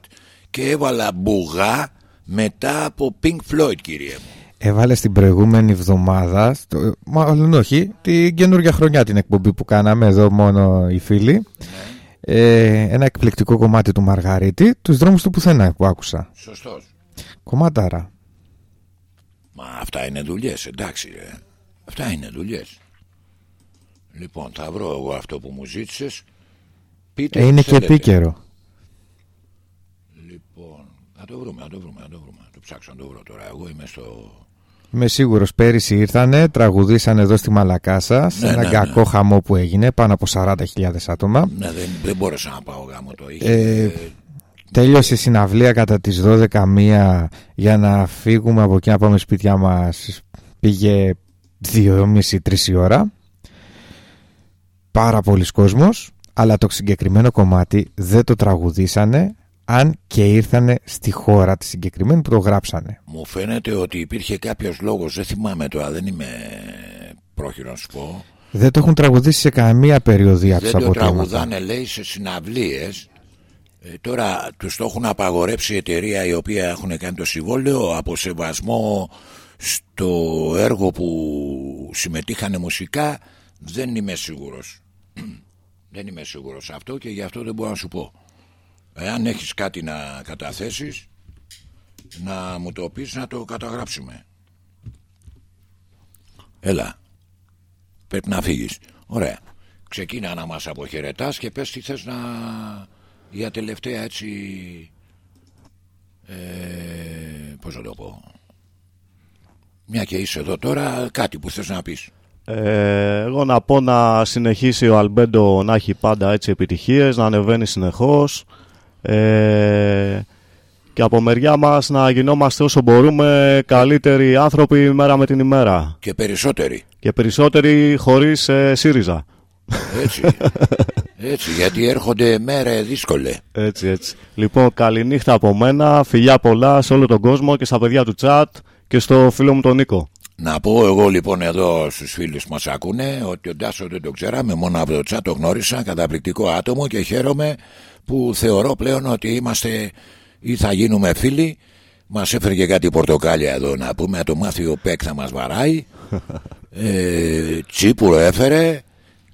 και έβαλα μπουγά μετά από Pink Floyd, κύριε μου. Έβαλε την προηγούμενη εβδομάδα, στο, μάλλον όχι, την καινούργια χρονιά την εκπομπή που κάναμε εδώ μόνο οι φίλοι. Ε, ένα εκπληκτικό κομμάτι του Μαργαρίτη, τους δρόμους του πουθενά που άκουσα. Σωστός. Κομμάταρα. Μα αυτά είναι δουλειές, εντάξει. Ρε. Αυτά είναι δουλειές. Λοιπόν, θα βρω εγώ αυτό που μου ζήτησες. Πείτε Ε, τι είναι και θέλετε. επίκαιρο. Λοιπόν, θα το βρούμε, θα το βρούμε, θα το βρούμε. Θα το ψάξω να το βρω τώρα. Εγώ είμαι στο... Είμαι σίγουρος πέρυσι ήρθανε, τραγουδήσαν εδώ στη Μαλακάσα σε Ναι, ένα ναι, κακό χαμό που έγινε, πάνω από 40.000 άτομα. Ναι, δεν, δεν μπόρεσα να πάω γάμο το. Είχε, Ε, τέλειωσε η συναυλία κατά τις 12 μία για να φύγουμε από εκεί να πάμε σπίτια μας πήγε 2.30-3 η ώρα πάρα πολλοί κόσμος αλλά το συγκεκριμένο κομμάτι δεν το τραγουδήσανε αν και ήρθανε στη χώρα τη συγκεκριμένη που το γράψανε Μου φαίνεται ότι υπήρχε κάποιος λόγος, δεν θυμάμαι τώρα, δεν είμαι πρόχειρος να σου πω. δεν το έχουν τραγουδήσει σε καμία περιοδία τους δεν το από θέματα. τραγουδάνε λέει σε συναυλίες ε, τώρα τους το έχουν απαγορέψει η εταιρεία η οποία έχουν κάνει το συμβόλαιο από σεβασμό στο έργο που συμμετείχανε μουσικά. Δεν είμαι σίγουρος. Δεν είμαι σίγουρος σε αυτό και γι' αυτό δεν μπορώ να σου πω. Εάν έχεις κάτι να καταθέσεις να μου το πεις να το καταγράψουμε. Έλα πρέπει να φύγεις. Ωραία. Ξεκίνα να μας αποχαιρετάς και πες τι θες να για τελευταία έτσι ε, πώς να το πω μια και είσαι εδώ τώρα κάτι που θες να πεις. Ε, εγώ να πω να συνεχίσει ο Αλμπέντο να έχει πάντα έτσι επιτυχίες, να ανεβαίνει συνεχώς ε, και από μεριά μας να γινόμαστε όσο μπορούμε καλύτεροι άνθρωποι μέρα με την ημέρα. Και περισσότεροι. Και περισσότεροι χωρίς ε, ΣΥΡΙΖΑ. έτσι έτσι γιατί έρχονται μέρε δύσκολε Έτσι, έτσι. Λοιπόν, καληνύχτα από μένα, φιλιά πολλά σε όλο τον κόσμο και στα παιδιά του chat και στο φίλο μου τον Νίκο. Να πω εγώ λοιπόν εδώ στους φίλους που μας ακούνε ότι ο Ντάσο δεν το ξέραμε μόνο από το chat το γνώρισα καταπληκτικό άτομο και χαίρομαι που θεωρώ πλέον ότι είμαστε ή θα γίνουμε φίλοι μας έφερε και κάτι πορτοκάλια εδώ να πούμε το μάθει ο Πέκ θα μας βαράει ε, τσίπουρο έφερε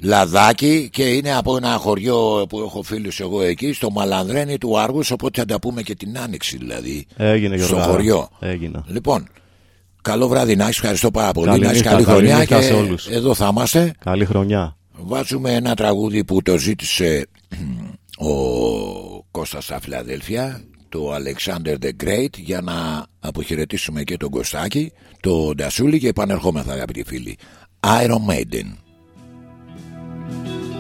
Λαδάκι και είναι από ένα χωριό που έχω φίλους εγώ εκεί στο Μαλανδρένι του Άργους οπότε θα τα πούμε και την Άνοιξη δηλαδή Έγινε στο Γιώργο. χωριό. Έγινε. Λοιπόν, καλό βράδυ να έχεις, ευχαριστώ πάρα πολύ. Καλή να έχεις νύχτα, καλή καλή χρονιά νύχτα και σε όλους. εδώ θα είμαστε. Καλή χρονιά. Βάζουμε ένα τραγούδι που το ζήτησε ο Κώστας στα Φιλαδέλφια, το Alexander the Great, για να αποχαιρετήσουμε και τον Κωστάκη, τον Ντασούλη και επανερχόμεθα αγαπητοί φίλοι. Iron Maiden. Bye.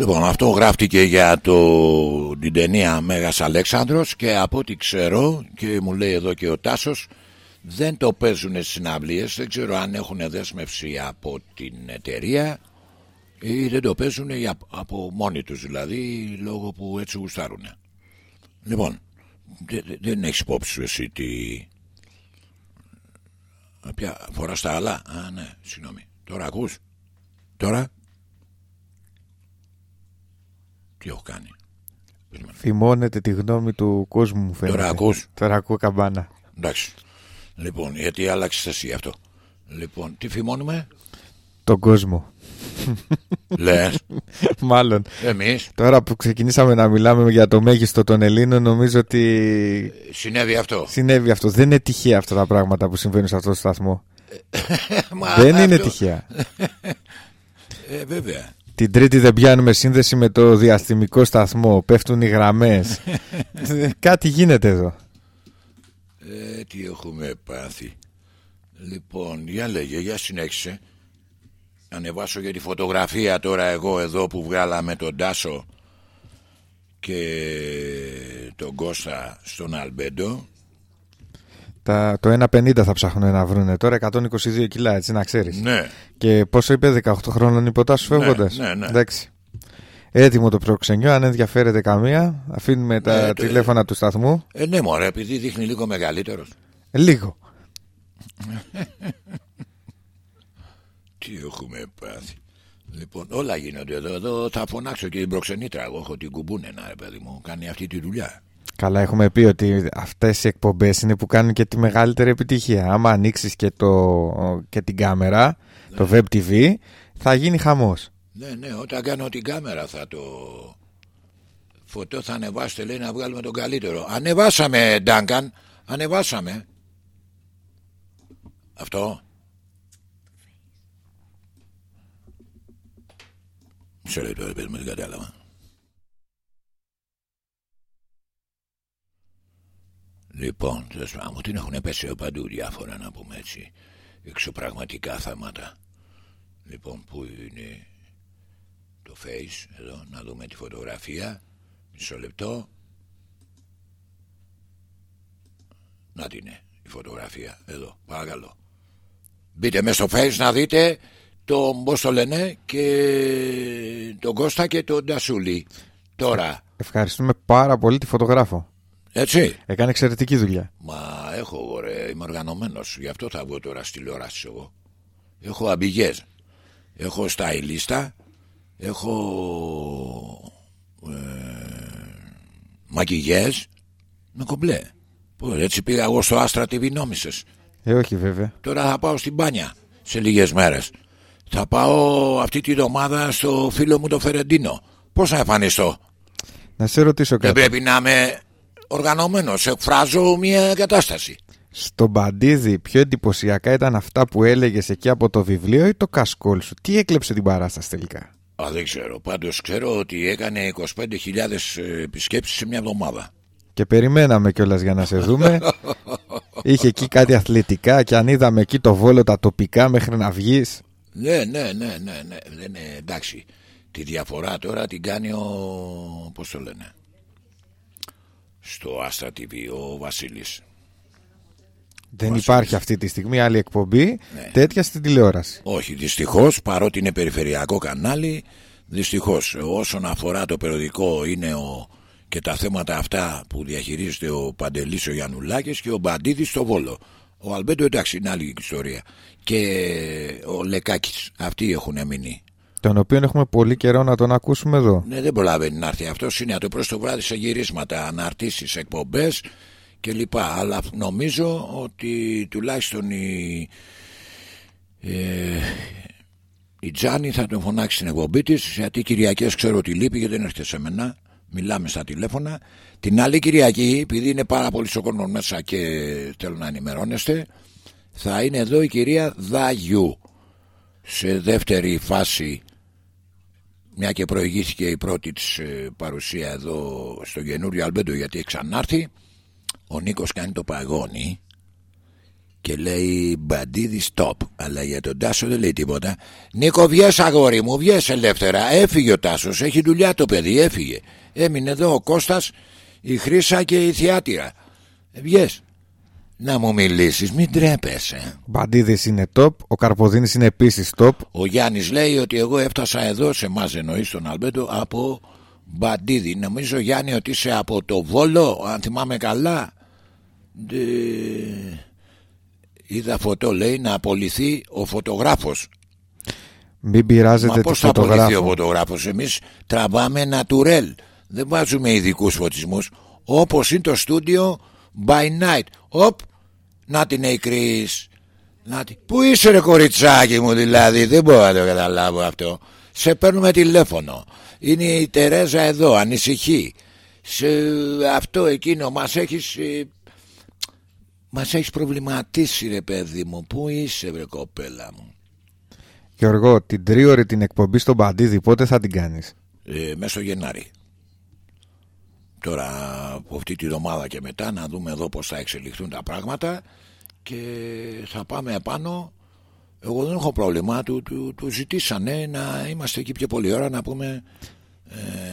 Λοιπόν, αυτό γράφτηκε για το, την ταινία Μέγας Αλέξανδρος και από ό,τι ξέρω και μου λέει εδώ και ο Τάσος δεν το παίζουν στις συναυλίες, δεν ξέρω αν έχουν δέσμευση από την εταιρεία ή δεν το παίζουν για- από μόνοι τους δηλαδή λόγω που έτσι γουστάρουν. Λοιπόν, δε- δε- δεν έχεις υπόψη σου εσύ τι... Ποια φοράς τα άλλα; Α, ναι, συγγνώμη. Τώρα ακούς; Τώρα; Τι έχω κάνει. Φημώνεται τη γνώμη του κόσμου μου φαίνεται. Τώρα ακούς; Τώρα ακούω καμπάνα. Εντάξει. Λοιπόν, γιατί άλλαξες εσύ αυτό; Λοιπόν, τι φημώνουμε; Τον κόσμο. Λες. Μάλλον. Εμείς. Τώρα που ξεκινήσαμε να μιλάμε για το μέγιστο των Ελλήνων, νομίζω ότι Συνέβη αυτό. συνέβη αυτό. Δεν είναι τυχαία αυτά τα πράγματα που συμβαίνουν σε αυτό το σταθμό. Μα Δεν είναι αυτό- τυχαία. ε, βέβαια. Την Τρίτη δεν πιάνουμε σύνδεση με το διαστημικό σταθμό. Πέφτουν οι γραμμές. Κάτι γίνεται εδώ. Ε, τι έχουμε πάθει. Λοιπόν, για λέγε, για συνέχισε. Ανεβάσω για τη φωτογραφία τώρα εγώ εδώ που βγάλαμε τον Τάσο και τον Κώστα στον Αλμπέντο. Τα, το 1,50 θα ψάχνουν να βρούνε τώρα 122 κιλά, έτσι να ξέρεις. Ναι. Και πόσο είπε, 18 χρόνων υποτάσσου Ναι, φεύγοντας. ναι, ναι. Εντάξει. Έτοιμο το προξενιό, αν ενδιαφέρεται καμία, αφήνουμε τα Ναι, το- τηλέφωνα του σταθμού. Ε, ναι, μωρέ, επειδή δείχνει λίγο μεγαλύτερος. Λίγο. Τι έχουμε πάθει. Λοιπόν, όλα γίνονται εδώ. Εδώ θα φωνάξω και την προξενήτρα. Εγώ έχω την κουμπούνενα, ρε παιδί μου. Κάνει αυτή τη δουλειά. Καλά, έχουμε πει ότι αυτές οι εκπομπές είναι που κάνουν και τη μεγαλύτερη επιτυχία. Άμα ανοίξεις και, το, και την κάμερα, το Web TV, θα γίνει χαμός. Ναι, ναι, όταν κάνω την κάμερα θα το. Φωτό θα ανεβάσετε, λέει να βγάλουμε τον καλύτερο. Ανεβάσαμε, Ντάγκαν. Ανεβάσαμε. Αυτό. Μισό λεπτό, ρε παιδί μου, δεν κατάλαβα. Λοιπόν, τέλος πάντων, μου την έχουν πέσει παντού διάφορα να πούμε έτσι. Εξωπραγματικά θέματα. Λοιπόν, πού είναι το face εδώ, να δούμε τη φωτογραφία. Μισό λεπτό. Να την είναι η φωτογραφία, εδώ, παρακαλώ. Μπείτε μέσα στο face να δείτε τον, πώς το λένε, και τον Κώστα και τον Ντασούλη. Τώρα, Ευχαριστούμε πάρα πολύ τη φωτογράφο. Έτσι. Έκανε εξαιρετική δουλειά. Μα έχω εγώ ρε, είμαι οργανωμένος, γι' αυτό θα βγω τώρα στη τηλεόραση εγώ. Έχω αμπηγές, έχω στάιλίστα, έχω ε, μακιγιές, με κομπλέ. Πω, έτσι πήγα εγώ στο Άστρα TV νόμισες. Ε, όχι βέβαια. Τώρα θα πάω στην μπάνια σε λίγες μέρες. Θα πάω αυτή τη εβδομάδα στο φίλο μου το Φερεντίνο. Πώς να εμφανιστώ; Να σε ρωτήσω Δεν κάτι. πρέπει να είμαι οργανωμένος. Εκφράζω μια κατάσταση. Στο μπαντίδι πιο εντυπωσιακά ήταν αυτά που έλεγες εκεί από το βιβλίο ή το κασκόλ σου; Τι έκλεψε την παράσταση τελικά; Α, δεν ξέρω. Πάντως ξέρω ότι έκανε 25.000 επισκέψεις σε μια εβδομάδα. Και περιμέναμε κιόλας για να σε δούμε. Είχε εκεί κάτι αθλητικά και αν είδαμε εκεί το βόλο τα τοπικά μέχρι να βγεις. Ναι, ναι, ναι, ναι, ναι. Δεν είναι εντάξει. Τη διαφορά τώρα την κάνει ο. Πώς το λένε. Στο Άστρα TV ο Βασίλης Δεν υπάρχει αυτή τη στιγμή άλλη εκπομπή τέτοια στην τηλεόραση. Όχι, δυστυχώς παρότι είναι περιφερειακό κανάλι, δυστυχώς όσον αφορά το περιοδικό είναι ο, και τα θέματα αυτά που διαχειρίζεται ο Παντελής ο Γιαννουλάκης και ο Μπαντίδης στο Βόλο. Ο Αλμπέντο εντάξει είναι άλλη ιστορία. Και ο Λεκάκης, αυτοί έχουν μείνει. Τον οποίο έχουμε πολύ καιρό να τον ακούσουμε εδώ. Ναι, δεν προλαβαίνει να έρθει αυτός. Είναι το πρώτο το βράδυ σε γυρίσματα, αναρτήσεις, εκπομπές κλπ. Αλλά νομίζω ότι τουλάχιστον η, ε, η Τζάνη θα τον φωνάξει στην εκπομπή της. Γιατί Κυριακές ξέρω ότι λείπει γιατί δεν έρχεται σε μένα. Μιλάμε στα τηλέφωνα. Την άλλη Κυριακή, επειδή είναι πάρα πολύ ο κόσμο μέσα και θέλω να ενημερώνεστε, θα είναι εδώ η κυρία Δαγιού. Σε δεύτερη φάση μια και προηγήθηκε η πρώτη της ε, παρουσία εδώ στο καινούριο Αλμπέντο γιατί ξανάρθει ο Νίκος κάνει το παγόνι και λέει Μπαντίδη stop. Αλλά για τον Τάσο δεν λέει τίποτα. Νίκο, βγες αγόρι μου, βγες ελεύθερα. Έφυγε ο Τάσος, έχει δουλειά το παιδί, έφυγε. Έμεινε εδώ ο Κώστας, η Χρύσα και η Θιάτυρα. Ε, Βγες. Να μου μιλήσεις, μην τρέπεσαι. Μπαντίδης είναι top, ο Καρποδίνης είναι επίσης top. Ο Γιάννης λέει ότι εγώ έφτασα εδώ σε εμάς εννοεί στον Αλμπέντο από Μπαντίδη. Νομίζω Γιάννη ότι είσαι από το Βόλο, αν θυμάμαι καλά. Ε, είδα φωτό λέει να απολυθεί ο φωτογράφος. Μην πειράζετε Μα τη πώς θα απολυθεί ο φωτογράφο. φωτογράφος; Εμείς τραβάμε naturel Δεν βάζουμε ειδικούς φωτισμούς Όπως είναι το στούντιο by night Οπ Να την η Κρίς να την... Πού είσαι ρε κοριτσάκι μου δηλαδή; Δεν μπορώ να το καταλάβω αυτό Σε παίρνουμε τηλέφωνο Είναι η Τερέζα εδώ ανησυχεί Σε αυτό εκείνο Μας έχεις ε, Μας έχεις προβληματίσει ρε παιδί μου Πού είσαι βρε κοπέλα μου; Γιώργο, την τρίωρη την εκπομπή στον Μπαντίδη, πότε θα την κάνεις; ε, μέσα στο Γενάρη. Τώρα από αυτή τη εβδομάδα και μετά να δούμε εδώ πώς θα εξελιχθούν τα πράγματα και θα πάμε επάνω. Εγώ δεν έχω πρόβλημα, του, του, του ζητήσανε να είμαστε εκεί πιο πολλή ώρα να πούμε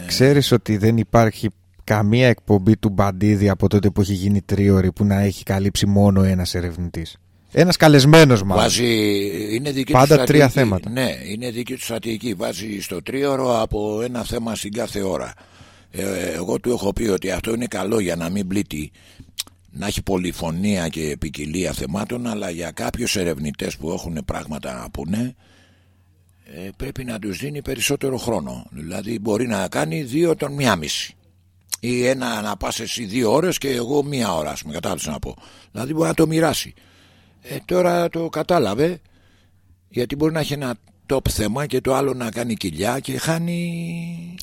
Ξέρεις ότι δεν υπάρχει καμία εκπομπή του Μπαντίδη από τότε που έχει γίνει τρίωρη που να έχει καλύψει μόνο ένας ερευνητής; Ένας καλεσμένος μάλλον. Βάζει, είναι δική Πάντα του τρία στρατηγική. θέματα. Ναι, είναι δική του στρατηγική. Βάζει στο τρίωρο από ένα θέμα στην κάθε ώρα. Ε, εγώ του έχω πει ότι αυτό είναι καλό για να μην πλήττει να έχει πολυφωνία και ποικιλία θεμάτων αλλά για κάποιους ερευνητές που έχουν πράγματα να πούνε ε, πρέπει να τους δίνει περισσότερο χρόνο. Δηλαδή μπορεί να κάνει δύο τον μία μισή. Ή ένα να πας εσύ δύο ώρες και εγώ μία ώρα ας πούμε κατάλαβες να πω. Δηλαδή μπορεί να το μοιράσει. Ε, τώρα το κατάλαβε γιατί μπορεί να έχει ένα top θέμα και το άλλο να κάνει κοιλιά και χάνει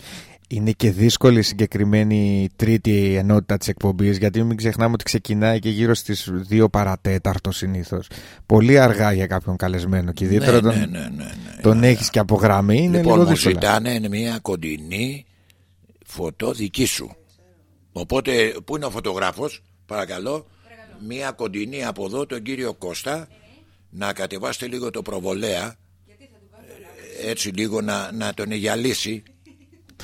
Είναι και δύσκολη η συγκεκριμένη τρίτη ενότητα της εκπομπής γιατί μην ξεχνάμε ότι ξεκινάει και γύρω στις 2 παρατέταρτο συνήθως. Πολύ αργά για κάποιον καλεσμένο και ιδιαίτερα Ναι, τον, ναι, ναι, ναι, ναι. τον έχεις και από γραμμή είναι λοιπόν, λίγο μου δύσκολο. ζητάνε μια κοντινή φωτό δική σου. Οπότε, πού είναι ο φωτογράφος, παρακαλώ, μια κοντινή από εδώ, τον κύριο Κώστα, να κατεβάσετε λίγο το προβολέα, ε, έτσι λίγο να, να τον εγιαλίσει,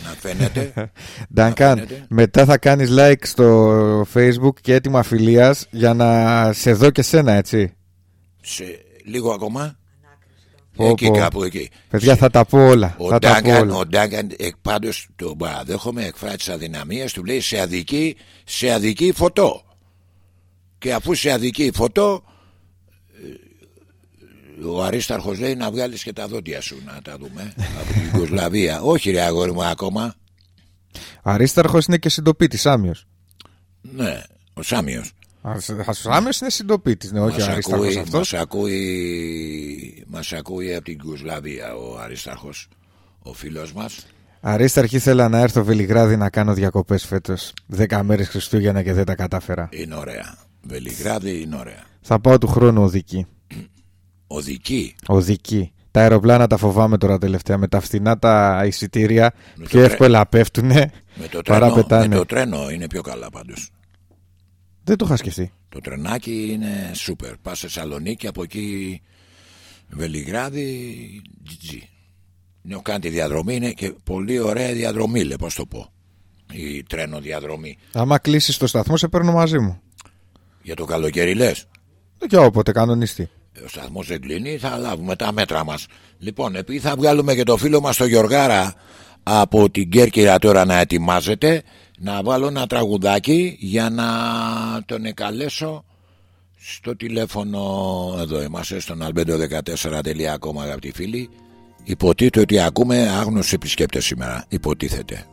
να φαίνεται. Ντανκάν, μετά θα κάνεις like στο facebook και έτοιμα φιλίας για να σε δω και σένα έτσι. Σε, λίγο ακόμα. Πω, εκεί πω. κάπου εκεί. Παιδιά θα τα πω όλα. Ο θα τα πω Ντάγκαν, όλα. ο Ντάγκαν εκ, πάντως τον παραδέχομαι εκφράσει τις αδυναμίες του λέει σε αδική, σε αδική φωτό και αφού σε αδική φωτό ε, ο Αρίσταρχος λέει να βγάλεις και τα δόντια σου να τα δούμε από την Ιουγκοσλαβία όχι ρε αγόρι μου ακόμα Αρίσταρχος είναι και συντοπίτης Σάμιος. ναι ο Σάμιος Α, Ο Σάμιος είναι συντοπίτης, ναι, όχι μας ο Αρίσταρχος ακούει, αυτός. μας ακούει, μας ακούει από την Ιουγκοσλαβία ο Αρίσταρχος ο φίλος μας Αρίσταρχη ήθελα να έρθω Βελιγράδι να κάνω διακοπές φέτος. Δέκα μέρες Χριστούγεννα και δεν τα κατάφερα. είναι ωραία Βελιγράδι είναι ωραία Θα πάω του χρόνου οδική. Οδική Οδική. Τα αεροπλάνα τα φοβάμαι τώρα τελευταία. Με τα φθηνά τα εισιτήρια Με πιο το τρέ- εύκολα πέφτουνε Με το, παρά τρένο, με πετάνε. το τρένο είναι πιο καλά πάντως. Δεν το είχα σκεφτεί. Το τρενάκι είναι σούπερ. Πας σε Σαλονίκη, από εκεί Βελιγράδι, GG. Έχω κάνει τη διαδρομή, είναι και πολύ ωραία διαδρομή, λέει, πώς το πω. Η τρένο διαδρομή. Άμα κλείσεις το σταθμό, σε παίρνω μαζί μου. Για το καλοκαίρι λες. Και όποτε κανονιστεί. Ο σταθμός δεν κλείνει, θα λάβουμε τα μέτρα μας. Λοιπόν, επειδή θα βγάλουμε και το φίλο μας το Γιωργάρα από την Κέρκυρα τώρα να ετοιμάζεται, να βάλω ένα τραγουδάκι για να τον εκαλέσω στο τηλέφωνο. Εδώ είμαστε στον albedo14.com αγαπητοί φίλοι. Υποτίθεται ότι ακούμε άγνωστους επισκέπτες σήμερα. Υποτίθεται.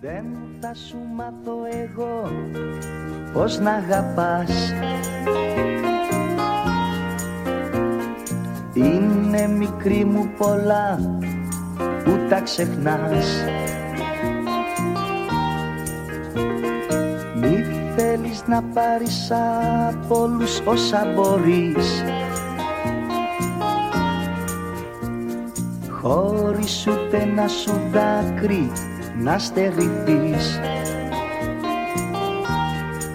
Δεν θα σου μάθω εγώ πως να αγαπάς Είναι μικρή μου πολλά που τα ξεχνάς. Μη θέλεις να πάρεις από όλους όσα μπορείς. Χωρίς ούτε να σου δάκρυ να στερηθείς.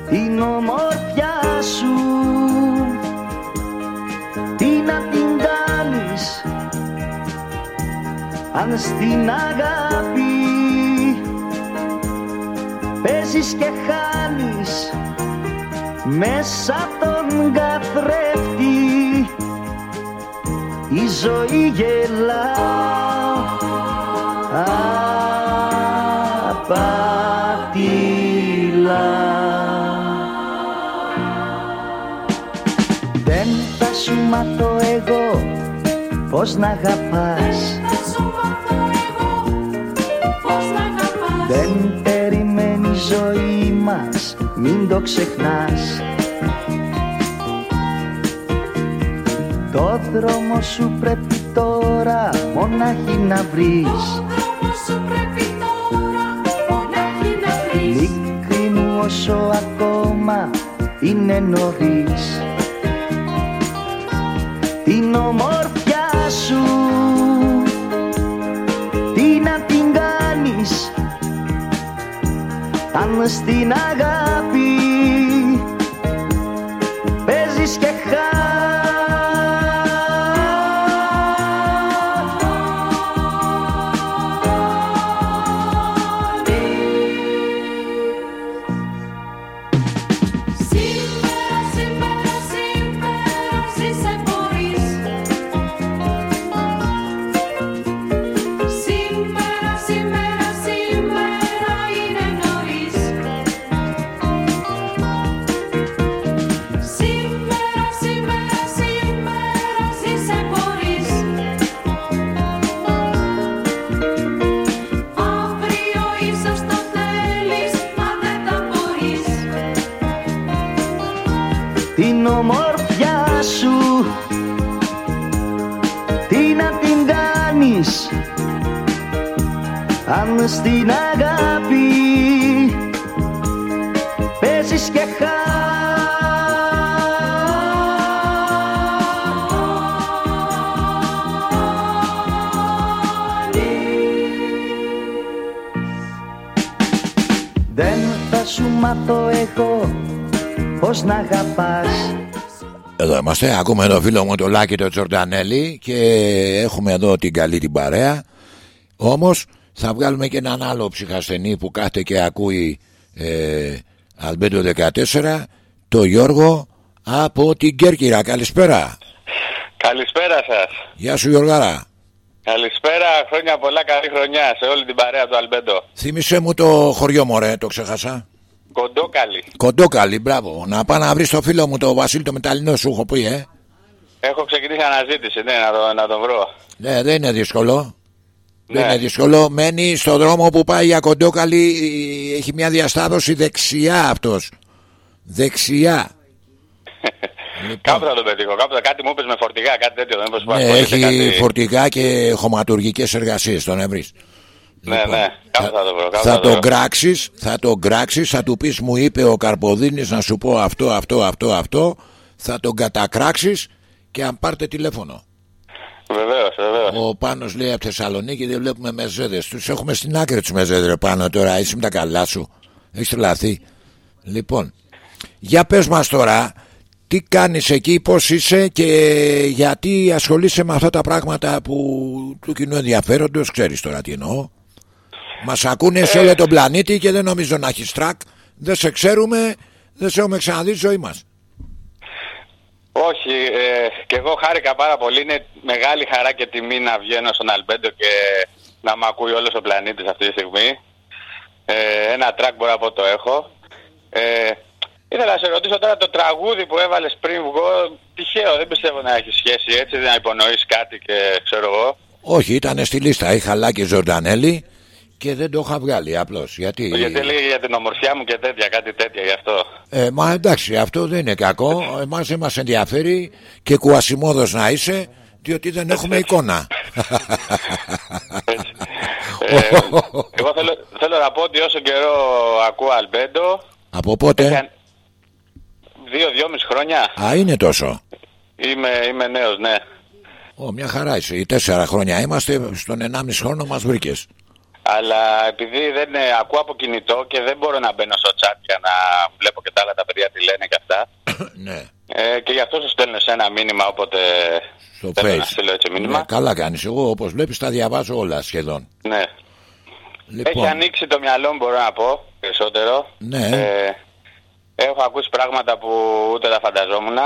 Την ομορφιά σου αν στην αγάπη παίζεις και χάνεις μέσα τον καθρέφτη η ζωή γελά. Απατηλά. Δεν θα σου μάθω εγώ πως να αγαπάς ζωή μας, μην το ξεχνάς. Το δρόμο σου πρέπει τώρα μονάχη να βρεις. Μικρή μου όσο ακόμα είναι νωρίς. Την ομορφιά σου Αν στην αγάπη στην αγάπη. Παίζεις και Δεν θα σου μάθω εγώ Πώς να αγαπάς. Εδώ είμαστε, ακούμε εδώ φίλο μου το Λάκη το Τζορτανέλη και έχουμε εδώ την καλή την παρέα. Όμως θα βγάλουμε και έναν άλλο ψυχασθενή που κάθεται και ακούει ε, Αλμπέντο 14, το Γιώργο από την Κέρκυρα. Καλησπέρα. Καλησπέρα σας. Γεια σου Γιώργαρα. Καλησπέρα, χρόνια πολλά, καλή χρονιά σε όλη την παρέα του Αλμπέντο. Θύμισε μου το χωριό μου ρε, το ξέχασα. Κοντόκαλη. Κοντόκαλη, μπράβο. Να πάω να βρεις το φίλο μου το Βασίλη το Μεταλλινό σου έχω πει, ε. Έχω ξεκινήσει αναζήτηση, ναι, να, το, να τον βρω. Ναι, δεν είναι δύσκολο. Ναι. Δεν είναι δύσκολο. Μένει στο δρόμο που πάει για κοντόκαλη. ε, Έχει μια διασταύρωση δεξιά αυτός. Δεξιά. Κάπου θα τον πετύχω, κάπου θα, κάτι μου είπες με φορτηγά, κάτι τέτοιο. Δεν προσπαθώ. Ναι, έχει κάτι... φορτηγά και χωματουργικές εργασίες. Τον ευρύς. Ναι, ναι, κάπου θα το βρω. Κάπου Θα θα το τον βρω. κράξεις, θα τον κράξεις, θα του πεις μου είπε ο Καρποδίνης να σου πω αυτό, αυτό, αυτό, αυτό. Θα τον κατακράξεις και αν πάρτε τηλέφωνο. Βεβαίως, βεβαίως. Ο Πάνος λέει από Θεσσαλονίκη δεν βλέπουμε μεζέδες. Τους έχουμε στην άκρη τους μεζέδες ρε πάνω τώρα. Είσαι με τα καλά σου. Έχεις τρελαθεί. Λοιπόν, για πες μας τώρα τι κάνεις εκεί, πώς είσαι και γιατί ασχολείσαι με αυτά τα πράγματα που του κοινού ενδιαφέροντος. Ξέρεις τώρα τι εννοώ. Μας ακούνε σε όλο τον πλανήτη και δεν νομίζω να έχεις τρακ. Δεν σε ξέρουμε, δεν σε έχουμε ξαναδεί στη ζωή μας. Όχι, ε, και εγώ χάρηκα πάρα πολύ. Είναι μεγάλη χαρά και τιμή να βγαίνω στον Αλμπέντο και να μ' ακούει όλος ο πλανήτης αυτή τη στιγμή. Ε, ένα τρακ μπορώ να πω το έχω. Ε, ήθελα να σε ρωτήσω τώρα το τραγούδι που έβαλες πριν βγω. Τυχαίο, δεν πιστεύω να έχει σχέση έτσι, να υπονοείς κάτι και ξέρω εγώ. Όχι, ήταν στη λίστα. Είχα Λάκη Ζορντανέλη και δεν το είχα βγάλει απλώς. Γιατί... Γιατί έλεγε για την ομορφιά μου και τέτοια, κάτι τέτοια γι' αυτό. Ε, μα εντάξει, αυτό δεν είναι κακό. Εμάς δεν μας ενδιαφέρει και κουασιμόδος να είσαι, διότι δεν έχουμε εικόνα. Ε, εγώ θέλω, θέλω να πω ότι όσο καιρό ακούω Αλμπέντο, Από πότε; δύο-δυόμιση χρόνια Α, είναι τόσο. είμαι, είμαι νέος, ναι. Ω, μια χαρά είσαι. Οι τέσσερα χρόνια είμαστε, στον 1,5 χρόνο μας βρήκες. Αλλά επειδή δεν ε, ακούω από κινητό και δεν μπορώ να μπαίνω στο chat για να βλέπω και τα άλλα τα παιδιά τι λένε και αυτά. ναι. Ε, και γι' αυτό σου στέλνω σε ένα μήνυμα όποτε Στο θέλω να face. στείλω έτσι μήνυμα. Ναι, καλά κάνεις. Εγώ όπως βλέπεις τα διαβάζω όλα σχεδόν. Ναι. Λοιπόν. Έχει ανοίξει το μυαλό μου μπορώ να πω περισσότερο. Ναι. Ε, έχω ακούσει πράγματα που ούτε τα φανταζόμουν.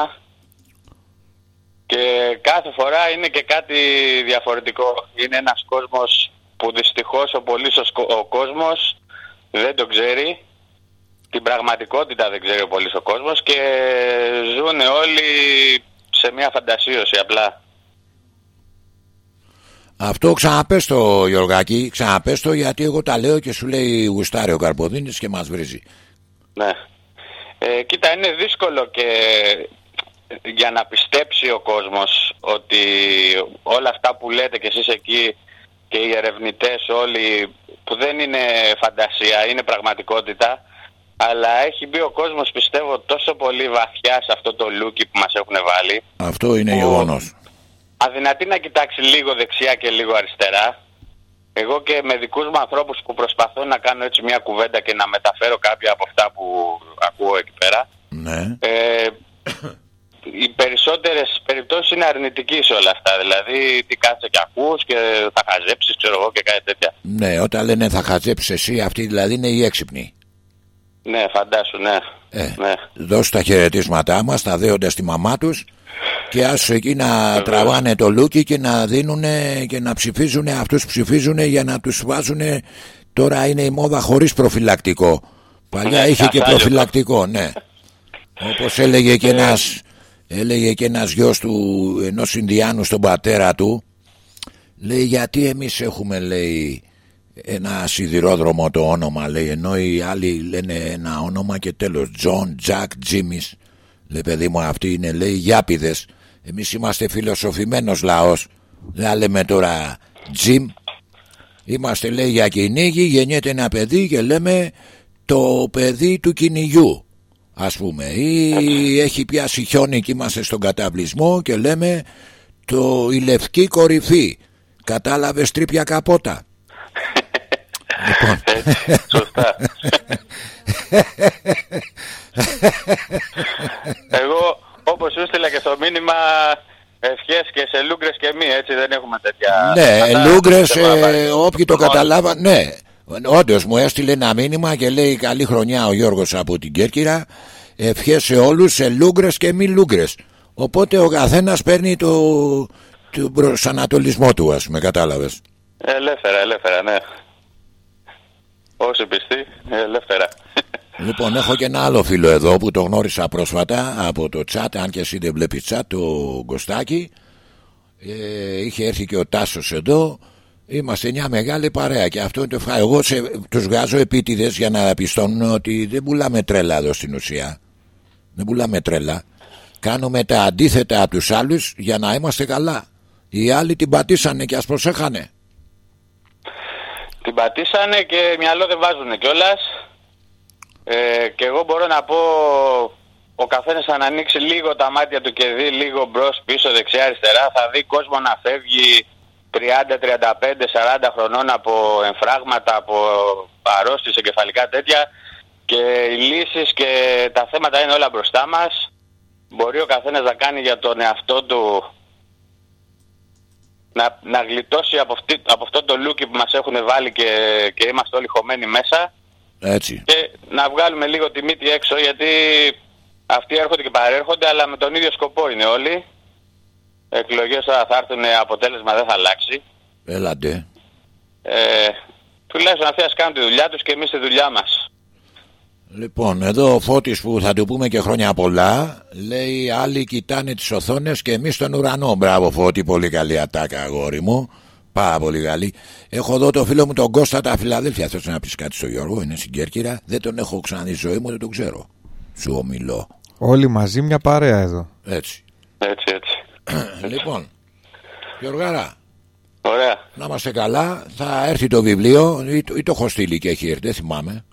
Και κάθε φορά είναι και κάτι διαφορετικό. Είναι ένας κόσμος που δυστυχώς ο πολύς ο, σκο- ο κόσμος δεν το ξέρει. Την πραγματικότητα δεν ξέρει ο πολύς ο κόσμος και ζουν όλοι σε μια φαντασίωση απλά. Αυτό ξαναπες το Γιωργάκη, ξαναπες το γιατί εγώ τα λέω και σου λέει γουστάρει ο Καρποδίνης και μας βρίζει. Ναι. Ε, κοίτα, είναι δύσκολο και για να πιστέψει ο κόσμος ότι όλα αυτά που λέτε και εσείς εκεί και οι ερευνητές όλοι που δεν είναι φαντασία, είναι πραγματικότητα αλλά έχει μπει ο κόσμος πιστεύω τόσο πολύ βαθιά σε αυτό το λούκι που μας έχουν βάλει Αυτό είναι γεγονός. αδυνατή να κοιτάξει λίγο δεξιά και λίγο αριστερά. Εγώ και με δικούς μου ανθρώπους που προσπαθώ να κάνω έτσι μια κουβέντα και να μεταφέρω κάποια από αυτά που ακούω εκεί πέρα. Ναι. Ε, οι περισσότερες περιπτώσεις είναι αρνητικοί σε όλα αυτά. Δηλαδή τι κάθεσαι και ακούς και θα χαζέψεις ξέρω εγώ και κάτι τέτοια. Ναι, όταν λένε θα χαζέψεις εσύ, αυτοί δηλαδή είναι οι έξυπνοι. Ναι, φαντάσου, ναι. Ε, ναι. Δώσ' τα χαιρετίσματά μας, τα δέοντα στη μαμά τους και ας εκεί να τραβάνε το λούκι και να δίνουν και να ψηφίζουν αυτούς που ψηφίζουν για να τους βάζουν τώρα είναι η μόδα χωρίς προφυλακτικό παλιά Ναι, είχε και κασάλιο. προφυλακτικό ναι όπως έλεγε και ένας έλεγε και ένας γιος του ενός Ινδιάνου στον πατέρα του λέει γιατί εμείς έχουμε λέει ένα σιδηρόδρομο το όνομα λέει ενώ οι άλλοι λένε ένα όνομα και τέλος Τζον, Τζακ, Τζίμις λέει παιδί μου αυτοί είναι λέει γιάπηδες εμείς είμαστε φιλοσοφημένος λαός. Δεν λέμε τώρα Τζιμ είμαστε λέει για κυνήγι γεννιέται ένα παιδί και λέμε το παιδί του κυνηγιού ας πούμε ή έχει πιάσει χιόνι και είμαστε στον καταβλισμό και λέμε το η λευκή κορυφή κατάλαβες τρίπια καπότα λοιπόν Σωστά. Εγώ όπως σου στείλα και στο μήνυμα ευχές και σε Λούγκρες και μη έτσι δεν έχουμε τέτοια ναι θέματα. Λούγκρες Δεν μπορούμε να ε, πάρει όποιοι το μόνος. καταλάβαν ναι Όντως μου έστειλε ένα μήνυμα και λέει καλή χρονιά ο Γιώργος από την Κέρκυρα ευχές σε όλους σε Λούγκρες και μη Λούγκρες οπότε ο καθένας παίρνει το, το προσανατολισμό του ας πούμε κατάλαβες Ελεύθερα, ελεύθερα, ναι. Όσοι πιστοί, ελεύθερα. Λοιπόν, έχω και ένα άλλο φίλο εδώ που το γνώρισα πρόσφατα από το chat, αν και εσύ δεν βλέπεις chat, το Γκοστάκι. Ε, είχε έρθει και ο Τάσος εδώ. Είμαστε μια μεγάλη παρέα και αυτό είναι το ευχαριστώ. Εγώ σε, τους βγάζω επίτηδες για να πιστώνουν ότι δεν πουλάμε τρέλα εδώ στην ουσία. Δεν πουλάμε τρέλα. Κάνουμε τα αντίθετα από τους άλλους για να είμαστε καλά. Οι άλλοι την πατήσανε και ας προσέχανε. Την πατήσανε και μυαλό δεν βάζουν κιόλας. Ε, και εγώ μπορώ να πω ο καθένας αν ανοίξει λίγο τα μάτια του και δει λίγο μπρος, πίσω, δεξιά, αριστερά θα δει κόσμο να φεύγει 30, 35, 40 χρονών από εμφράγματα, από αρρώστιες εγκεφαλικά τέτοια και οι λύσεις και τα θέματα είναι όλα μπροστά μας. Μπορεί ο καθένας να κάνει για τον εαυτό του να, να γλιτώσει από, αυτή, από αυτό το λούκι που μας έχουν βάλει και, και είμαστε όλοι χωμένοι μέσα Έτσι. και να βγάλουμε λίγο τη μύτη έξω γιατί αυτοί έρχονται και παρέρχονται αλλά με τον ίδιο σκοπό είναι όλοι. Εκλογές τώρα θα έρθουν, αποτέλεσμα δεν θα αλλάξει. Έλαντε. Ε, τουλάχιστον αυτοί ας κάνουν τη δουλειά τους και εμείς τη δουλειά μας. Λοιπόν, εδώ ο Φώτης που θα του πούμε και χρόνια πολλά λέει άλλοι κοιτάνε τις οθόνες και εμείς τον ουρανό. Μπράβο Φώτη, πολύ καλή ατάκα αγόρι μου. Πάρα πολύ καλή. Έχω εδώ το φίλο μου τον Κώστα τα Φιλαδέλφια. Θες να πεις κάτι στο Γιώργο, είναι στην Κέρκυρα. Δεν τον έχω ξαναδεί στη ζωή μου, δεν τον ξέρω. Σου ομιλώ. Όλοι μαζί μια παρέα εδώ. Έτσι. Έτσι, έτσι. λοιπόν, Γιωργάρα. Ωραία. Να είμαστε καλά. Θα έρθει το βιβλίο ή το, ή το έχω στείλει και έχει έρθει, δεν θυμάμαι.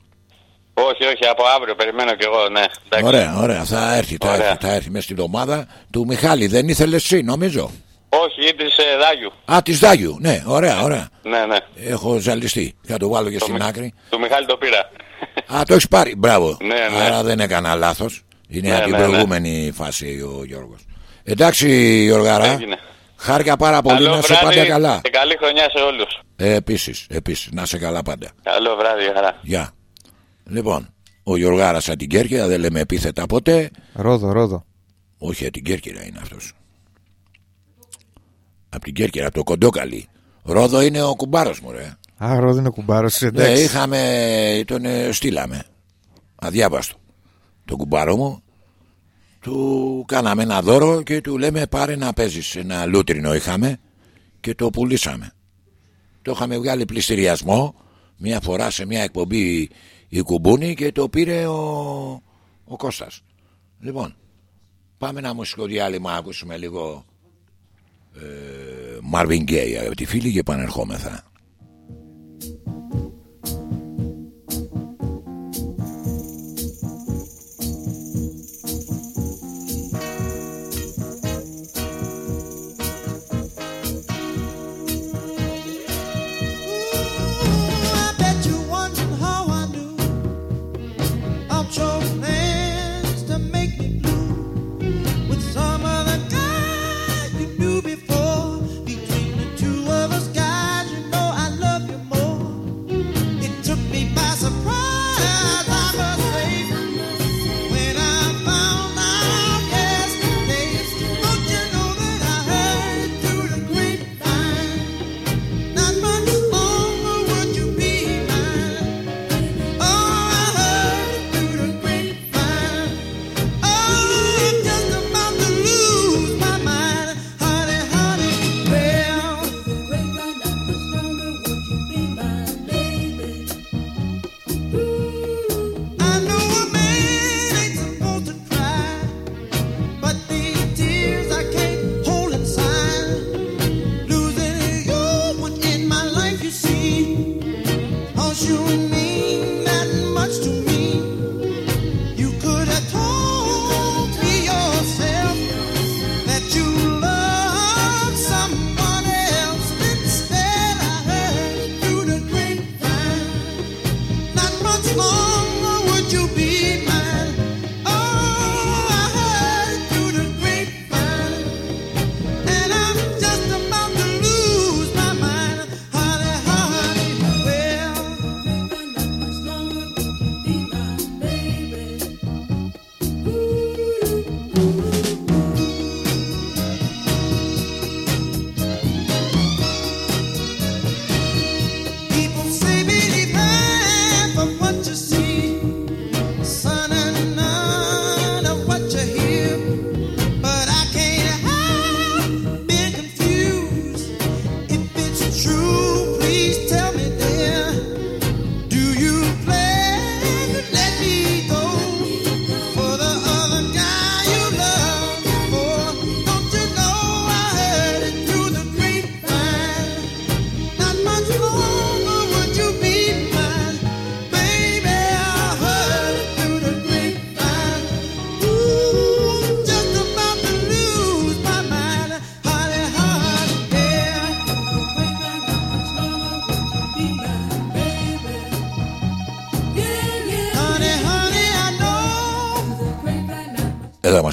Όχι, όχι, από αύριο περιμένω κι εγώ, ναι. Εντάξει. Ωραία, ωραία. Θα έρθει, θα Ωραία. έρθει, θα έρθει μέσα στην εβδομάδα του Μιχάλη. Δεν ήθελες εσύ, νομίζω; Όχι, της ε, Δάγιου. Α, της Δάγιου. Ναι, ωραία, ωραία. Ναι, ναι. Έχω ζαλιστεί. Θα το βάλω και στην άκρη. Του Μιχάλη το πήρα. Α, το έχεις πάρει. Μπράβο. Ναι, ναι. Άρα δεν έκανα λάθος. Είναι Ναι, από την ναι, ναι. προηγούμενη φάση ο Γιώργος. Εντάξει, Γιώργαρα. Έγινε. Χάρηκα πάρα πολύ. Καλό να σε βράδυ πάντα καλά. Και καλή χρονιά σε όλους. Ε, Επίσης, επίσης, να σε καλά πάντα. Καλό βράδυ, χαρά. Γεια. Λοιπόν, ο Γιωργάρας από την Κέρκυρα δεν λέμε επίθετα ποτέ. Ρόδο, ρόδο. Όχι, από την Κέρκυρα είναι αυτός. Από την Κέρκυρα, από το Κοντόκαλι. Ρόδο είναι ο κουμπάρος μου, ρε. Α, ρόδο είναι κουμπάρος. Ναι, Εντάξει. είχαμε, τον ε, στείλαμε. Αδιάβαστο. Τον κουμπάρο μου. Του κάναμε ένα δώρο και του λέμε πάρε να παίζεις. Ένα λούτρινο είχαμε και το πουλήσαμε. Το είχαμε βγάλει πληστηριασμό μια φορά σε μια εκπομπή η Κουμπούνη και το πήρε ο, ο Κώστας. Λοιπόν, πάμε ένα μουσικό διάλειμμα, ακούσουμε λίγο ε, Marvin Gaye, αγαπητοί φίλοι, και επανερχόμεθα.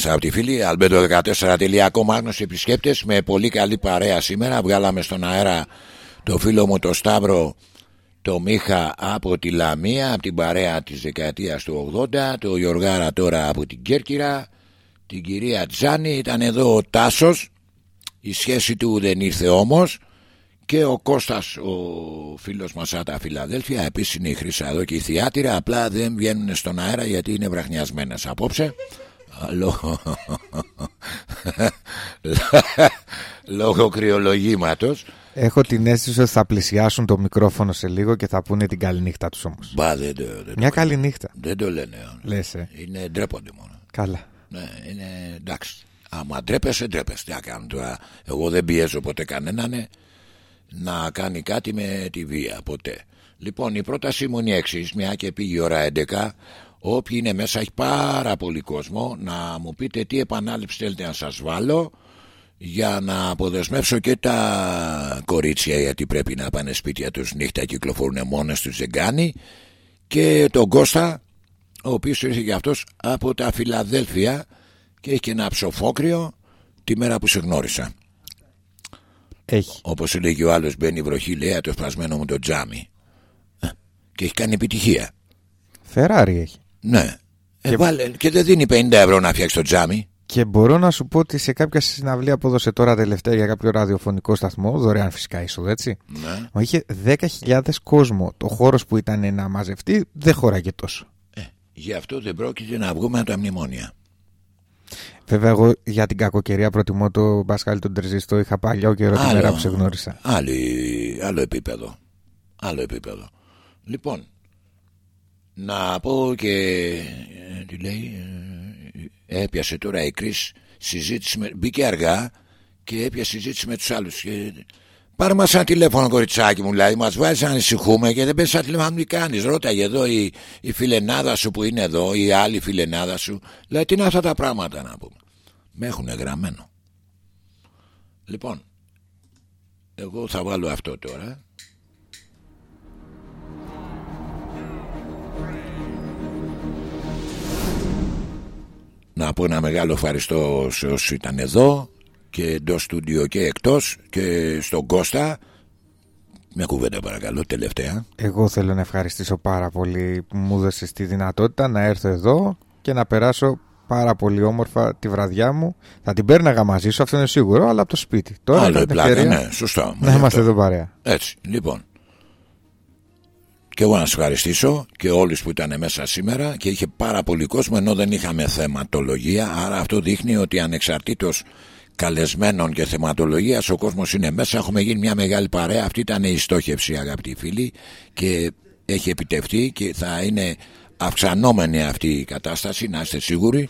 Εδώ είμαστε αγαπητοί φίλοι, albedo14.com άγνωστοι επισκέπτες με πολύ καλή παρέα σήμερα. Βγάλαμε στον αέρα το φίλο μου το Σταύρο, το Μίχα από τη Λαμία, από την παρέα της δεκαετίας του 80, το Γιωργάρα τώρα από την Κέρκυρα, την κυρία Τζάνη, ήταν εδώ ο Τάσος, η σχέση του δεν ήρθε όμως και ο Κώστας ο φίλος μας από τα Φιλαδέλφια επίσης είναι η Χρυσά εδώ και η Θιάτυρα απλά δεν βγαίνουν στον αέρα γιατί είναι βραχνιασμένες απόψε λόγω, λόγω κρυολογήματος Έχω την αίσθηση ότι θα πλησιάσουν το μικρόφωνο σε λίγο και θα πούνε την καληνύχτα τους όμως. Μπα, δεν το, δεν Μια το- καληνύχτα. Δεν το λένε Λες, ε. Είναι ντρέπονται μόνο Καλά. Ναι, είναι εντάξει. Άμα ντρέπεσαι, ντρέπεσαι. Τι να κάνω τώρα. Εγώ δεν πιέζω ποτέ κανέναν ε, να κάνει κάτι με τη βία. Ποτέ. Λοιπόν, η πρότασή μου είναι η εξής. Μια και πήγε η ώρα 11. Όποιοι είναι μέσα, έχει πάρα πολύ κόσμο. Να μου πείτε τι επανάληψη θέλετε να σας βάλω. για να αποδεσμεύσω και τα κορίτσια γιατί πρέπει να πάνε σπίτια τους νύχτα κυκλοφορούν μόνες τους δεν κάνει και τον Κώστα ο οποίος ήρθε και αυτός από τα Φιλαδέλφια και έχει και ένα ψοφόκριο τη μέρα που σε γνώρισα Έχει. όπως λέγει ο άλλος μπαίνει η βροχή λέει το σπασμένο μου το τζάμι Ε, και έχει κάνει επιτυχία Φεράρι έχει. Ναι και, ε, βάλε, και δεν δίνει 50 ευρώ να φτιάξει το τζάμι Και μπορώ να σου πω ότι σε κάποια συναυλία που έδωσε τώρα τελευταία για κάποιο ραδιοφωνικό σταθμό, δωρεάν φυσικά είσοδο, έτσι. Ναι. Μα είχε 10.000 κόσμο. Το χώρος που ήταν να μαζευτεί δεν χώραγε τόσο. Γι' αυτό δεν πρόκειται να βγούμε από τα μνημόνια. Βέβαια, εγώ για την κακοκαιρία προτιμώ το Μπασκάλι τον Τερζίστο. Είχα παλιό καιρό τη Άλλο. μέρα που σε γνώρισα. Άλλη, άλλο επίπεδο. Άλλο επίπεδο. Λοιπόν, να πω και. ε, Τι λέει. ε, Έπιασε τώρα η Κρίς συζήτηση με, Μπήκε αργά και έπιασε συζήτηση με τους άλλους και, Πάρε μας ένα τηλέφωνο κοριτσάκι μου Δηλαδή μας βάζεις να ανησυχούμε Και δεν πες σαν τηλέφωνο τι κάνεις Ρώταγε εδώ η, η φιλενάδα σου που είναι εδώ Η άλλη φιλενάδα σου Δηλαδή τι είναι αυτά τα πράγματα να πούμε Με έχουν γραμμένο Λοιπόν Εγώ θα βάλω αυτό τώρα Να πω ένα μεγάλο ευχαριστώ σε όσους ήταν εδώ και εντός στούντιο και εκτός και στον Κώστα μια κουβέντα παρακαλώ τελευταία Εγώ θέλω να ευχαριστήσω πάρα πολύ που μου έδωσες τη δυνατότητα να έρθω εδώ και να περάσω πάρα πολύ όμορφα τη βραδιά μου. Θα την πέρναγα μαζί σου, αυτό είναι σίγουρο, αλλά από το σπίτι. Τώρα Άλλο είχα η την πλάκα, ευκαιρία ναι, σωστά. Να είμαστε εδώ παρέα. Έτσι, λοιπόν. Και εγώ να σας ευχαριστήσω και όλους που ήταν μέσα σήμερα και είχε πάρα πολύ κόσμο ενώ δεν είχαμε θεματολογία άρα αυτό δείχνει ότι ανεξαρτήτως καλεσμένων και θεματολογίας ο κόσμος είναι μέσα. Έχουμε γίνει μια μεγάλη παρέα. Αυτή ήταν η στόχευση αγαπητοί φίλοι και έχει επιτευχθεί και θα είναι αυξανόμενη αυτή η κατάσταση να είστε σίγουροι.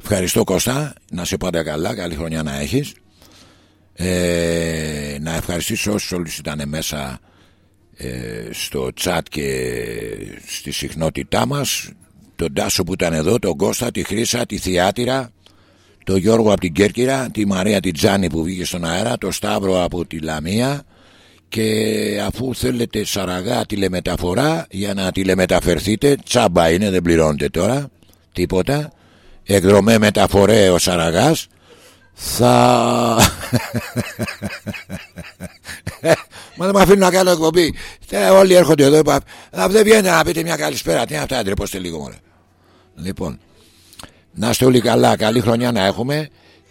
Ευχαριστώ Κώστα. Να σε πάντα καλά. Καλή χρονιά να έχεις. Ε, να ευχαριστήσω όσους όλους ήταν μέσα ε, στο chat και στη συχνότητά μας. Τον Τάσο που ήταν εδώ, τον Κώστα, τη Χρύσα, τη Θιάτυρα τον Γιώργο από την Κέρκυρα τη Μαρία την Τζάνη που βγήκε στον αέρα τον Σταύρο από τη Λαμία. Και αφού θέλετε σαραγά τηλεμεταφορά για να τηλεμεταφερθείτε τσάμπα είναι δεν πληρώνετε τώρα τίποτα. Εκδρομέ μεταφορέ ο Σαραγάς θα Μα δεν με αφήνουν να κάνω εκπομπή. Ε, όλοι έρχονται εδώ. Είπα, «Α, δεν βγαίνει να πείτε μια καλησπέρα. Τι είναι αυτά, ντρεπώστε λίγο μωρέ. Λοιπόν, να είστε όλοι καλά. Καλή χρονιά να έχουμε.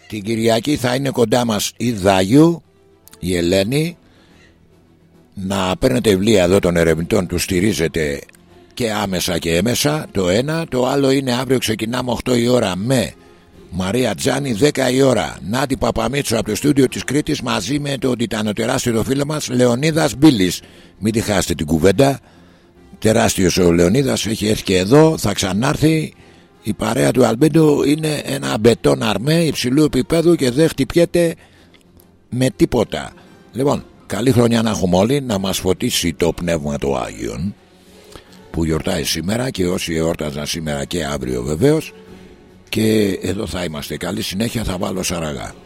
Την Κυριακή θα είναι κοντά μας η Δάγιου, η Ελένη. Να παίρνετε βιβλία εδώ των ερευνητών, τους στηρίζετε και άμεσα και έμεσα. Το ένα. Το άλλο είναι αύριο ξεκινάμε 8 η ώρα με Μαρία Τζάνη 10 η ώρα. Νάτι Παπαμίτσο από το στούντιο της Κρήτης Μαζί με το τιτανοτεράστιο το φίλο μας Λεωνίδας Μπίλης. Μην τη χάσετε την κουβέντα. Τεράστιος ο Λεωνίδας έχει έρθει και εδώ Θα ξανάρθει. Η παρέα του Αλμπέντο είναι ένα μπετόν αρμέ Υψηλού επίπεδου και δεν χτυπιέται Με τίποτα. Λοιπόν καλή χρονιά να έχουμε όλοι Να μας φωτίσει το πνεύμα του Άγιον Που γιορτάει σήμερα Και όσοι εόρταζαν σήμερα και αύριο βεβαίως και εδώ θα είμαστε. Καλή συνέχεια θα βάλω σαραγά.